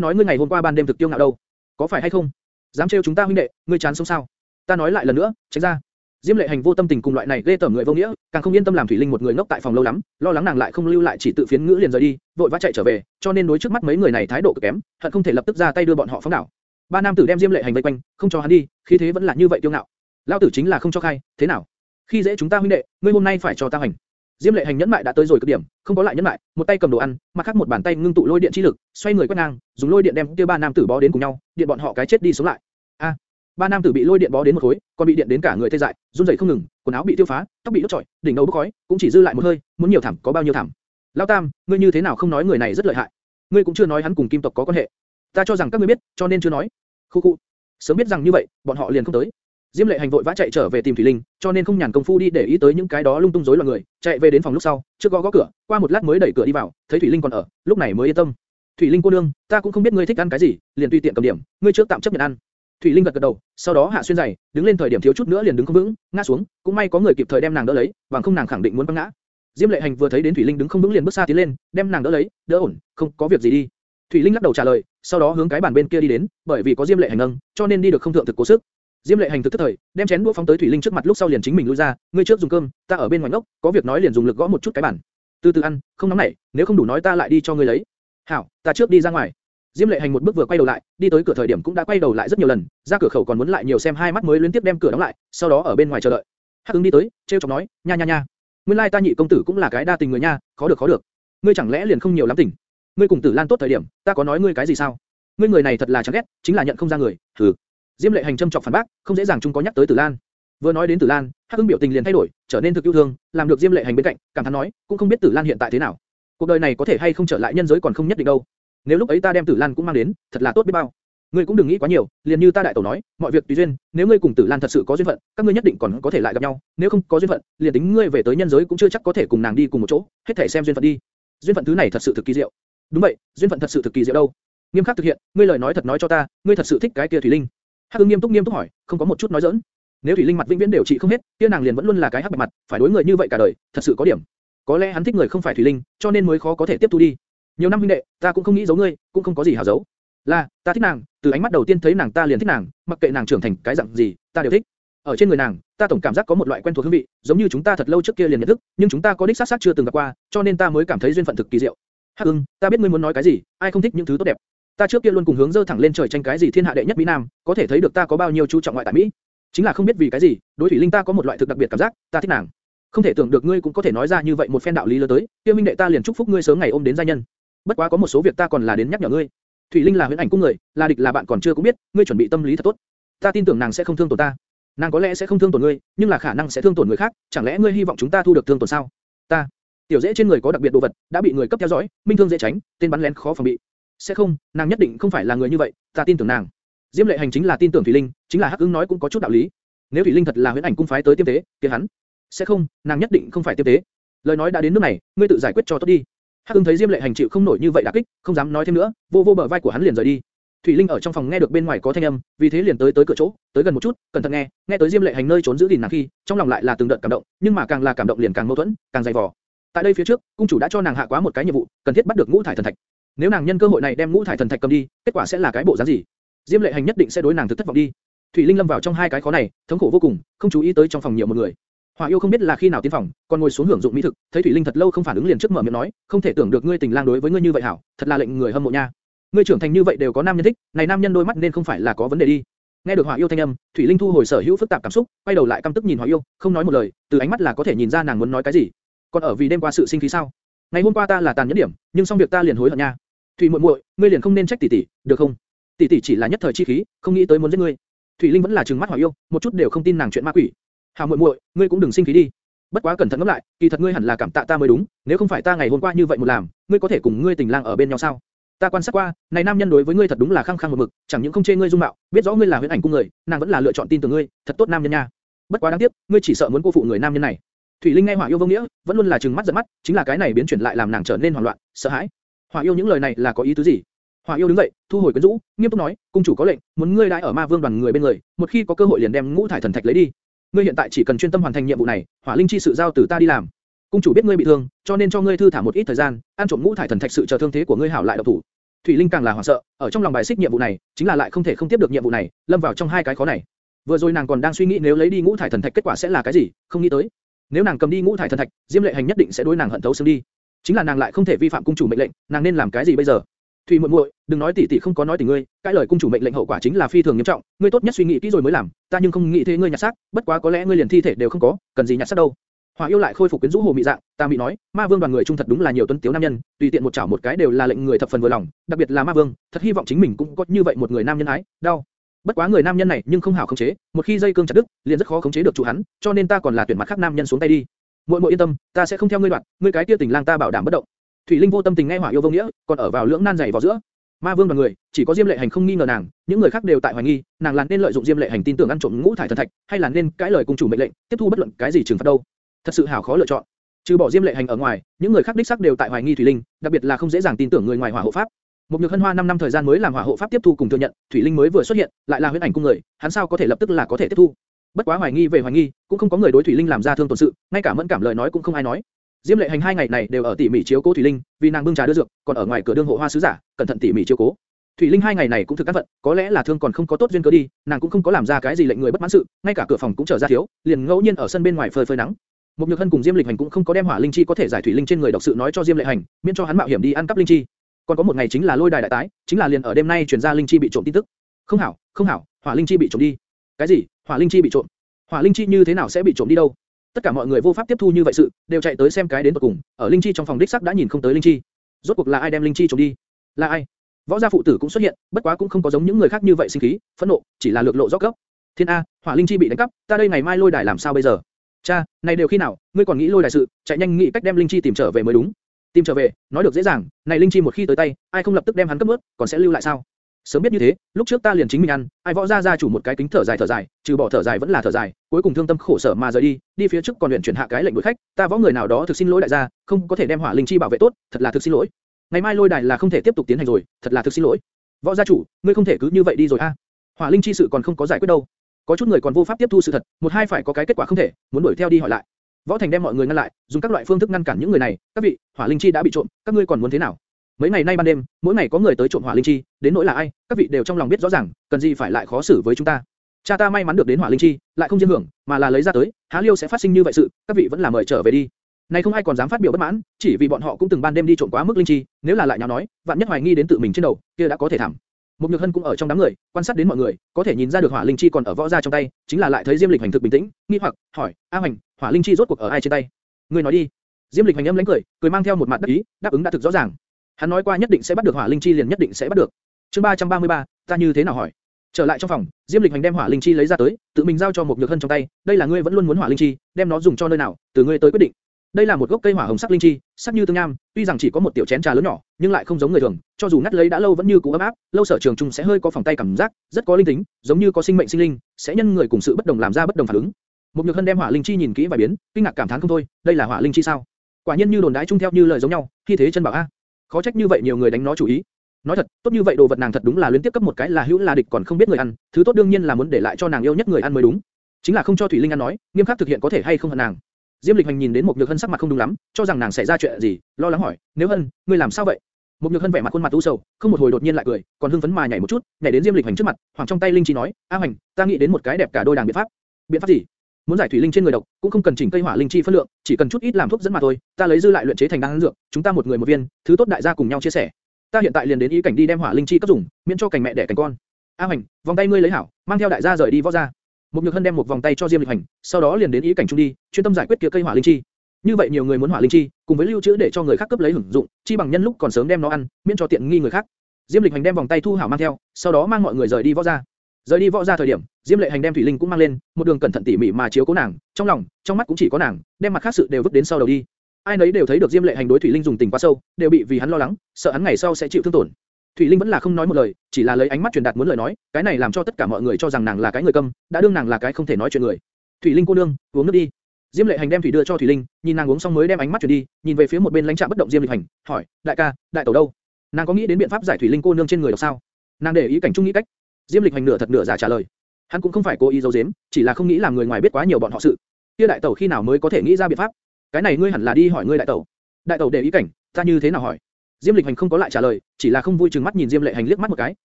nói ngươi ngày hôm qua ban đêm thực kiêu ngạo đâu? Có phải hay không? Dám trêu chúng ta huynh đệ, ngươi chán sống sao? Ta nói lại lần nữa, tránh ra. Diêm Lệ Hành vô tâm tình cùng loại này ghê tởm người vô nghĩa, càng không yên tâm làm Thủy Linh một người ngốc tại phòng lâu lắm, lo lắng nàng lại không lưu lại chỉ tự phiến ngữ liền rời đi, vội vã chạy trở về, cho nên đối trước mắt mấy người này thái độ cực kém, hận không thể lập tức ra tay đưa bọn họ phóng đảo. Ba nam tử đem Diêm Lệ Hành vây quanh, không cho hắn đi, khí thế vẫn là như vậy tiêu ngạo. Lão tử chính là không cho khai, thế nào? Khi dễ chúng ta huynh đệ, ngươi hôm nay phải cho ta hành. Diêm Lệ Hành nhẫn mại đã tới rồi cực điểm, không có lại nhẫn mại, một tay cầm đồ ăn, mặt khác một bàn tay ngưng tụ lôi điện chi lực, xoay người quét ngang, dùng lôi điện đem kia ba nam tử bó đến cùng nhau, điện bọn họ cái chết đi sống lại. A, ba nam tử bị lôi điện bó đến một khối, còn bị điện đến cả người tê dại, run rẩy không ngừng, quần áo bị tiêu phá, tóc bị đốt trọi, đỉnh đầu bốc khói, cũng chỉ dư lại một hơi, muốn nhiều thảm có bao nhiêu thảm. Lão Tam, ngươi như thế nào không nói người này rất lợi hại? Ngươi cũng chưa nói hắn cùng Kim tộc có quan hệ. Ta cho rằng các ngươi biết, cho nên chưa nói. Khu khu. Sớm biết rằng như vậy, bọn họ liền không tới. Diêm Lệ Hành vội vã chạy trở về tìm Thủy Linh, cho nên không nhàn công phu đi để ý tới những cái đó lung tung rối loạn người, chạy về đến phòng lúc sau, trước gõ gõ cửa, qua một lát mới đẩy cửa đi vào, thấy Thủy Linh còn ở, lúc này mới yên tâm. Thủy Linh cô nương, ta cũng không biết ngươi thích ăn cái gì, liền tùy tiện cầm điểm, ngươi trước tạm chấp nhận ăn. Thủy Linh gật gật đầu, sau đó hạ xuyên giày, đứng lên thời điểm thiếu chút nữa liền đứng không vững, ngã xuống, cũng may có người kịp thời đem nàng đỡ lấy, bằng không nàng khẳng định muốn băng ngã. Diêm Lệ Hành vừa thấy đến Thủy Linh đứng không vững liền bước xa tiến lên, đem nàng đỡ lấy, đỡ ổn, không có việc gì đi. Thủy Linh lắc đầu trả lời, sau đó hướng cái bàn bên kia đi đến, bởi vì có Diêm Lệ Hành nâng, cho nên đi được không thượng thực cố sức. Diêm Lệ Hành thực tức thời, đem chén đũa phóng tới Thủy Linh trước mặt lúc sau liền chính mình lui ra, ngươi trước dùng cơm, ta ở bên ngoài ngốc, có việc nói liền dùng lực gõ một chút cái bàn. Từ từ ăn, không nóng nảy, nếu không đủ nói ta lại đi cho ngươi lấy. Hảo, ta trước đi ra ngoài. Diêm Lệ Hành một bước vừa quay đầu lại, đi tới cửa thời điểm cũng đã quay đầu lại rất nhiều lần, ra cửa khẩu còn muốn lại nhiều xem hai mắt mới liên tiếp đem cửa đóng lại, sau đó ở bên ngoài chờ đợi. Hắc Ứng đi tới, treo chọc nói, nha nha nha, nguyên lai ta nhị công tử cũng là cái đa tình người nha, khó được khó được. Ngươi chẳng lẽ liền không nhiều lắm tình? Ngươi cùng Tử Lan tốt thời điểm, ta có nói ngươi cái gì sao? Ngươi người này thật là chán ghét, chính là nhận không ra người. Hừ. Diêm Lệ Hành châm chọc phản bác, không dễ dàng chúng có nhắc tới Tử Lan. Vừa nói đến Tử Lan, Hắc Ưng biểu tình liền thay đổi, trở nên thực yêu thương, làm được Diêm Lệ Hành bên cạnh, cảm thán nói, cũng không biết Tử Lan hiện tại thế nào. Cuộc đời này có thể hay không trở lại nhân giới còn không nhất định đâu. Nếu lúc ấy ta đem Tử Lan cũng mang đến, thật là tốt biết bao. Ngươi cũng đừng nghĩ quá nhiều, liền như ta đại tổ nói, mọi việc tùy duyên, nếu ngươi cùng Tử Lan thật sự có duyên phận, các ngươi nhất định còn có thể lại gặp nhau, nếu không có duyên phận, liền tính ngươi về tới nhân giới cũng chưa chắc có thể cùng nàng đi cùng một chỗ, hết thể xem duyên phận đi. Duyên phận thứ này thật sự thực kỳ diệu. Đúng vậy, duyên phận thật sự thực kỳ diệu đâu. Nghiêm khắc thực hiện, ngươi lời nói thật nói cho ta, ngươi thật sự thích cái kia Thủy Linh. Hắc Ưng nghiêm túc nghiêm túc hỏi, không có một chút nói giỡn. Nếu Thủy Linh mặt vĩnh viễn đều trị không hết, kia nàng liền vẫn luôn là cái hắc bạch mặt, phải đối người như vậy cả đời, thật sự có điểm. Có lẽ hắn thích người không phải Thủy Linh, cho nên mới khó có thể tiếp thu đi. Nhiều năm huynh đệ, ta cũng không nghĩ giấu ngươi, cũng không có gì hảo giấu. Là, ta thích nàng, từ ánh mắt đầu tiên thấy nàng ta liền thích nàng, mặc kệ nàng trưởng thành cái dạng gì, ta đều thích. Ở trên người nàng, ta tổng cảm giác có một loại quen thuộc hương vị, giống như chúng ta thật lâu trước kia liền nhận thức, nhưng chúng ta có đích xác xác chưa từng gặp qua, cho nên ta mới cảm thấy duyên phận thực kỳ diệu. Hắc Ưng, ta biết ngươi muốn nói cái gì, ai không thích những thứ tốt đẹp. Ta trước kia luôn cùng hướng dơ thẳng lên trời tranh cái gì thiên hạ đệ nhất mỹ nam, có thể thấy được ta có bao nhiêu chú trọng ngoại tại mỹ. Chính là không biết vì cái gì, đối thủy linh ta có một loại thực đặc biệt cảm giác, ta thích nàng. Không thể tưởng được ngươi cũng có thể nói ra như vậy một phen đạo lý lớn tới, kia minh đệ ta liền chúc phúc ngươi sớm ngày ôm đến gia nhân. Bất quá có một số việc ta còn là đến nhắc nhở ngươi. Thủy Linh là huyễn ảnh cung người, là địch là bạn còn chưa cũng biết, ngươi chuẩn bị tâm lý thật tốt. Ta tin tưởng nàng sẽ không thương tổn ta. Nàng có lẽ sẽ không thương tổn ngươi, nhưng là khả năng sẽ thương tổn người khác, chẳng lẽ ngươi hy vọng chúng ta thu được thương tổn sao? Ta, tiểu dễ trên người có đặc biệt đồ vật, đã bị người cấp theo dõi, minh thương dễ tránh, tên bắn lén khó phòng bị. Sẽ không, nàng nhất định không phải là người như vậy, ta tin tưởng nàng. Diêm Lệ Hành chính là tin tưởng Thủy Linh, chính là Hắc Ưng nói cũng có chút đạo lý. Nếu Thủy Linh thật là huyễn ảnh cung phái tới tiêm tế, kia hắn sẽ không, nàng nhất định không phải tiêm tế. Lời nói đã đến nước này, ngươi tự giải quyết cho tốt đi. Hắc Ưng thấy Diêm Lệ Hành chịu không nổi như vậy đả kích, không dám nói thêm nữa, vô vô bờ vai của hắn liền rời đi. Thủy Linh ở trong phòng nghe được bên ngoài có thanh âm, vì thế liền tới tới cửa chỗ, tới gần một chút, cẩn thận nghe, nghe tới Diêm Lệ Hành nơi trốn giữ gìn nàng khi, trong lòng lại là từng đợt cảm động, nhưng mà càng là cảm động liền càng mâu thuẫn, càng dày vò. Tại đây phía trước, cung chủ đã cho nàng hạ quá một cái nhiệm vụ, cần thiết bắt được ngũ thải thần thạch. Nếu nàng nhân cơ hội này đem ngũ thải thần thạch cầm đi, kết quả sẽ là cái bộ dáng gì? Diêm Lệ Hành nhất định sẽ đối nàng thực thất vọng đi. Thủy Linh lâm vào trong hai cái khó này, thống khổ vô cùng, không chú ý tới trong phòng nhiều một người. Hỏa yêu không biết là khi nào tiến phòng, còn ngồi xuống hưởng dụng mỹ thực, thấy Thủy Linh thật lâu không phản ứng liền trước mở miệng nói, không thể tưởng được ngươi tình lang đối với ngươi như vậy hảo, thật là lệnh người hâm mộ nha. Ngươi trưởng thành như vậy đều có nam nhân thích, này nam nhân đôi mắt nên không phải là có vấn đề đi. Nghe được Hỏa yêu thanh âm, Thủy Linh thu hồi sở hữu phức tạp cảm xúc, quay đầu lại căm tức nhìn Hỏa yêu, không nói một lời, từ ánh mắt là có thể nhìn ra nàng muốn nói cái gì. Còn ở vì đêm qua sự sinh khí sao? Ngày hôm qua ta là tàn nhẫn điểm, nhưng xong việc ta liền hối hận nha. Thủy muội muội, ngươi liền không nên trách tỷ tỷ, được không? Tỷ tỷ chỉ là nhất thời chi khí, không nghĩ tới muốn giết ngươi. Thủy Linh vẫn là trừng mắt Hỏa yêu, một chút đều không tin nàng chuyện ma quỷ. Hà muội muội, ngươi cũng đừng sinh khí đi. Bất quá cẩn thận ngẫm lại, kỳ thật ngươi hẳn là cảm tạ ta mới đúng, nếu không phải ta ngày hôm qua như vậy một làm, ngươi có thể cùng ngươi tình lang ở bên nhau sao? Ta quan sát qua, này nam nhân đối với ngươi thật đúng là khăng khăng một mực, chẳng những không chê ngươi dung mạo, biết rõ ngươi là huyễn ảnh cung người, nàng vẫn là lựa chọn tin tưởng ngươi, thật tốt nam nhân nha. Bất quá đáng tiếc, ngươi chỉ sợ muốn cô phụ người nam nhân này. Thủy Linh nghe Hỏa Yêu vô nghĩa, vẫn luôn là trừng mắt giận mắt, chính là cái này biến chuyển lại làm nàng trở nên hoảng loạn, sợ hãi. Hỏa Yêu những lời này là có ý tứ gì? Hỏa Yêu đứng dậy, thu hồi quyến rũ, nghiêm túc nói, cung chủ có lệnh, muốn ngươi đãi ở Ma Vương đoàn người bên người, một khi có cơ hội liền đem ngũ thải thần thạch lấy đi. Ngươi hiện tại chỉ cần chuyên tâm hoàn thành nhiệm vụ này, Hỏa Linh chi sự giao từ ta đi làm. Cung chủ biết ngươi bị thương, cho nên cho ngươi thư thả một ít thời gian, ăn trộm ngũ thải thần thạch sự chờ thương thế của ngươi hảo lại độc thủ. Thủy Linh càng là hoảng sợ, ở trong lòng bài xích nhiệm vụ này, chính là lại không thể không tiếp được nhiệm vụ này, lâm vào trong hai cái khó này. Vừa rồi nàng còn đang suy nghĩ nếu lấy đi ngũ thải thần thạch kết quả sẽ là cái gì, không nghĩ tới. Nếu nàng cầm đi ngũ thải thần thạch, Diêm Lệ Hành nhất định sẽ đối nàng hận thấu xương đi. Chính là nàng lại không thể vi phạm cung chủ mệnh lệnh, nàng nên làm cái gì bây giờ? Thủy muội muội, đừng nói tỷ tỷ không có nói tình ngươi, cái lời cung chủ mệnh lệnh hậu quả chính là phi thường nghiêm trọng, ngươi tốt nhất suy nghĩ kỹ rồi mới làm, ta nhưng không nghĩ thế ngươi nhặt xác, bất quá có lẽ ngươi liền thi thể đều không có, cần gì nhặt xác đâu. Hỏa yêu lại khôi phục quyến rũ hồ mị dạng, ta mị nói, ma vương đoàn người trung thật đúng là nhiều tuấn tiếu nam nhân, tùy tiện một chảo một cái đều là lệnh người thập phần vừa lòng, đặc biệt là ma vương, thật hy vọng chính mình cũng có như vậy một người nam nhân ái, đau. Bất quá người nam nhân này nhưng không hảo khống chế, một khi dây cương chặt đứt, liền rất khó khống chế được chủ hắn, cho nên ta còn là tuyển mặt khác nam nhân xuống tay đi. Muội muội yên tâm, ta sẽ không theo ngươi đoạn, ngươi cái kia tình lang ta bảo đảm bất động. Thủy Linh vô tâm tình nghe Hỏa yêu vô nghĩa, còn ở vào lưỡng nan dày vào giữa. Ma Vương đoàn người, chỉ có Diêm Lệ Hành không nghi ngờ nàng, những người khác đều tại hoài nghi, nàng là nên lợi dụng Diêm Lệ Hành tin tưởng ăn trộm ngũ thải thần thạch, hay là nên cãi lời cung chủ mệnh lệnh, tiếp thu bất luận cái gì trừng phạt đâu. Thật sự hảo khó lựa chọn. Trừ bỏ Diêm Lệ Hành ở ngoài, những người khác đích xác đều tại hoài nghi Thủy Linh, đặc biệt là không dễ dàng tin tưởng người ngoài hỏa hộ pháp. Một nhược hân hoa 5 năm thời gian mới làm hỏa hộ pháp tiếp thu cùng thừa nhận, Thủy Linh mới vừa xuất hiện, lại là huyễn ảnh cung người, hắn sao có thể lập tức là có thể tiếp thu? Bất quá hoài nghi về hoài nghi, cũng không có người đối Thủy Linh làm ra thương tổn sự, ngay cả mẫn cảm lời nói cũng không ai nói. Diêm Lệ Hành hai ngày này đều ở tỉ mỉ chiếu cố Thủy Linh, vì nàng bưng trà đưa dược, còn ở ngoài cửa đương hộ hoa sứ giả, cẩn thận tỉ mỉ chiếu cố. Thủy Linh hai ngày này cũng thực cát vận, có lẽ là thương còn không có tốt duyên cớ đi, nàng cũng không có làm ra cái gì lệnh người bất mãn sự, ngay cả cửa phòng cũng trở ra thiếu, liền ngẫu nhiên ở sân bên ngoài phơi phơi nắng. Một Nhược Hân cùng Diêm Lịch Hành cũng không có đem hỏa linh chi có thể giải thủy linh trên người độc sự nói cho Diêm Lệ Hành, miễn cho hắn mạo hiểm đi ăn cắp linh chi. Còn có một ngày chính là lôi đài đại tái, chính là liền ở đêm nay truyền ra linh chi bị trộm tin tức. Không hảo, không hảo, hỏa linh chi bị trộm đi. Cái gì? Hỏa linh chi bị trộm? Hỏa linh chi như thế nào sẽ bị trộm đi đâu? Tất cả mọi người vô pháp tiếp thu như vậy sự, đều chạy tới xem cái đến tận cùng, ở linh chi trong phòng đích sắc đã nhìn không tới linh chi. Rốt cuộc là ai đem linh chi trộm đi? Là ai? Võ gia phụ tử cũng xuất hiện, bất quá cũng không có giống những người khác như vậy sinh khí, phẫn nộ, chỉ là lược lộ rõ gốc Thiên a, hỏa linh chi bị đánh cắp, ta đây ngày mai lôi đài làm sao bây giờ? Cha, này đều khi nào, ngươi còn nghĩ lôi đài sự, chạy nhanh nghĩ cách đem linh chi tìm trở về mới đúng. Tìm trở về, nói được dễ dàng, này linh chi một khi tới tay, ai không lập tức đem hắn cướp mất còn sẽ lưu lại sao? Sớm biết như thế, lúc trước ta liền chính mình ăn, ai võ gia gia chủ một cái kính thở dài thở dài, trừ bỏ thở dài vẫn là thở dài, cuối cùng thương tâm khổ sở mà rời đi, đi phía trước còn luyện chuyển hạ cái lệnh đuổi khách, ta võ người nào đó thực xin lỗi đại gia, không có thể đem hỏa linh chi bảo vệ tốt, thật là thực xin lỗi. ngày mai lôi đài là không thể tiếp tục tiến hành rồi, thật là thực xin lỗi. Võ gia chủ, ngươi không thể cứ như vậy đi rồi a. Hỏa linh chi sự còn không có giải quyết đâu. Có chút người còn vô pháp tiếp thu sự thật, một hai phải có cái kết quả không thể, muốn đuổi theo đi hỏi lại. Võ Thành đem mọi người ngăn lại, dùng các loại phương thức ngăn cản những người này. Các vị, hỏa linh chi đã bị trộm, các ngươi còn muốn thế nào? Mấy ngày nay ban đêm, mỗi ngày có người tới trộm hỏa linh chi, đến nỗi là ai, các vị đều trong lòng biết rõ ràng, cần gì phải lại khó xử với chúng ta. Cha ta may mắn được đến hỏa linh chi, lại không diêm hưởng, mà là lấy ra tới, há liêu sẽ phát sinh như vậy sự, các vị vẫn là mời trở về đi. Này không ai còn dám phát biểu bất mãn, chỉ vì bọn họ cũng từng ban đêm đi trộm quá mức linh chi, nếu là lại nháo nói, vạn nhất hoài nghi đến tự mình trên đầu, kia đã có thể thảm. Một Nhược Hân cũng ở trong đám người, quan sát đến mọi người, có thể nhìn ra được hỏa linh chi còn ở võ gia trong tay, chính là lại thấy Diêm Lịch hành thực bình tĩnh, nghi hoặc hỏi: "A Hành, hỏa linh chi rốt cuộc ở ai trên tay?" Ngươi nói đi. Diêm Lịch hành âm lãnh cười, cười mang theo một mặt đắc ý, đáp ứng đã thực rõ ràng. Hắn nói qua nhất định sẽ bắt được hỏa linh chi liền nhất định sẽ bắt được. Chương 333, ta như thế nào hỏi? Trở lại trong phòng, Diêm Lịch hành đem hỏa linh chi lấy ra tới, tự mình giao cho một Nhược Hân trong tay, đây là ngươi vẫn luôn muốn hỏa linh chi, đem nó dùng cho nơi nào, từ ngươi tới quyết định. Đây là một gốc cây hỏa hồng sắc linh chi, sắc như tương nham, tuy rằng chỉ có một tiểu chén trà lớn nhỏ, nhưng lại không giống người thường, cho dù ngắt lấy đã lâu vẫn như cũ ấm áp, lâu sở trường trung sẽ hơi có phòng tay cảm giác, rất có linh tính, giống như có sinh mệnh sinh linh, sẽ nhân người cùng sự bất đồng làm ra bất đồng phản ứng. Một nhược hân đem hỏa linh chi nhìn kỹ vài biến, kinh ngạc cảm thán không thôi, đây là hỏa linh chi sao? Quả nhiên như đồn đái chung theo như lời giống nhau, khi thế chân bảo a. Khó trách như vậy nhiều người đánh nó chủ ý. Nói thật, tốt như vậy đồ vật nàng thật đúng là liên tiếp cấp một cái là hữu là địch còn không biết người ăn, thứ tốt đương nhiên là muốn để lại cho nàng yêu nhất người ăn mới đúng. Chính là không cho thủy linh ăn nói, nghiêm khắc thực hiện có thể hay không hận nàng. Diêm Lịch Hành nhìn đến một Nhược Hân sắc mặt không đúng lắm, cho rằng nàng xảy ra chuyện gì, lo lắng hỏi, nếu Hân, ngươi làm sao vậy? Một Nhược Hân vẻ mặt khuôn mặt u sầu, không một hồi đột nhiên lại cười, còn hưng phấn mà nhảy một chút, nhảy đến Diêm Lịch Hành trước mặt, hoàng trong tay linh chi nói, A Hành, ta nghĩ đến một cái đẹp cả đôi đàng biện pháp. Biện pháp gì? Muốn giải thủy linh trên người độc, cũng không cần chỉnh cây hỏa linh chi phân lượng, chỉ cần chút ít làm thuốc dẫn mà thôi, ta lấy dư lại luyện chế thành đan dược, chúng ta một người một viên, thứ tốt đại gia cùng nhau chia sẻ. Ta hiện tại liền đến ý cảnh đi đem hỏa linh chi cấp dùng, miễn cho cảnh mẹ đẻ cảnh con. A Hoành, vòng tay ngươi lấy hảo, mang theo đại gia rời đi võ gia. Một Nhược Hân đem một vòng tay cho Diêm Lịch Hành, sau đó liền đến ý cảnh trung đi, chuyên tâm giải quyết kia cây hỏa linh chi. Như vậy nhiều người muốn hỏa linh chi, cùng với lưu trữ để cho người khác cấp lấy hưởng dụng, chi bằng nhân lúc còn sớm đem nó ăn, miễn cho tiện nghi người khác. Diêm Lịch Hành đem vòng tay thu hảo mang theo, sau đó mang mọi người rời đi võ gia. Rời đi võ ra thời điểm, Diêm Lệ Hành đem Thủy Linh cũng mang lên, một đường cẩn thận tỉ mỉ mà chiếu cố nàng, trong lòng, trong mắt cũng chỉ có nàng, đem mặt khác sự đều vứt đến sau đầu đi. Ai nấy đều thấy được Diêm Lệ Hành đối Thủy Linh dùng tình quá sâu, đều bị vì hắn lo lắng, sợ hắn ngày sau sẽ chịu thương tổn. Thủy Linh vẫn là không nói một lời, chỉ là lấy ánh mắt truyền đạt muốn lời nói, cái này làm cho tất cả mọi người cho rằng nàng là cái người câm, đã đương nàng là cái không thể nói chuyện người. Thủy Linh cô nương, uống nước đi. Diêm Lệ Hành đem thủy đưa cho Thủy Linh, nhìn nàng uống xong mới đem ánh mắt chuyển đi, nhìn về phía một bên lãnh trạm bất động Diêm Lịch Hành, hỏi, đại ca, đại tẩu đâu? Nàng có nghĩ đến biện pháp giải Thủy Linh cô nương trên người độc sao? Nàng để ý cảnh trung nghĩ cách. Diêm Lịch Hành nửa thật nửa giả trả lời. Hắn cũng không phải cố ý giấu giếm, chỉ là không nghĩ làm người ngoài biết quá nhiều bọn họ sự. Kia đại tẩu khi nào mới có thể nghĩ ra biện pháp? Cái này ngươi hẳn là đi hỏi ngươi đại tẩu. Đại tẩu để ý cảnh, ta như thế nào hỏi? Diêm Lịch Hành không có lại trả lời, chỉ là không vui chừng mắt nhìn Diêm Lệ Hành liếc mắt một cái,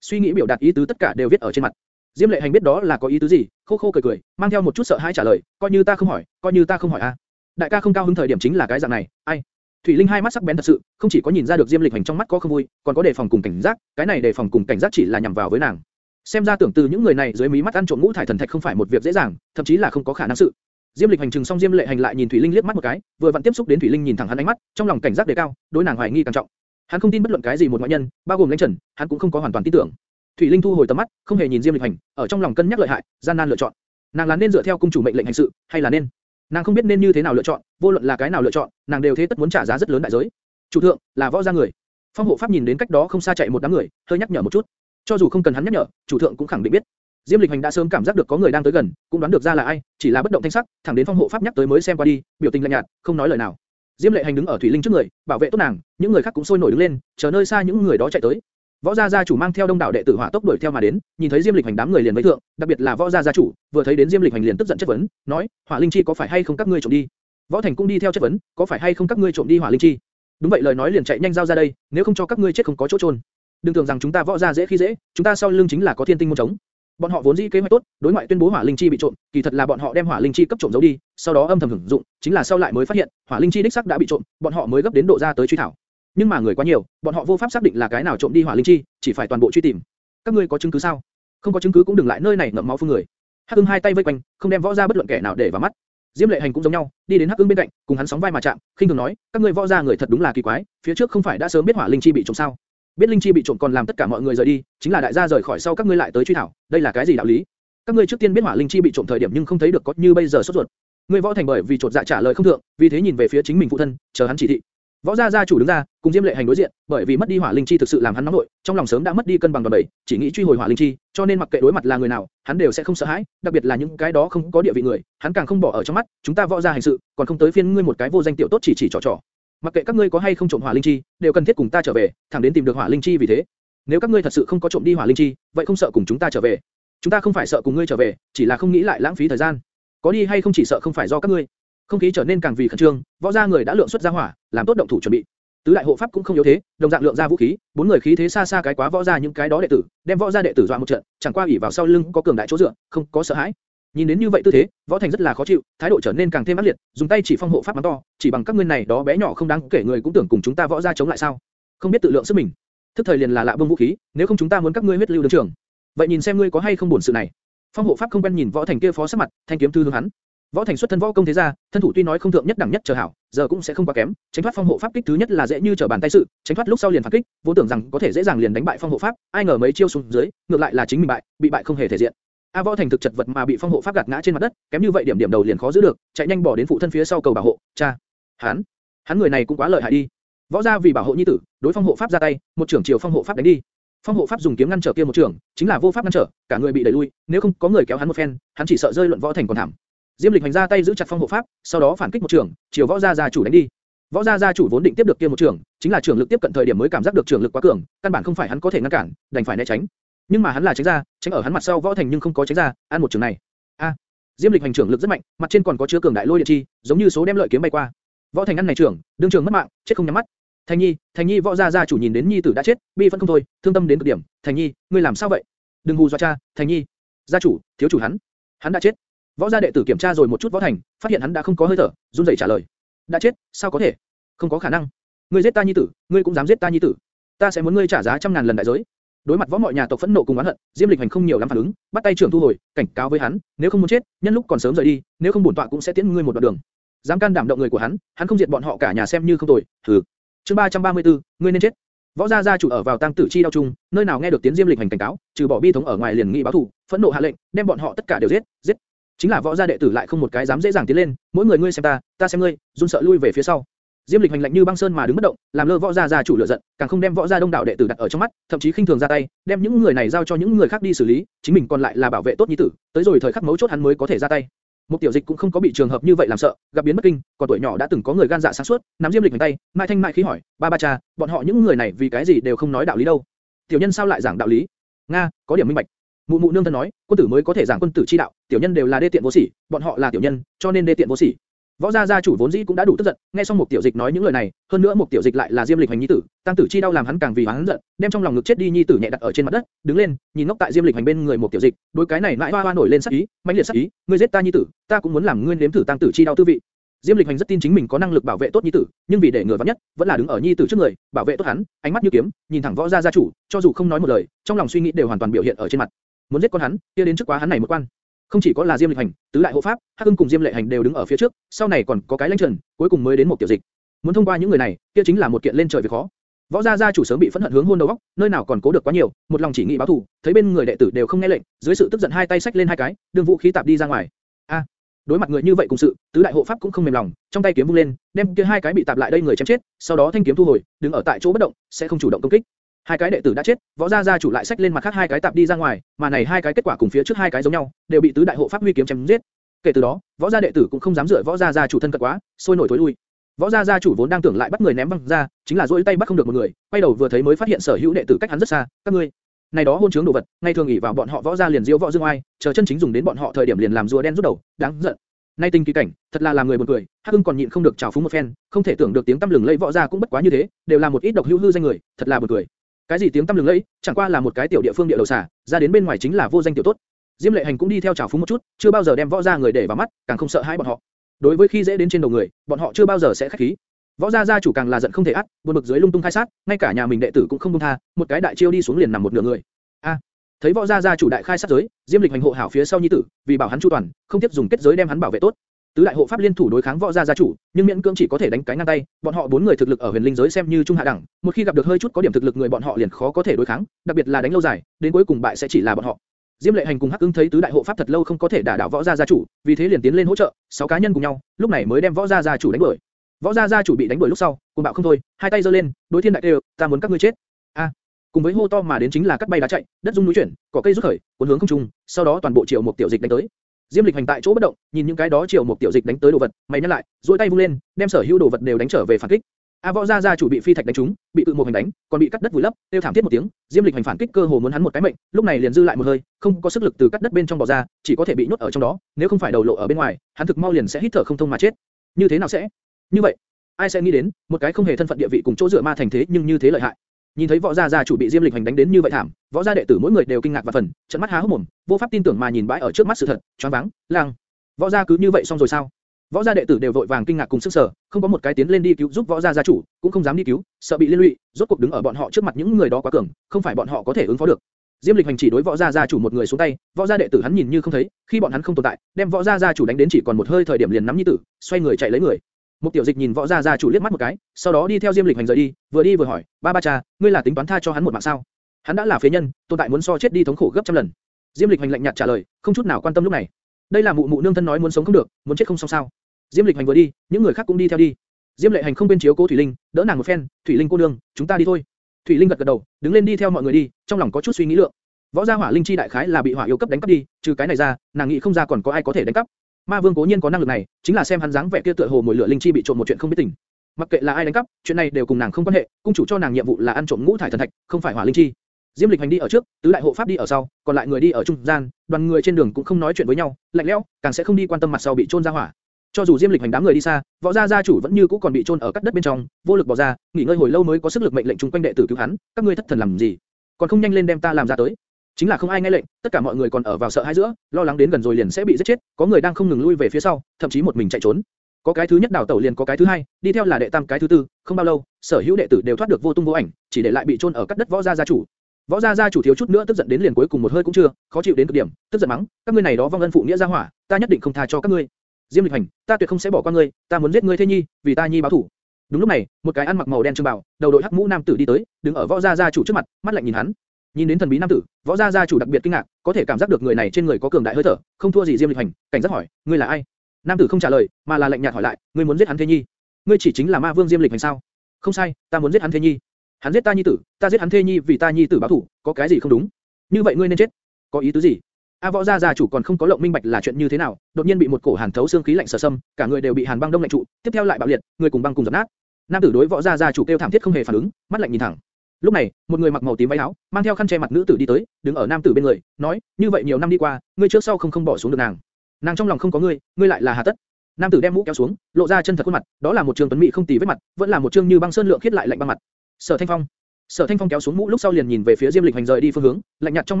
suy nghĩ biểu đạt ý tứ tất cả đều viết ở trên mặt. Diêm Lệ Hành biết đó là có ý tứ gì, khô khô cười cười, mang theo một chút sợ hãi trả lời, coi như ta không hỏi, coi như ta không hỏi a. Đại ca không cao hứng thời điểm chính là cái dạng này, ai? Thủy Linh hai mắt sắc bén thật sự, không chỉ có nhìn ra được Diêm Lịch Hành trong mắt có không vui, còn có đề phòng cùng cảnh giác, cái này đề phòng cùng cảnh giác chỉ là nhằm vào với nàng. Xem ra tưởng từ những người này dưới mí mắt ăn trộm ngũ thải thần thạch không phải một việc dễ dàng, thậm chí là không có khả năng sự. Diêm Lịch hành trừng xong Diêm Lệ hành lại nhìn Thủy Linh liếc mắt một cái, vừa vặn tiếp xúc đến Thủy Linh nhìn thẳng hắn ánh mắt, trong lòng cảnh giác đề cao, đối nàng hoài nghi càng trọng. Hắn không tin bất luận cái gì một ngoại nhân, bao gồm lãnh trần, hắn cũng không có hoàn toàn tin tưởng. Thủy Linh thu hồi tầm mắt, không hề nhìn Diêm Lịch hành, ở trong lòng cân nhắc lợi hại, gian nan lựa chọn. Nàng là nên dựa theo cung chủ mệnh lệnh hành sự, hay là nên Nàng không biết nên như thế nào lựa chọn, vô luận là cái nào lựa chọn, nàng đều thế tất muốn trả giá rất lớn đại giới. Chủ thượng, là võ gia người. Phong hộ pháp nhìn đến cách đó không xa chạy một đám người, hơi nhắc nhở một chút. Cho dù không cần hắn nhắc nhở, chủ thượng cũng khẳng định biết. Diêm Lịch Hành đã sớm cảm giác được có người đang tới gần, cũng đoán được ra là ai, chỉ là bất động thanh sắc, thẳng đến phong hộ pháp nhắc tới mới xem qua đi, biểu tình lạnh nhạt, không nói lời nào. Diêm Lệ Hành đứng ở thủy linh trước người, bảo vệ tốt nàng, những người khác cũng sôi nổi đứng lên, chờ nơi xa những người đó chạy tới. Võ gia gia chủ mang theo đông đảo đệ tử hỏa tốc đuổi theo mà đến, nhìn thấy Diêm Lịch Hành đám người liền với thượng, đặc biệt là Võ gia gia chủ, vừa thấy đến Diêm Lịch Hành liền tức giận chất vấn, nói: Hỏa linh chi có phải hay không các ngươi trộm đi? Võ Thành cũng đi theo chất vấn, có phải hay không các ngươi trộm đi Hỏa linh chi? Đúng vậy lời nói liền chạy nhanh giao ra đây, nếu không cho các ngươi chết không có chỗ trôn. Đừng tưởng rằng chúng ta võ gia dễ khi dễ, chúng ta sau lưng chính là có thiên tinh môn chống. Bọn họ vốn dĩ kế hoạch tốt, đối ngoại tuyên bố hỏa linh chi bị trộm, kỳ thật là bọn họ đem hỏa linh chi cấp trộm giấu đi, sau đó âm thầm hưởng dụng, chính là sau lại mới phát hiện, hỏa linh chi đích xác đã bị trộm, bọn họ mới gấp đến độ ra tới truy thảo. Nhưng mà người quá nhiều, bọn họ vô pháp xác định là cái nào trộm đi hỏa linh chi, chỉ phải toàn bộ truy tìm. Các ngươi có chứng cứ sao? Không có chứng cứ cũng đừng lại nơi này ngậm máu phun người. Hắc Ưng hai tay vây quanh, không đem võ gia bất luận kẻ nào để vào mắt. Diêm Lệ Hành cũng giống nhau, đi đến Hắc Ưng bên cạnh, cùng hắn sóng vai mà chạm, khinh thường nói, các ngươi võ gia người thật đúng là kỳ quái, phía trước không phải đã sớm biết hỏa linh chi bị trộm sao? Biết linh chi bị trộm còn làm tất cả mọi người rời đi, chính là đại gia rời khỏi sau các ngươi lại tới truy thảo, đây là cái gì đạo lý? Các ngươi trước tiên biết hỏa linh chi bị trộm thời điểm nhưng không thấy được có như bây giờ sốt ruột. người võ thành bởi vì trột dạ trả lời không thượng, vì thế nhìn về phía chính mình phụ thân, chờ hắn chỉ thị. Võ gia gia chủ đứng ra, cùng Diêm Lệ Hành đối diện, bởi vì mất đi hỏa linh chi thực sự làm hắn nóng nội, trong lòng sớm đã mất đi cân bằng đòn bẩy, chỉ nghĩ truy hồi hỏa linh chi, cho nên mặc kệ đối mặt là người nào, hắn đều sẽ không sợ hãi, đặc biệt là những cái đó không có địa vị người, hắn càng không bỏ ở trong mắt, chúng ta võ gia hành sự, còn không tới phiên ngươi một cái vô danh tiểu tốt chỉ chỉ trò trò. Mặc kệ các ngươi có hay không trộm hỏa linh chi, đều cần thiết cùng ta trở về, thẳng đến tìm được hỏa linh chi vì thế. Nếu các ngươi thật sự không có trộm đi hỏa linh chi, vậy không sợ cùng chúng ta trở về. Chúng ta không phải sợ cùng ngươi trở về, chỉ là không nghĩ lại lãng phí thời gian. Có đi hay không chỉ sợ không phải do các ngươi. Không khí trở nên càng vì khẩn trương, võ gia người đã lượng xuất ra hỏa, làm tốt động thủ chuẩn bị. Tứ đại hộ pháp cũng không yếu thế, đồng dạng lượng ra vũ khí, bốn người khí thế xa xa cái quá võ gia những cái đó đệ tử, đem võ gia đệ tử dọa một trận, chẳng qua ủy vào sau lưng có cường đại chỗ dựa, không có sợ hãi. Nhìn đến như vậy tư thế, võ thành rất là khó chịu, thái độ trở nên càng thêm ác liệt, dùng tay chỉ phong hộ pháp mắng to, chỉ bằng các ngươi này đó bé nhỏ không đáng kể người cũng tưởng cùng chúng ta võ gia chống lại sao? Không biết tự lượng sức mình. Thức thời liền là lạ vương vũ khí, nếu không chúng ta muốn các ngươi huyết lưu đường trưởng. Vậy nhìn xem ngươi có hay không buồn sự này. Phong hộ pháp không quen nhìn võ thành kia phó sắc mặt, thanh kiếm thư hướng hắn. Võ Thành xuất thân võ công thế gia, thân thủ tuy nói không thượng nhất đẳng nhất chờ hảo, giờ cũng sẽ không quá kém, tránh thoát phong hộ pháp kích thứ nhất là dễ như trở bàn tay sự, tránh thoát lúc sau liền phản kích, vô tưởng rằng có thể dễ dàng liền đánh bại phong hộ pháp, ai ngờ mấy chiêu xuống dưới, ngược lại là chính mình bại, bị bại không hề thể diện. A Võ Thành thực chật vật mà bị phong hộ pháp gạt ngã trên mặt đất, kém như vậy điểm điểm đầu liền khó giữ được, chạy nhanh bỏ đến phụ thân phía sau cầu bảo hộ, cha, hắn, hắn người này cũng quá lợi hại đi. Võ gia vì bảo hộ nhi tử, đối phong hộ pháp ra tay, một trưởng chiều phong hộ pháp đánh đi. Phong hộ pháp dùng kiếm ngăn trở kia một trưởng, chính là vô pháp ngăn trở, cả người bị đẩy lui, nếu không có người kéo hắn một phen, hắn chỉ sợ rơi luận võ thành còn thảm. Diêm Lịch hành ra tay giữ chặt phong hộ pháp, sau đó phản kích một trưởng, chiều võ gia gia chủ đánh đi. Võ gia gia chủ vốn định tiếp được kia một trưởng, chính là trường lực tiếp cận thời điểm mới cảm giác được trường lực quá cường, căn bản không phải hắn có thể ngăn cản, đành phải né tránh. Nhưng mà hắn là tránh ra, tránh ở hắn mặt sau võ thành nhưng không có tránh ra, ăn một trường này. A, Diêm Lịch hành trưởng lực rất mạnh, mặt trên còn có chứa cường đại lôi điện chi, giống như số đem lợi kiếm bay qua. Võ thành ăn này trưởng, đương trường mất mạng, chết không nhắm mắt. Thành Nhi, Thành Nhi võ gia gia chủ nhìn đến nhi tử đã chết, bi vẫn không thôi, thương tâm đến cực điểm. Thành Nhi, ngươi làm sao vậy? Đừng hù dọa cha, Thành Nhi. Gia chủ, thiếu chủ hắn, hắn đã chết. Võ gia đệ tử kiểm tra rồi một chút võ thành, phát hiện hắn đã không có hơi thở, run rẩy trả lời. đã chết, sao có thể? không có khả năng. ngươi giết ta nhi tử, ngươi cũng dám giết ta nhi tử, ta sẽ muốn ngươi trả giá trăm ngàn lần đại giới đối mặt võ mọi nhà tộc phẫn nộ cùng oán hận, diêm lịch hành không nhiều lắm phản ứng, bắt tay trưởng thu hồi, cảnh cáo với hắn, nếu không muốn chết, nhân lúc còn sớm rời đi, nếu không bổn tọa cũng sẽ tiễn ngươi một đoạn đường. dám can đảm động người của hắn, hắn không diệt bọn họ cả nhà xem như không tồi. Thử. chương 334, ngươi nên chết. Võ gia gia chủ ở vào tăng tử chi đau chung, nơi nào nghe được tiếng diêm lịch hành cảnh cáo, trừ bỏ bi thống ở ngoài liền nghị báo thù, phẫn nộ hạ lệnh, đem bọn họ tất cả đều giết, giết. Chính là võ gia đệ tử lại không một cái dám dễ dàng tiến lên, mỗi người ngươi xem ta, ta xem ngươi, run sợ lui về phía sau. Diêm Lịch hành lạnh như băng sơn mà đứng bất động, làm lơ võ gia gia chủ lửa giận, càng không đem võ gia đông đảo đệ tử đặt ở trong mắt, thậm chí khinh thường ra tay, đem những người này giao cho những người khác đi xử lý, chính mình còn lại là bảo vệ tốt nhi tử, tới rồi thời khắc mấu chốt hắn mới có thể ra tay. Một tiểu dịch cũng không có bị trường hợp như vậy làm sợ, gặp biến bất kinh, còn tuổi nhỏ đã từng có người gan dạ sáng suốt, nắm Diêm Lịch hành tay, mai thanh mai khí hỏi, ba ba cha, bọn họ những người này vì cái gì đều không nói đạo lý đâu? Tiểu nhân sao lại giảng đạo lý? Nga, có điểm minh bạch. Mụ mụ nương thân nói, quân tử mới có thể giảng quân tử chi đạo, tiểu nhân đều là đê tiện vô sỉ, bọn họ là tiểu nhân, cho nên đê tiện vô sỉ. Võ gia gia chủ vốn dĩ cũng đã đủ tức giận, nghe xong một tiểu dịch nói những lời này, hơn nữa một tiểu dịch lại là Diêm Lịch hành nhi tử, tăng tử chi đau làm hắn càng vì hắn giận, đem trong lòng ngực chết đi nhi tử nhẹ đặt ở trên mặt đất, đứng lên, nhìn ngốc tại Diêm Lịch hành bên người một tiểu dịch, đối cái này lại hoa hoa nổi lên sắc ý, mãnh liệt sắc ý, ngươi giết ta nhi tử, ta cũng muốn làm ngươi nếm thử tăng tử chi đau tư vị. Diêm Lịch hành rất tin chính mình có năng lực bảo vệ tốt nhi tử, nhưng vì để người vạn nhất, vẫn là đứng ở nhi tử trước người, bảo vệ tốt hắn, ánh mắt như kiếm, nhìn thẳng võ gia gia chủ, cho dù không nói một lời, trong lòng suy nghĩ đều hoàn toàn biểu hiện ở trên mặt. Muốn giết con hắn, kia đến trước quá hắn này một quan. Không chỉ có là Diêm Lịch Hành, tứ đại hộ pháp, Hắc Ưng cùng Diêm Lệ Hành đều đứng ở phía trước, sau này còn có cái lãnh trần, cuối cùng mới đến một tiểu dịch. Muốn thông qua những người này, kia chính là một kiện lên trời việc khó. Võ gia gia chủ sớm bị phẫn hận hướng hôn đầu góc, nơi nào còn cố được quá nhiều, một lòng chỉ nghĩ báo thù, thấy bên người đệ tử đều không nghe lệnh, dưới sự tức giận hai tay xách lên hai cái, đường vũ khí tạp đi ra ngoài. A, đối mặt người như vậy cùng sự, tứ đại hộ pháp cũng không mềm lòng, trong tay kiếm vung lên, đem kia hai cái bị tạp lại đây người chém chết, sau đó thanh kiếm thu hồi, đứng ở tại chỗ bất động, sẽ không chủ động công kích. Hai cái đệ tử đã chết, võ gia gia chủ lại xách lên mặt khác hai cái tạp đi ra ngoài, mà này hai cái kết quả cùng phía trước hai cái giống nhau, đều bị tứ đại hộ pháp huy kiếm chém giết. Kể từ đó, võ gia đệ tử cũng không dám dựa võ gia gia chủ thân cận quá, sôi nổi tối lui. Võ gia gia chủ vốn đang tưởng lại bắt người ném văng ra, chính là duỗi tay bắt không được một người, quay đầu vừa thấy mới phát hiện sở hữu đệ tử cách hắn rất xa, các ngươi, này đó hôn trướng đồ vật, ngay thường nghỉ vào bọn họ võ gia liền diêu võ dương oai, chờ chân chính dùng đến bọn họ thời điểm liền làm rùa đen rút đầu, đáng giận. Nay tình kỳ cảnh, thật là làm người buồn cười, Hắc Ưng còn nhịn không được chào phúng một phen, không thể tưởng được tiếng tâm lừng lẫy võ gia cũng bất quá như thế, đều là một ít độc hữu hư danh người, thật là buồn cười. Cái gì tiếng tăm lừng lẫy, chẳng qua là một cái tiểu địa phương địa đầu xả, ra đến bên ngoài chính là vô danh tiểu tốt. Diêm Lệ Hành cũng đi theo chảo phúng một chút, chưa bao giờ đem võ gia người để vào mắt, càng không sợ hãi bọn họ. Đối với khi dễ đến trên đầu người, bọn họ chưa bao giờ sẽ khách khí. Võ gia gia chủ càng là giận không thể át, buồn bực dưới lung tung khai sát, ngay cả nhà mình đệ tử cũng không buông tha, một cái đại chiêu đi xuống liền nằm một nửa người. A, thấy võ gia gia chủ đại khai sát giới, Diêm Lịch hành hộ hảo phía sau nhi tử, vì bảo hắn chu toàn, không tiếp dùng kết giới đem hắn bảo vệ tốt. Tứ đại hộ pháp liên thủ đối kháng võ gia gia chủ, nhưng miễn cưỡng chỉ có thể đánh cái ngang tay, bọn họ bốn người thực lực ở huyền linh giới xem như trung hạ đẳng, một khi gặp được hơi chút có điểm thực lực người bọn họ liền khó có thể đối kháng, đặc biệt là đánh lâu dài, đến cuối cùng bại sẽ chỉ là bọn họ. Diêm Lệ Hành cùng Hắc Ưng thấy tứ đại hộ pháp thật lâu không có thể đả đảo võ gia gia chủ, vì thế liền tiến lên hỗ trợ, sáu cá nhân cùng nhau, lúc này mới đem võ gia gia chủ đánh đuổi. Võ gia gia chủ bị đánh đuổi lúc sau, cuồng bạo không thôi, hai tay giơ lên, đối thiên đại đều, ta muốn các ngươi chết. A, cùng với hô to mà đến chính là cắt bay đá chạy, đất rung núi chuyển, cỏ cây rút khởi, cuốn hướng không trung, sau đó toàn bộ triệu một tiểu dịch đánh tới. Diêm Lịch hành tại chỗ bất động, nhìn những cái đó triệu một tiểu dịch đánh tới đồ vật, mày nhăn lại, duỗi tay vung lên, đem sở hữu đồ vật đều đánh trở về phản kích. A võ gia gia chủ bị phi thạch đánh trúng, bị tự một hành đánh, còn bị cắt đất vùi lấp, tiêu thảm thiết một tiếng, Diêm Lịch hành phản kích cơ hồ muốn hắn một cái mệnh, lúc này liền dư lại một hơi, không có sức lực từ cắt đất bên trong bò ra, chỉ có thể bị nhốt ở trong đó, nếu không phải đầu lộ ở bên ngoài, hắn thực mau liền sẽ hít thở không thông mà chết. Như thế nào sẽ? Như vậy, ai sẽ nghĩ đến, một cái không hề thân phận địa vị cùng chỗ dựa ma thành thế nhưng như thế lợi hại. Nhìn thấy võ gia gia chủ bị Diêm Lịch hành đánh đến như vậy thảm, võ gia đệ tử mỗi người đều kinh ngạc và phần, trợn mắt há hốc mồm, vô pháp tin tưởng mà nhìn bãi ở trước mắt sự thật, choáng váng, lang. Võ gia cứ như vậy xong rồi sao? Võ gia đệ tử đều vội vàng kinh ngạc cùng sức sở, không có một cái tiến lên đi cứu giúp võ gia gia chủ, cũng không dám đi cứu, sợ bị liên lụy, rốt cuộc đứng ở bọn họ trước mặt những người đó quá cường, không phải bọn họ có thể ứng phó được. Diêm Lịch hành chỉ đối võ gia gia chủ một người xuống tay, võ gia đệ tử hắn nhìn như không thấy, khi bọn hắn không tồn tại, đem võ gia gia chủ đánh đến chỉ còn một hơi thời điểm liền nắm nhi tử, xoay người chạy lấy người. Một tiểu dịch nhìn võ gia gia chủ liếc mắt một cái, sau đó đi theo Diêm Lịch hành rời đi, vừa đi vừa hỏi, ba ba cha, ngươi là tính toán tha cho hắn một mạng sao? Hắn đã là phế nhân, tồn tại muốn so chết đi thống khổ gấp trăm lần. Diêm Lịch hành lạnh nhạt trả lời, không chút nào quan tâm lúc này. Đây là mụ mụ nương thân nói muốn sống không được, muốn chết không xong sao? Diêm Lịch hành vừa đi, những người khác cũng đi theo đi. Diêm Lệ Hành không bên chiếu cố Thủy Linh, đỡ nàng một phen, "Thủy Linh cô nương, chúng ta đi thôi." Thủy Linh gật gật đầu, đứng lên đi theo mọi người đi, trong lòng có chút suy nghĩ lượng. Võ gia hỏa linh chi đại khái là bị hỏa yêu cấp đánh cắp đi, trừ cái này ra, nàng nghĩ không ra còn có ai có thể đánh cắp. Ma Vương cố nhiên có năng lực này, chính là xem hắn dáng vẻ kia tựa hồ mùi lửa linh chi bị trộm một chuyện không biết tình. Mặc kệ là ai đánh cắp, chuyện này đều cùng nàng không quan hệ, cung chủ cho nàng nhiệm vụ là ăn trộm ngũ thải thần thạch, không phải hỏa linh chi. Diêm Lịch hành đi ở trước, tứ đại hộ pháp đi ở sau, còn lại người đi ở trung gian, đoàn người trên đường cũng không nói chuyện với nhau, lạnh lẽo, càng sẽ không đi quan tâm mặt sau bị trôn ra hỏa. Cho dù Diêm Lịch hành đám người đi xa, võ gia gia chủ vẫn như cũ còn bị trôn ở cắt đất bên trong, vô lực bỏ ra, nghỉ ngơi hồi lâu mới có sức lực mệnh lệnh chúng quanh đệ tử cứu hắn, các ngươi thất thần làm gì? Còn không nhanh lên đem ta làm ra tới. Chính là không ai nghe lệnh, tất cả mọi người còn ở vào sợ hãi giữa, lo lắng đến gần rồi liền sẽ bị giết chết, có người đang không ngừng lui về phía sau, thậm chí một mình chạy trốn. Có cái thứ nhất đào tẩu liền có cái thứ hai, đi theo là đệ tam cái thứ tư, không bao lâu, sở hữu đệ tử đều thoát được vô tung vô ảnh, chỉ để lại bị trôn ở cắt đất võ gia gia chủ. Võ gia gia chủ thiếu chút nữa tức giận đến liền cuối cùng một hơi cũng chưa, khó chịu đến cực điểm, tức giận mắng, các ngươi này đó vong ân phụ nghĩa gia hỏa, ta nhất định không tha cho các ngươi. Diêm Lịch Hành, ta tuyệt không sẽ bỏ qua ngươi, ta muốn giết ngươi thế nhi, vì ta nhi báo thù. Đúng lúc này, một cái ăn mặc màu đen trường bào, đầu đội hắc mũ nam tử đi tới, đứng ở võ gia gia chủ trước mặt, mắt lạnh nhìn hắn. Nhìn đến thần bí nam tử, võ gia gia chủ đặc biệt kinh ngạc, có thể cảm giác được người này trên người có cường đại hơi thở, không thua gì Diêm Lịch Hành, cảnh giác hỏi, ngươi là ai? Nam tử không trả lời, mà là lạnh nhạt hỏi lại, ngươi muốn giết hắn thế nhi? Ngươi chỉ chính là ma vương Diêm Lịch Hành sao? Không sai, ta muốn giết hắn thế nhi. Hắn giết ta nhi tử, ta giết hắn thế nhi vì ta nhi tử báo thù, có cái gì không đúng? Như vậy ngươi nên chết. Có ý tứ gì? A võ gia gia chủ còn không có lộng minh bạch là chuyện như thế nào, đột nhiên bị một cổ hàn thấu xương khí lạnh sở sâm cả người đều bị hàn băng đông lạnh trụ, tiếp theo lại bạo liệt, người cùng băng cùng dập nát. Nam tử đối võ gia gia chủ kêu thảm thiết không hề phản ứng, mắt lạnh nhìn thẳng. Lúc này, một người mặc màu tím váy áo, mang theo khăn che mặt nữ tử đi tới, đứng ở nam tử bên người, nói, như vậy nhiều năm đi qua, ngươi trước sau không không bỏ xuống được nàng. Nàng trong lòng không có ngươi, ngươi lại là hà tất. Nam tử đem mũ kéo xuống, lộ ra chân thật khuôn mặt, đó là một trường tuấn mỹ không tì vết mặt, vẫn là một trương như băng sơn lượng khiết lại lạnh băng mặt. Sở Thanh Phong, Sở Thanh Phong kéo xuống mũ lúc sau liền nhìn về phía Diêm Lịch Hành rời đi phương hướng, lạnh nhạt trong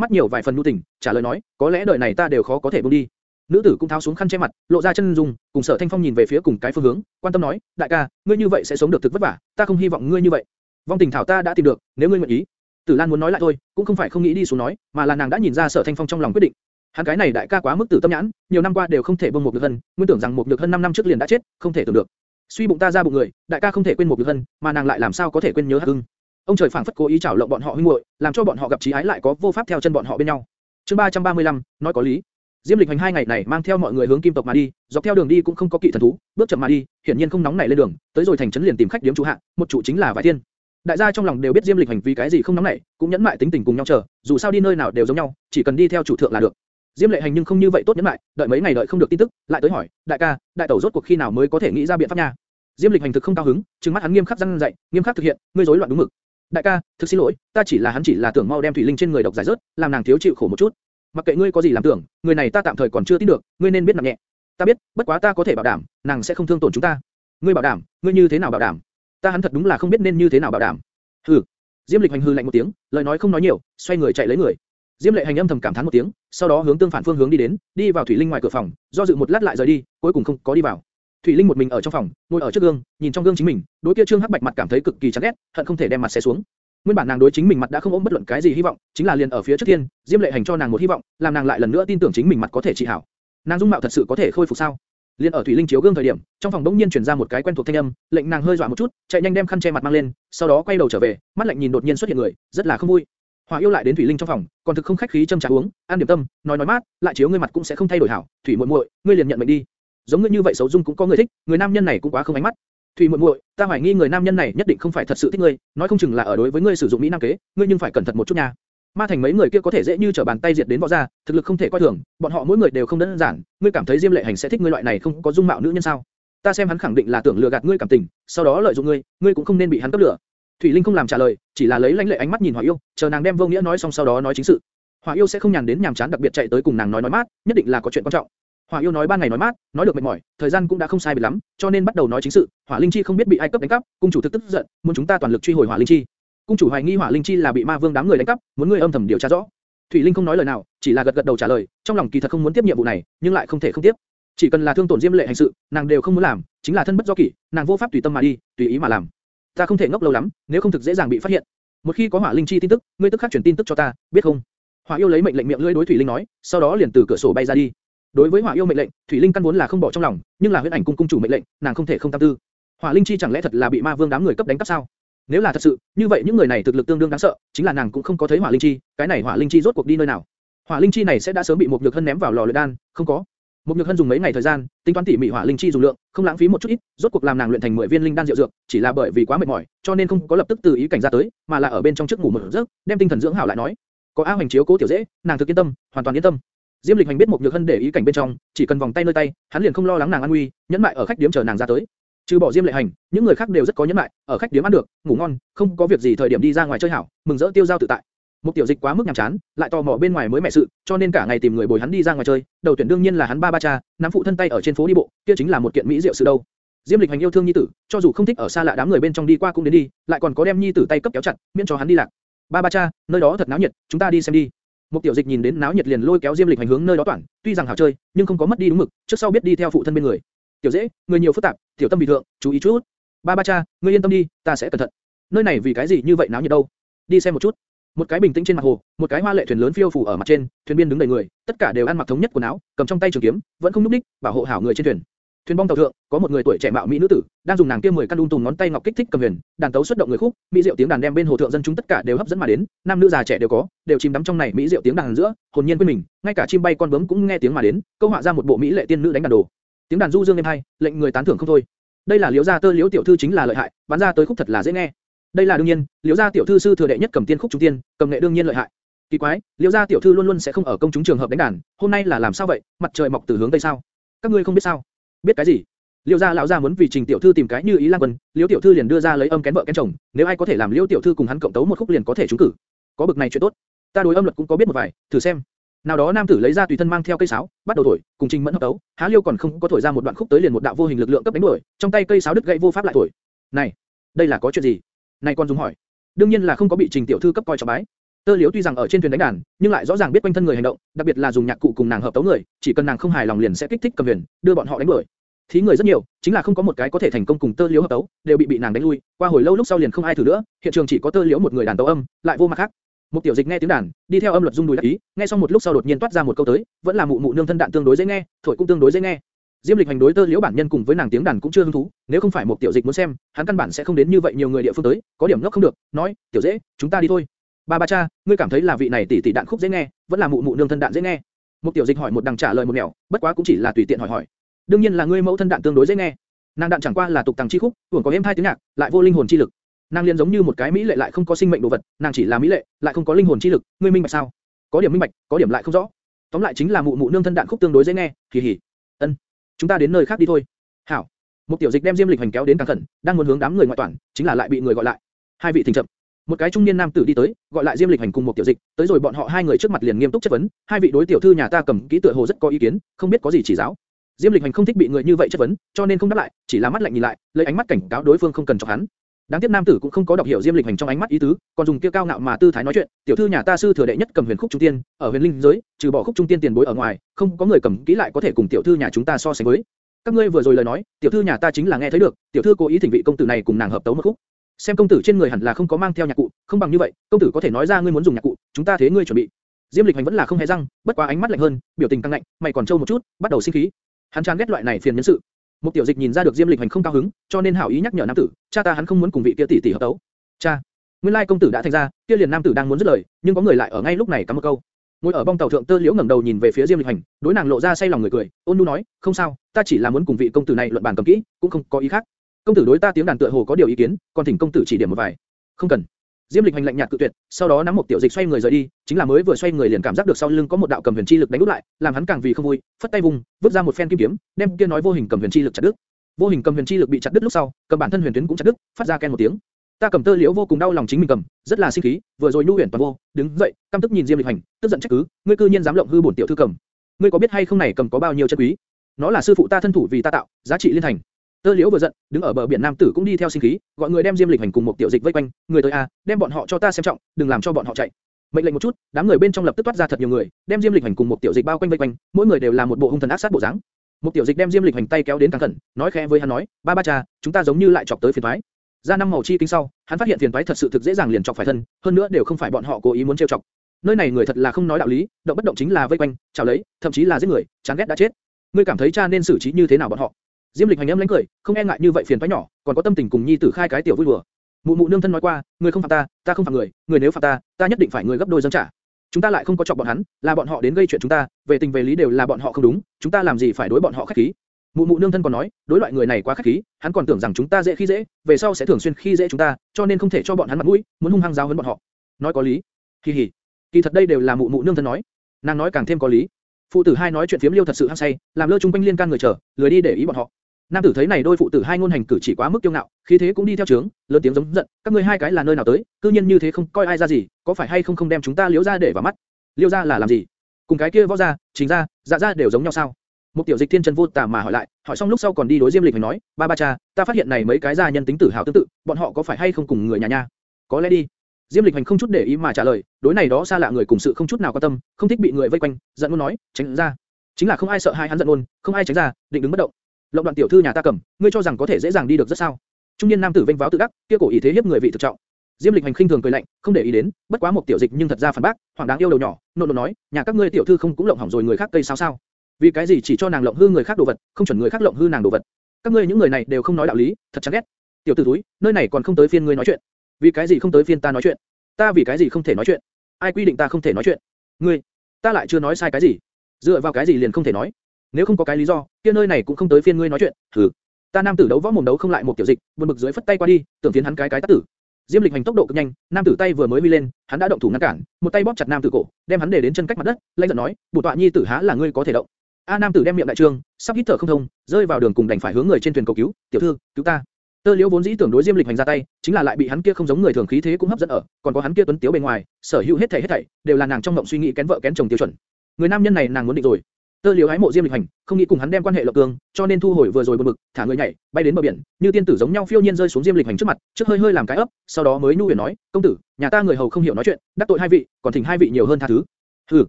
mắt nhiều vài phần nhu tình, trả lời nói, có lẽ đời này ta đều khó có thể buông đi. Nữ tử cũng tháo xuống khăn che mặt, lộ ra chân dung, cùng Sở Thanh Phong nhìn về phía cùng cái phương hướng, quan tâm nói, đại ca, ngươi như vậy sẽ sống được thực vất vả, ta không hy vọng ngươi như vậy. Vong tình thảo ta đã tìm được, nếu ngươi nguyện ý. Tử Lan muốn nói lại thôi, cũng không phải không nghĩ đi xuống nói, mà là nàng đã nhìn ra Sở Thanh Phong trong lòng quyết định. Hắn cái này đại ca quá mức tử tâm nhãn, nhiều năm qua đều không thể buông một được hân, nguyên tưởng rằng một được hân 5 năm trước liền đã chết, không thể tưởng được. Suy bụng ta ra bụng người, đại ca không thể quên một được hân, mà nàng lại làm sao có thể quên nhớ Hưng. Ông trời phảng phất cố ý chảo lộng bọn họ huynh muội, làm cho bọn họ gặp chí ái lại có vô pháp theo chân bọn họ bên nhau. Chương 335, nói có lý. Diêm Lịch Hành hai ngày này mang theo mọi người hướng Kim tộc mà đi, dọc theo đường đi cũng không có kỵ thần thú, bước chậm mà đi, hiển nhiên không nóng nảy lên đường, tới rồi thành trấn liền tìm khách điếm chủ hạ, một chủ chính là Vải Thiên. Đại gia trong lòng đều biết Diêm Lịch Hành vì cái gì không nóng nảy, cũng nhẫn mại tính tình cùng nhau chờ, dù sao đi nơi nào đều giống nhau, chỉ cần đi theo chủ thượng là được. Diêm Lệ Hành nhưng không như vậy tốt nhẫn mại, đợi mấy ngày đợi không được tin tức, lại tới hỏi, đại ca, đại tẩu rốt cuộc khi nào mới có thể nghĩ ra biện pháp nha? Diêm Lịch Hành thực không cao hứng, trừng mắt hắn nghiêm khắc răn dạy, nghiêm khắc thực hiện, ngươi rối loạn đúng mực. Đại ca, thực xin lỗi, ta chỉ là hắn chỉ là tưởng mau đem thủy linh trên người độc giải rớt, làm nàng thiếu chịu khổ một chút. Mặc kệ ngươi có gì làm tưởng, người này ta tạm thời còn chưa tin được, ngươi nên biết nặng nhẹ. Ta biết, bất quá ta có thể bảo đảm, nàng sẽ không thương tổn chúng ta. Ngươi bảo đảm, ngươi như thế nào bảo đảm? Ta hắn thật đúng là không biết nên như thế nào bảo đảm. Hừ. Diêm Lịch Hành hừ lạnh một tiếng, lời nói không nói nhiều, xoay người chạy lấy người. Diêm Lệ Hành âm thầm cảm thán một tiếng, sau đó hướng tương phản phương hướng đi đến, đi vào Thủy Linh ngoài cửa phòng, do dự một lát lại rời đi, cuối cùng không có đi vào. Thủy Linh một mình ở trong phòng, ngồi ở trước gương, nhìn trong gương chính mình, đối kia trương hắc bạch mặt cảm thấy cực kỳ chán ghét, hận không thể đem mặt xé xuống. Nguyên bản nàng đối chính mình mặt đã không ôm bất luận cái gì hy vọng, chính là liền ở phía trước thiên, Diêm Lệ Hành cho nàng một hy vọng, làm nàng lại lần nữa tin tưởng chính mình mặt có thể trị hảo. Nàng dung mạo thật sự có thể khôi phục sao? Liên ở Thủy Linh chiếu gương thời điểm, trong phòng bỗng nhiên truyền ra một cái quen thuộc thanh âm, lệnh nàng hơi dọa một chút, chạy nhanh đem khăn che mặt mang lên, sau đó quay đầu trở về, mắt lạnh nhìn đột nhiên xuất hiện người, rất là không vui. Hỏa yêu lại đến Thủy Linh trong phòng, còn thực không khách khí châm trà uống, ăn điểm tâm, nói nói mát, lại chiếu ngươi mặt cũng sẽ không thay đổi hảo. Thủy muội muội, ngươi liền nhận mệnh đi. Giống ngươi như vậy xấu dung cũng có người thích, người nam nhân này cũng quá không ánh mắt. Thủy muội muội, ta hoài nghi người nam nhân này nhất định không phải thật sự thích ngươi, nói không chừng là ở đối với ngươi sử dụng mỹ nam kế, ngươi nhưng phải cẩn thận một chút nha. Ma thành mấy người kia có thể dễ như trở bàn tay diệt đến võ gia, thực lực không thể coi thường, bọn họ mỗi người đều không đơn giản, ngươi cảm thấy Diêm Lệ Hành sẽ thích ngươi loại này không có dung mạo nữ nhân sao? ta xem hắn khẳng định là tưởng lừa gạt ngươi cảm tình, sau đó lợi dụng ngươi, ngươi cũng không nên bị hắn cấp lửa. Thủy Linh không làm trả lời, chỉ là lấy lãnh lệ ánh mắt nhìn Hỏa Yêu, chờ nàng đem vô nghĩa nói xong sau đó nói chính sự. Hỏa Yêu sẽ không nhàn đến nhàm chán đặc biệt chạy tới cùng nàng nói nói mát, nhất định là có chuyện quan trọng. Hỏa Yêu nói ban ngày nói mát, nói được mệt mỏi, thời gian cũng đã không sai biệt lắm, cho nên bắt đầu nói chính sự. Hỏa Linh Chi không biết bị ai cấp đánh cắp, cung chủ thực tức giận, muốn chúng ta toàn lực truy hồi Hỏa Linh Chi. Cung chủ hoài nghi Hỏa Linh Chi là bị Ma Vương đám người đánh cắp, muốn ngươi âm thầm điều tra rõ. Thủy Linh không nói lời nào, chỉ là gật gật đầu trả lời, trong lòng kỳ thật không muốn tiếp nhiệm vụ này, nhưng lại không thể không tiếp. Chỉ cần là thương tổn Diêm Lệ hành sự, nàng đều không muốn làm, chính là thân bất do kỷ, nàng vô pháp tùy tâm mà đi, tùy ý mà làm. Ta không thể ngốc lâu lắm, nếu không thực dễ dàng bị phát hiện. Một khi có Hỏa Linh Chi tin tức, ngươi tức khắc truyền tin tức cho ta, biết không? Hỏa yêu lấy mệnh lệnh miệng lưỡi đối Thủy Linh nói, sau đó liền từ cửa sổ bay ra đi. Đối với Hỏa yêu mệnh lệnh, Thủy Linh căn vốn là không bỏ trong lòng, nhưng là huyễn ảnh cung cung chủ mệnh lệnh, nàng không thể không tâm tư. Hỏa Linh Chi chẳng lẽ thật là bị Ma Vương đám người cấp đánh cắp sao? Nếu là thật sự, như vậy những người này thực lực tương đương đáng sợ, chính là nàng cũng không có thấy Hỏa Linh Chi, cái này Hỏa Linh Chi rốt cuộc đi nơi nào? Hỏa Linh Chi này sẽ đã sớm bị một nhược hân ném vào lò luyện đan, không có. Một nhược hân dùng mấy ngày thời gian, tính toán tỉ mỉ Hỏa Linh Chi dùng lượng, không lãng phí một chút ít, rốt cuộc làm nàng luyện thành 10 viên linh đan diệu dược, chỉ là bởi vì quá mệt mỏi, cho nên không có lập tức từ ý cảnh ra tới, mà là ở bên trong trước ngủ một giấc, đem tinh thần dưỡng hảo lại nói. Có A Hoành chiếu cố tiểu dễ, nàng thực yên tâm, hoàn toàn yên tâm. Diêm Lịch Hành biết một nhược hân để ý cảnh bên trong, chỉ cần vòng tay nơi tay, hắn liền không lo lắng nàng an nguy, nhẫn mại ở khách điếm chờ nàng ra tới. Trừ bỏ Diêm Lệ Hành, những người khác đều rất có nhẫn nại, ở khách điểm ăn được, ngủ ngon, không có việc gì thời điểm đi ra ngoài chơi hảo, mừng rỡ tiêu giao tự tại. Một tiểu dịch quá mức nhàm chán, lại tò mò bên ngoài mới mẹ sự, cho nên cả ngày tìm người bồi hắn đi ra ngoài chơi. Đầu tuyển đương nhiên là hắn ba ba cha, nắm phụ thân tay ở trên phố đi bộ, kia chính là một kiện mỹ diệu sự đâu. Diêm Lịch Hành yêu thương nhi tử, cho dù không thích ở xa lạ đám người bên trong đi qua cũng đến đi, lại còn có đem nhi tử tay cấp kéo chặt, miễn cho hắn đi lạc. Ba ba cha, nơi đó thật náo nhiệt, chúng ta đi xem đi. Một tiểu dịch nhìn đến náo nhiệt liền lôi kéo Diêm Lịch Hành hướng nơi đó toàn, tuy rằng hảo chơi, nhưng không có mất đi đúng mực, trước sau biết đi theo phụ thân bên người. Tiểu dễ, người nhiều phức tạp, tiểu tâm bị thượng, chú ý chút. Ba ba cha, ngươi yên tâm đi, ta sẽ cẩn thận. Nơi này vì cái gì như vậy náo nhiệt đâu? Đi xem một chút. Một cái bình tĩnh trên mặt hồ, một cái hoa lệ thuyền lớn phiêu phù ở mặt trên, thuyền biên đứng đầy người, tất cả đều ăn mặc thống nhất quần áo, cầm trong tay trường kiếm, vẫn không núp đích, bảo hộ hảo người trên thuyền. Thuyền bong tàu thượng, có một người tuổi trẻ mạo mỹ nữ tử, đang dùng nàng kia mười căn đun tùng ngón tay ngọc kích thích cầm huyền, đàn tấu xuất động người khúc, mỹ diệu tiếng đàn đem bên hồ thượng dân chúng tất cả đều hấp dẫn mà đến, nam nữ già trẻ đều có, đều chìm đắm trong này mỹ diệu tiếng đàn giữa, hồn nhiên quên mình, ngay cả chim bay con bướm cũng nghe tiếng mà đến, câu họa ra một bộ mỹ lệ tiên nữ đánh đàn đồ. Tiếng đàn du dương êm hay, lệnh người tán thưởng không thôi. Đây là liễu gia tơ liễu tiểu thư chính là lợi hại, bán ra tới khúc thật là dễ nghe. Đây là đương nhiên, liễu gia tiểu thư sư thừa đệ nhất cầm tiên khúc trung tiên, cầm nghệ đương nhiên lợi hại. Kỳ quái, liễu gia tiểu thư luôn luôn sẽ không ở công chúng trường hợp đánh đàn, hôm nay là làm sao vậy? Mặt trời mọc từ hướng tây sao? Các ngươi không biết sao? Biết cái gì? Liễu gia lão gia muốn vì Trình tiểu thư tìm cái như ý lang quân, Liễu tiểu thư liền đưa ra lấy âm kén vợ kén chồng, nếu ai có thể làm Liễu tiểu thư cùng hắn cộng tấu một khúc liền có thể trúng cử. Có bực này chuyện tốt. Ta đối âm luật cũng có biết một vài, thử xem. Nào đó nam tử lấy ra tùy thân mang theo cây sáo, bắt đầu thổi, cùng Trình Mẫn hợp tấu, Há Liêu còn không có thổi ra một đoạn khúc tới liền một đạo vô hình lực lượng cấp đánh đuổi, trong tay cây sáo đứt gãy vô pháp lại thổi. Này, đây là có chuyện gì? Này con dùng hỏi. Đương nhiên là không có bị Trình tiểu thư cấp coi trọng bái. Tơ Liễu tuy rằng ở trên thuyền đánh đàn, nhưng lại rõ ràng biết quanh thân người hành động, đặc biệt là dùng nhạc cụ cùng nàng hợp tấu người, chỉ cần nàng không hài lòng liền sẽ kích thích cầm huyền, đưa bọn họ đánh đuổi. Thí người rất nhiều, chính là không có một cái có thể thành công cùng Tơ Liễu hợp tấu, đều bị bị nàng đánh lui. Qua hồi lâu lúc sau liền không ai thử nữa, hiện trường chỉ có Tơ Liễu một người đàn tấu âm, lại vô mặt khác. Một tiểu dịch nghe tiếng đàn, đi theo âm luật rung đùi đắc ý, nghe xong một lúc sau đột nhiên toát ra một câu tới, vẫn là mụ mụ nương thân đạn tương đối dễ nghe, thổi cũng tương đối dễ nghe. Diêm Lịch hành đối tơ liễu bản nhân cùng với nàng tiếng đàn cũng chưa hứng thú, nếu không phải một tiểu dịch muốn xem, hắn căn bản sẽ không đến như vậy nhiều người địa phương tới, có điểm ngốc không được, nói, tiểu dễ, chúng ta đi thôi. Ba ba cha, ngươi cảm thấy là vị này tỷ tỷ đạn khúc dễ nghe, vẫn là mụ mụ nương thân đạn dễ nghe? Một tiểu dịch hỏi một đằng trả lời một nẻo, bất quá cũng chỉ là tùy tiện hỏi hỏi. đương nhiên là ngươi mẫu thân đạn tương đối dễ nghe. Nàng đạn chẳng qua là tục tằng chi khúc, tưởng có êm thai tiếng nhạc, lại vô linh hồn chi lực. Nàng liền giống như một cái mỹ lệ lại không có sinh mệnh đồ vật, nàng chỉ là mỹ lệ, lại không có linh hồn chi lực, ngươi minh bạch sao? Có điểm minh bạch, có điểm lại không rõ. Tóm lại chính là mụ mụ nương thân đạn khúc tương đối dễ nghe, kỳ hỉ. Ân, chúng ta đến nơi khác đi thôi. Hảo. Một tiểu dịch đem Diêm Lịch hành kéo đến càng khẩn, đang muốn hướng đám người ngoại toàn, chính là lại bị người gọi lại. Hai vị thỉnh chậm. Một cái trung niên nam tử đi tới, gọi lại Diêm Lịch hành cùng một tiểu dịch, tới rồi bọn họ hai người trước mặt liền nghiêm túc chất vấn, hai vị đối tiểu thư nhà ta cầm kỹ tựa hồ rất có ý kiến, không biết có gì chỉ giáo. Diêm Lịch hành không thích bị người như vậy chất vấn, cho nên không đáp lại, chỉ là mắt lạnh nhìn lại, lấy ánh mắt cảnh cáo đối phương không cần chọc hắn. Đáng tiếc nam tử cũng không có đọc hiểu Diêm Lịch hành trong ánh mắt ý tứ, còn dùng kia cao ngạo mà tư thái nói chuyện, tiểu thư nhà ta sư thừa đệ nhất cầm huyền khúc trung tiên, ở huyền linh giới, trừ bỏ khúc trung tiên tiền bối ở ngoài, không có người cầm kỹ lại có thể cùng tiểu thư nhà chúng ta so sánh với. Các ngươi vừa rồi lời nói, tiểu thư nhà ta chính là nghe thấy được, tiểu thư cố ý thỉnh vị công tử này cùng nàng hợp tấu một khúc. Xem công tử trên người hẳn là không có mang theo nhạc cụ, không bằng như vậy, công tử có thể nói ra ngươi muốn dùng nhạc cụ, chúng ta thế ngươi chuẩn bị. Diêm Lịch hành vẫn là không hề răng, bất quá ánh mắt lạnh hơn, biểu tình căng lạnh, mày còn trâu một chút, bắt đầu sinh khí. Hắn chán ghét loại này phiền nhân sự. Một tiểu dịch nhìn ra được Diêm Lịch hành không cao hứng, cho nên hảo ý nhắc nhở nam tử, cha ta hắn không muốn cùng vị kia tỷ tỷ hợp tấu. Cha, nguyên lai công tử đã thành ra, kia liền nam tử đang muốn dứt lời, nhưng có người lại ở ngay lúc này cắm một câu. Ngồi ở bong tàu thượng Tơ Liễu ngẩng đầu nhìn về phía Diêm Lịch Hành, đối nàng lộ ra say lòng người cười, ôn nhu nói, không sao, ta chỉ là muốn cùng vị công tử này luận bàn cầm kỹ, cũng không có ý khác. Công tử đối ta tiếng đàn tựa hồ có điều ý kiến, còn thỉnh công tử chỉ điểm một vài. Không cần. Diêm Lịch Hành lạnh nhạt cự tuyệt, sau đó nắm một tiểu dịch xoay người rời đi, chính là mới vừa xoay người liền cảm giác được sau lưng có một đạo cầm huyền chi lực đánh úp lại, làm hắn càng vì không vui, phất tay vùng, vứt ra một phen kim kiếm, đem kia nói vô hình cầm huyền chi lực chặt đứt. Vô hình cầm huyền chi lực bị chặt đứt lúc sau, cầm bản thân huyền tuyến cũng chặt đứt, phát ra ken một tiếng. Ta cầm tơ liễu vô cùng đau lòng chính mình cầm, rất là sinh khí, vừa rồi nhu huyền toàn vô, đứng dậy, căm tức nhìn Diêm Lịch Hành, tức giận trách cứ, ngươi cư nhiên dám lộng hư bổn tiểu thư cầm, ngươi có biết hay không này cầm có bao nhiêu chân quý? Nó là sư phụ ta thân thủ vì ta tạo, giá trị liên thành. Tơ liễu vừa giận, đứng ở bờ biển nam tử cũng đi theo sinh khí, gọi người đem Diêm Lịch Hành cùng một tiểu dịch vây quanh, người tới a, đem bọn họ cho ta xem trọng, đừng làm cho bọn họ chạy. Mệnh lệnh một chút, đám người bên trong lập tức toát ra thật nhiều người, đem Diêm Lịch Hành cùng một tiểu dịch bao quanh vây quanh, mỗi người đều là một bộ hung thần ác sát bộ dáng. Một tiểu dịch đem Diêm Lịch Hành tay kéo đến càng cẩn, nói khẽ với hắn nói, ba ba cha, chúng ta giống như lại chọc tới phiền toái. Ra năm màu chi kính sau, hắn phát hiện phiền toái thật sự thực dễ dàng liền chọc phải thân, hơn nữa đều không phải bọn họ cố ý muốn trêu chọc. Nơi này người thật là không nói đạo lý, động bất động chính là vây quanh, chảo lấy, thậm chí là giết người, chán ghét đã chết. Ngươi cảm thấy cha nên xử trí như thế nào bọn họ? Diêm Lịch hành âm lãnh cười, không e ngại như vậy phiền toái nhỏ, còn có tâm tình cùng nhi tử khai cái tiểu vui đùa. Mụ mụ nương thân nói qua, người không phạm ta, ta không phạm người, người nếu phạm ta, ta nhất định phải người gấp đôi dâng trả. Chúng ta lại không có chọc bọn hắn, là bọn họ đến gây chuyện chúng ta, về tình về lý đều là bọn họ không đúng, chúng ta làm gì phải đối bọn họ khách khí? Mụ mụ nương thân còn nói, đối loại người này quá khách khí, hắn còn tưởng rằng chúng ta dễ khi dễ, về sau sẽ thường xuyên khi dễ chúng ta, cho nên không thể cho bọn hắn mặt mũi, muốn hung hăng giáo huấn bọn họ. Nói có lý. Kỳ hỉ. Kỳ thật đây đều là mụ mụ nương thân nói. Nàng nói càng thêm có lý. Phụ tử hai nói chuyện phiếm liêu thật sự hăng say, làm lơ trung quanh liên can người chờ, lười đi để ý bọn họ. Nam tử thấy này đôi phụ tử hai ngôn hành cử chỉ quá mức kiêu ngạo, khí thế cũng đi theo trướng, lớn tiếng giống giận, các ngươi hai cái là nơi nào tới, cư nhiên như thế không coi ai ra gì, có phải hay không không đem chúng ta liễu ra để vào mắt? Liêu ra là làm gì? Cùng cái kia võ gia, chính gia, dạ gia đều giống nhau sao? Một tiểu dịch thiên chân vô tà mà hỏi lại, hỏi xong lúc sau còn đi đối diêm lịch nói, ba ba cha, ta phát hiện này mấy cái gia nhân tính tử hào tương tự, bọn họ có phải hay không cùng người nhà nha? Có lẽ đi. Diêm lịch hành không chút để ý mà trả lời, đối này đó xa lạ người cùng sự không chút nào quan tâm, không thích bị người vây quanh, giận luôn nói, tránh ra. Chính là không ai sợ hai hắn giận luôn, không ai tránh ra, định đứng bất động. Lộng đoạn tiểu thư nhà ta cầm, ngươi cho rằng có thể dễ dàng đi được rất sao? Trung niên nam tử vênh váo tự đắc, kia cổ ý thế hiếp người vị thực trọng. Diêm Lịch hành khinh thường cười lạnh, không để ý đến, bất quá một tiểu dịch nhưng thật ra phản bác, hoàng đáng yêu đầu nhỏ, nôn nôn nói, nhà các ngươi tiểu thư không cũng lộng hỏng rồi người khác cây sao sao? Vì cái gì chỉ cho nàng lộng hư người khác đồ vật, không chuẩn người khác lộng hư nàng đồ vật? Các ngươi những người này đều không nói đạo lý, thật chán ghét. Tiểu tử túi, nơi này còn không tới phiên ngươi nói chuyện. Vì cái gì không tới phiên ta nói chuyện? Ta vì cái gì không thể nói chuyện? Ai quy định ta không thể nói chuyện? Ngươi, ta lại chưa nói sai cái gì? Dựa vào cái gì liền không thể nói? Nếu không có cái lý do, kia nơi này cũng không tới phiên ngươi nói chuyện. Hừ. Ta nam tử đấu võ mồm đấu không lại một tiểu dịch, buồn bực dưới phất tay qua đi, tưởng tiến hắn cái cái tát tử. Diêm Lịch hành tốc độ cực nhanh, nam tử tay vừa mới huy lên, hắn đã động thủ ngăn cản, một tay bóp chặt nam tử cổ, đem hắn để đến chân cách mặt đất, lạnh giận nói, "Bổ tọa nhi tử há là ngươi có thể động?" A nam tử đem miệng đại trương, sắp hít thở không thông, rơi vào đường cùng đành phải hướng người trên thuyền cầu cứu, "Tiểu thư, cứu ta!" Tơ Liễu vốn dĩ tưởng đối Diêm Lịch hành ra tay, chính là lại bị hắn kia không giống người thường khí thế cũng hấp dẫn ở, còn có hắn kia tuấn tiếu bề ngoài, sở hữu hết thảy hết thảy, đều là nàng trong mộng suy nghĩ kén vợ kén chồng tiêu chuẩn. Người nam nhân này nàng muốn định rồi. Tơ Liễu hái mộ Diêm Lịch hành, không nghĩ cùng hắn đem quan hệ lộ cương, cho nên thu hồi vừa rồi buồn bực, thả người nhảy, bay đến bờ biển, như tiên tử giống nhau phiêu nhiên rơi xuống Diêm Lịch hành trước mặt, trước hơi hơi làm cái ấp, sau đó mới nhu huyền nói, công tử, nhà ta người hầu không hiểu nói chuyện, đắc tội hai vị, còn thỉnh hai vị nhiều hơn tha thứ. Hừ.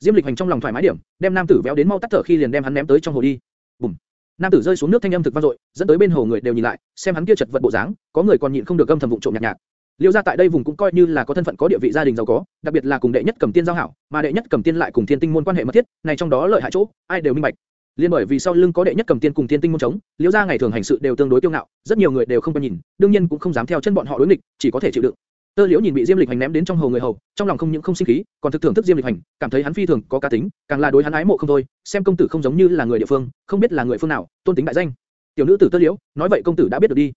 Diêm Lịch hành trong lòng thoải mái điểm, đem nam tử véo đến mau tắt thở khi liền đem hắn ném tới trong hồ đi. Bùm. Nam tử rơi xuống nước thanh âm thực vang dội, dẫn tới bên hồ người đều nhìn lại, xem hắn kia chật vật bộ dáng, có người còn nhịn không được âm thầm vụng trộm nhạt nhạt. Liêu gia tại đây vùng cũng coi như là có thân phận có địa vị gia đình giàu có, đặc biệt là cùng đệ nhất cầm tiên giao hảo, mà đệ nhất cầm tiên lại cùng thiên tinh môn quan hệ mật thiết, này trong đó lợi hại chỗ, ai đều minh bạch. Liên bởi vì sau lưng có đệ nhất cầm tiên cùng thiên tinh môn chống, Liêu gia ngày thường hành sự đều tương đối kiêu ngạo, rất nhiều người đều không quan nhìn, đương nhiên cũng không dám theo chân bọn họ đối nghịch, chỉ có thể chịu đựng. Tơ Liễu nhìn bị Diêm Lịch Hành ném đến trong hồ người hầu, trong lòng không những không sinh khí, còn thực thưởng thức Diêm Lịch Hành, cảm thấy hắn phi thường có cá tính, càng là đối hắn ái mộ không thôi, xem công tử không giống như là người địa phương, không biết là người phương nào, tôn tính đại danh. Tiểu nữ tử Tơ Liễu, nói vậy công tử đã biết được đi.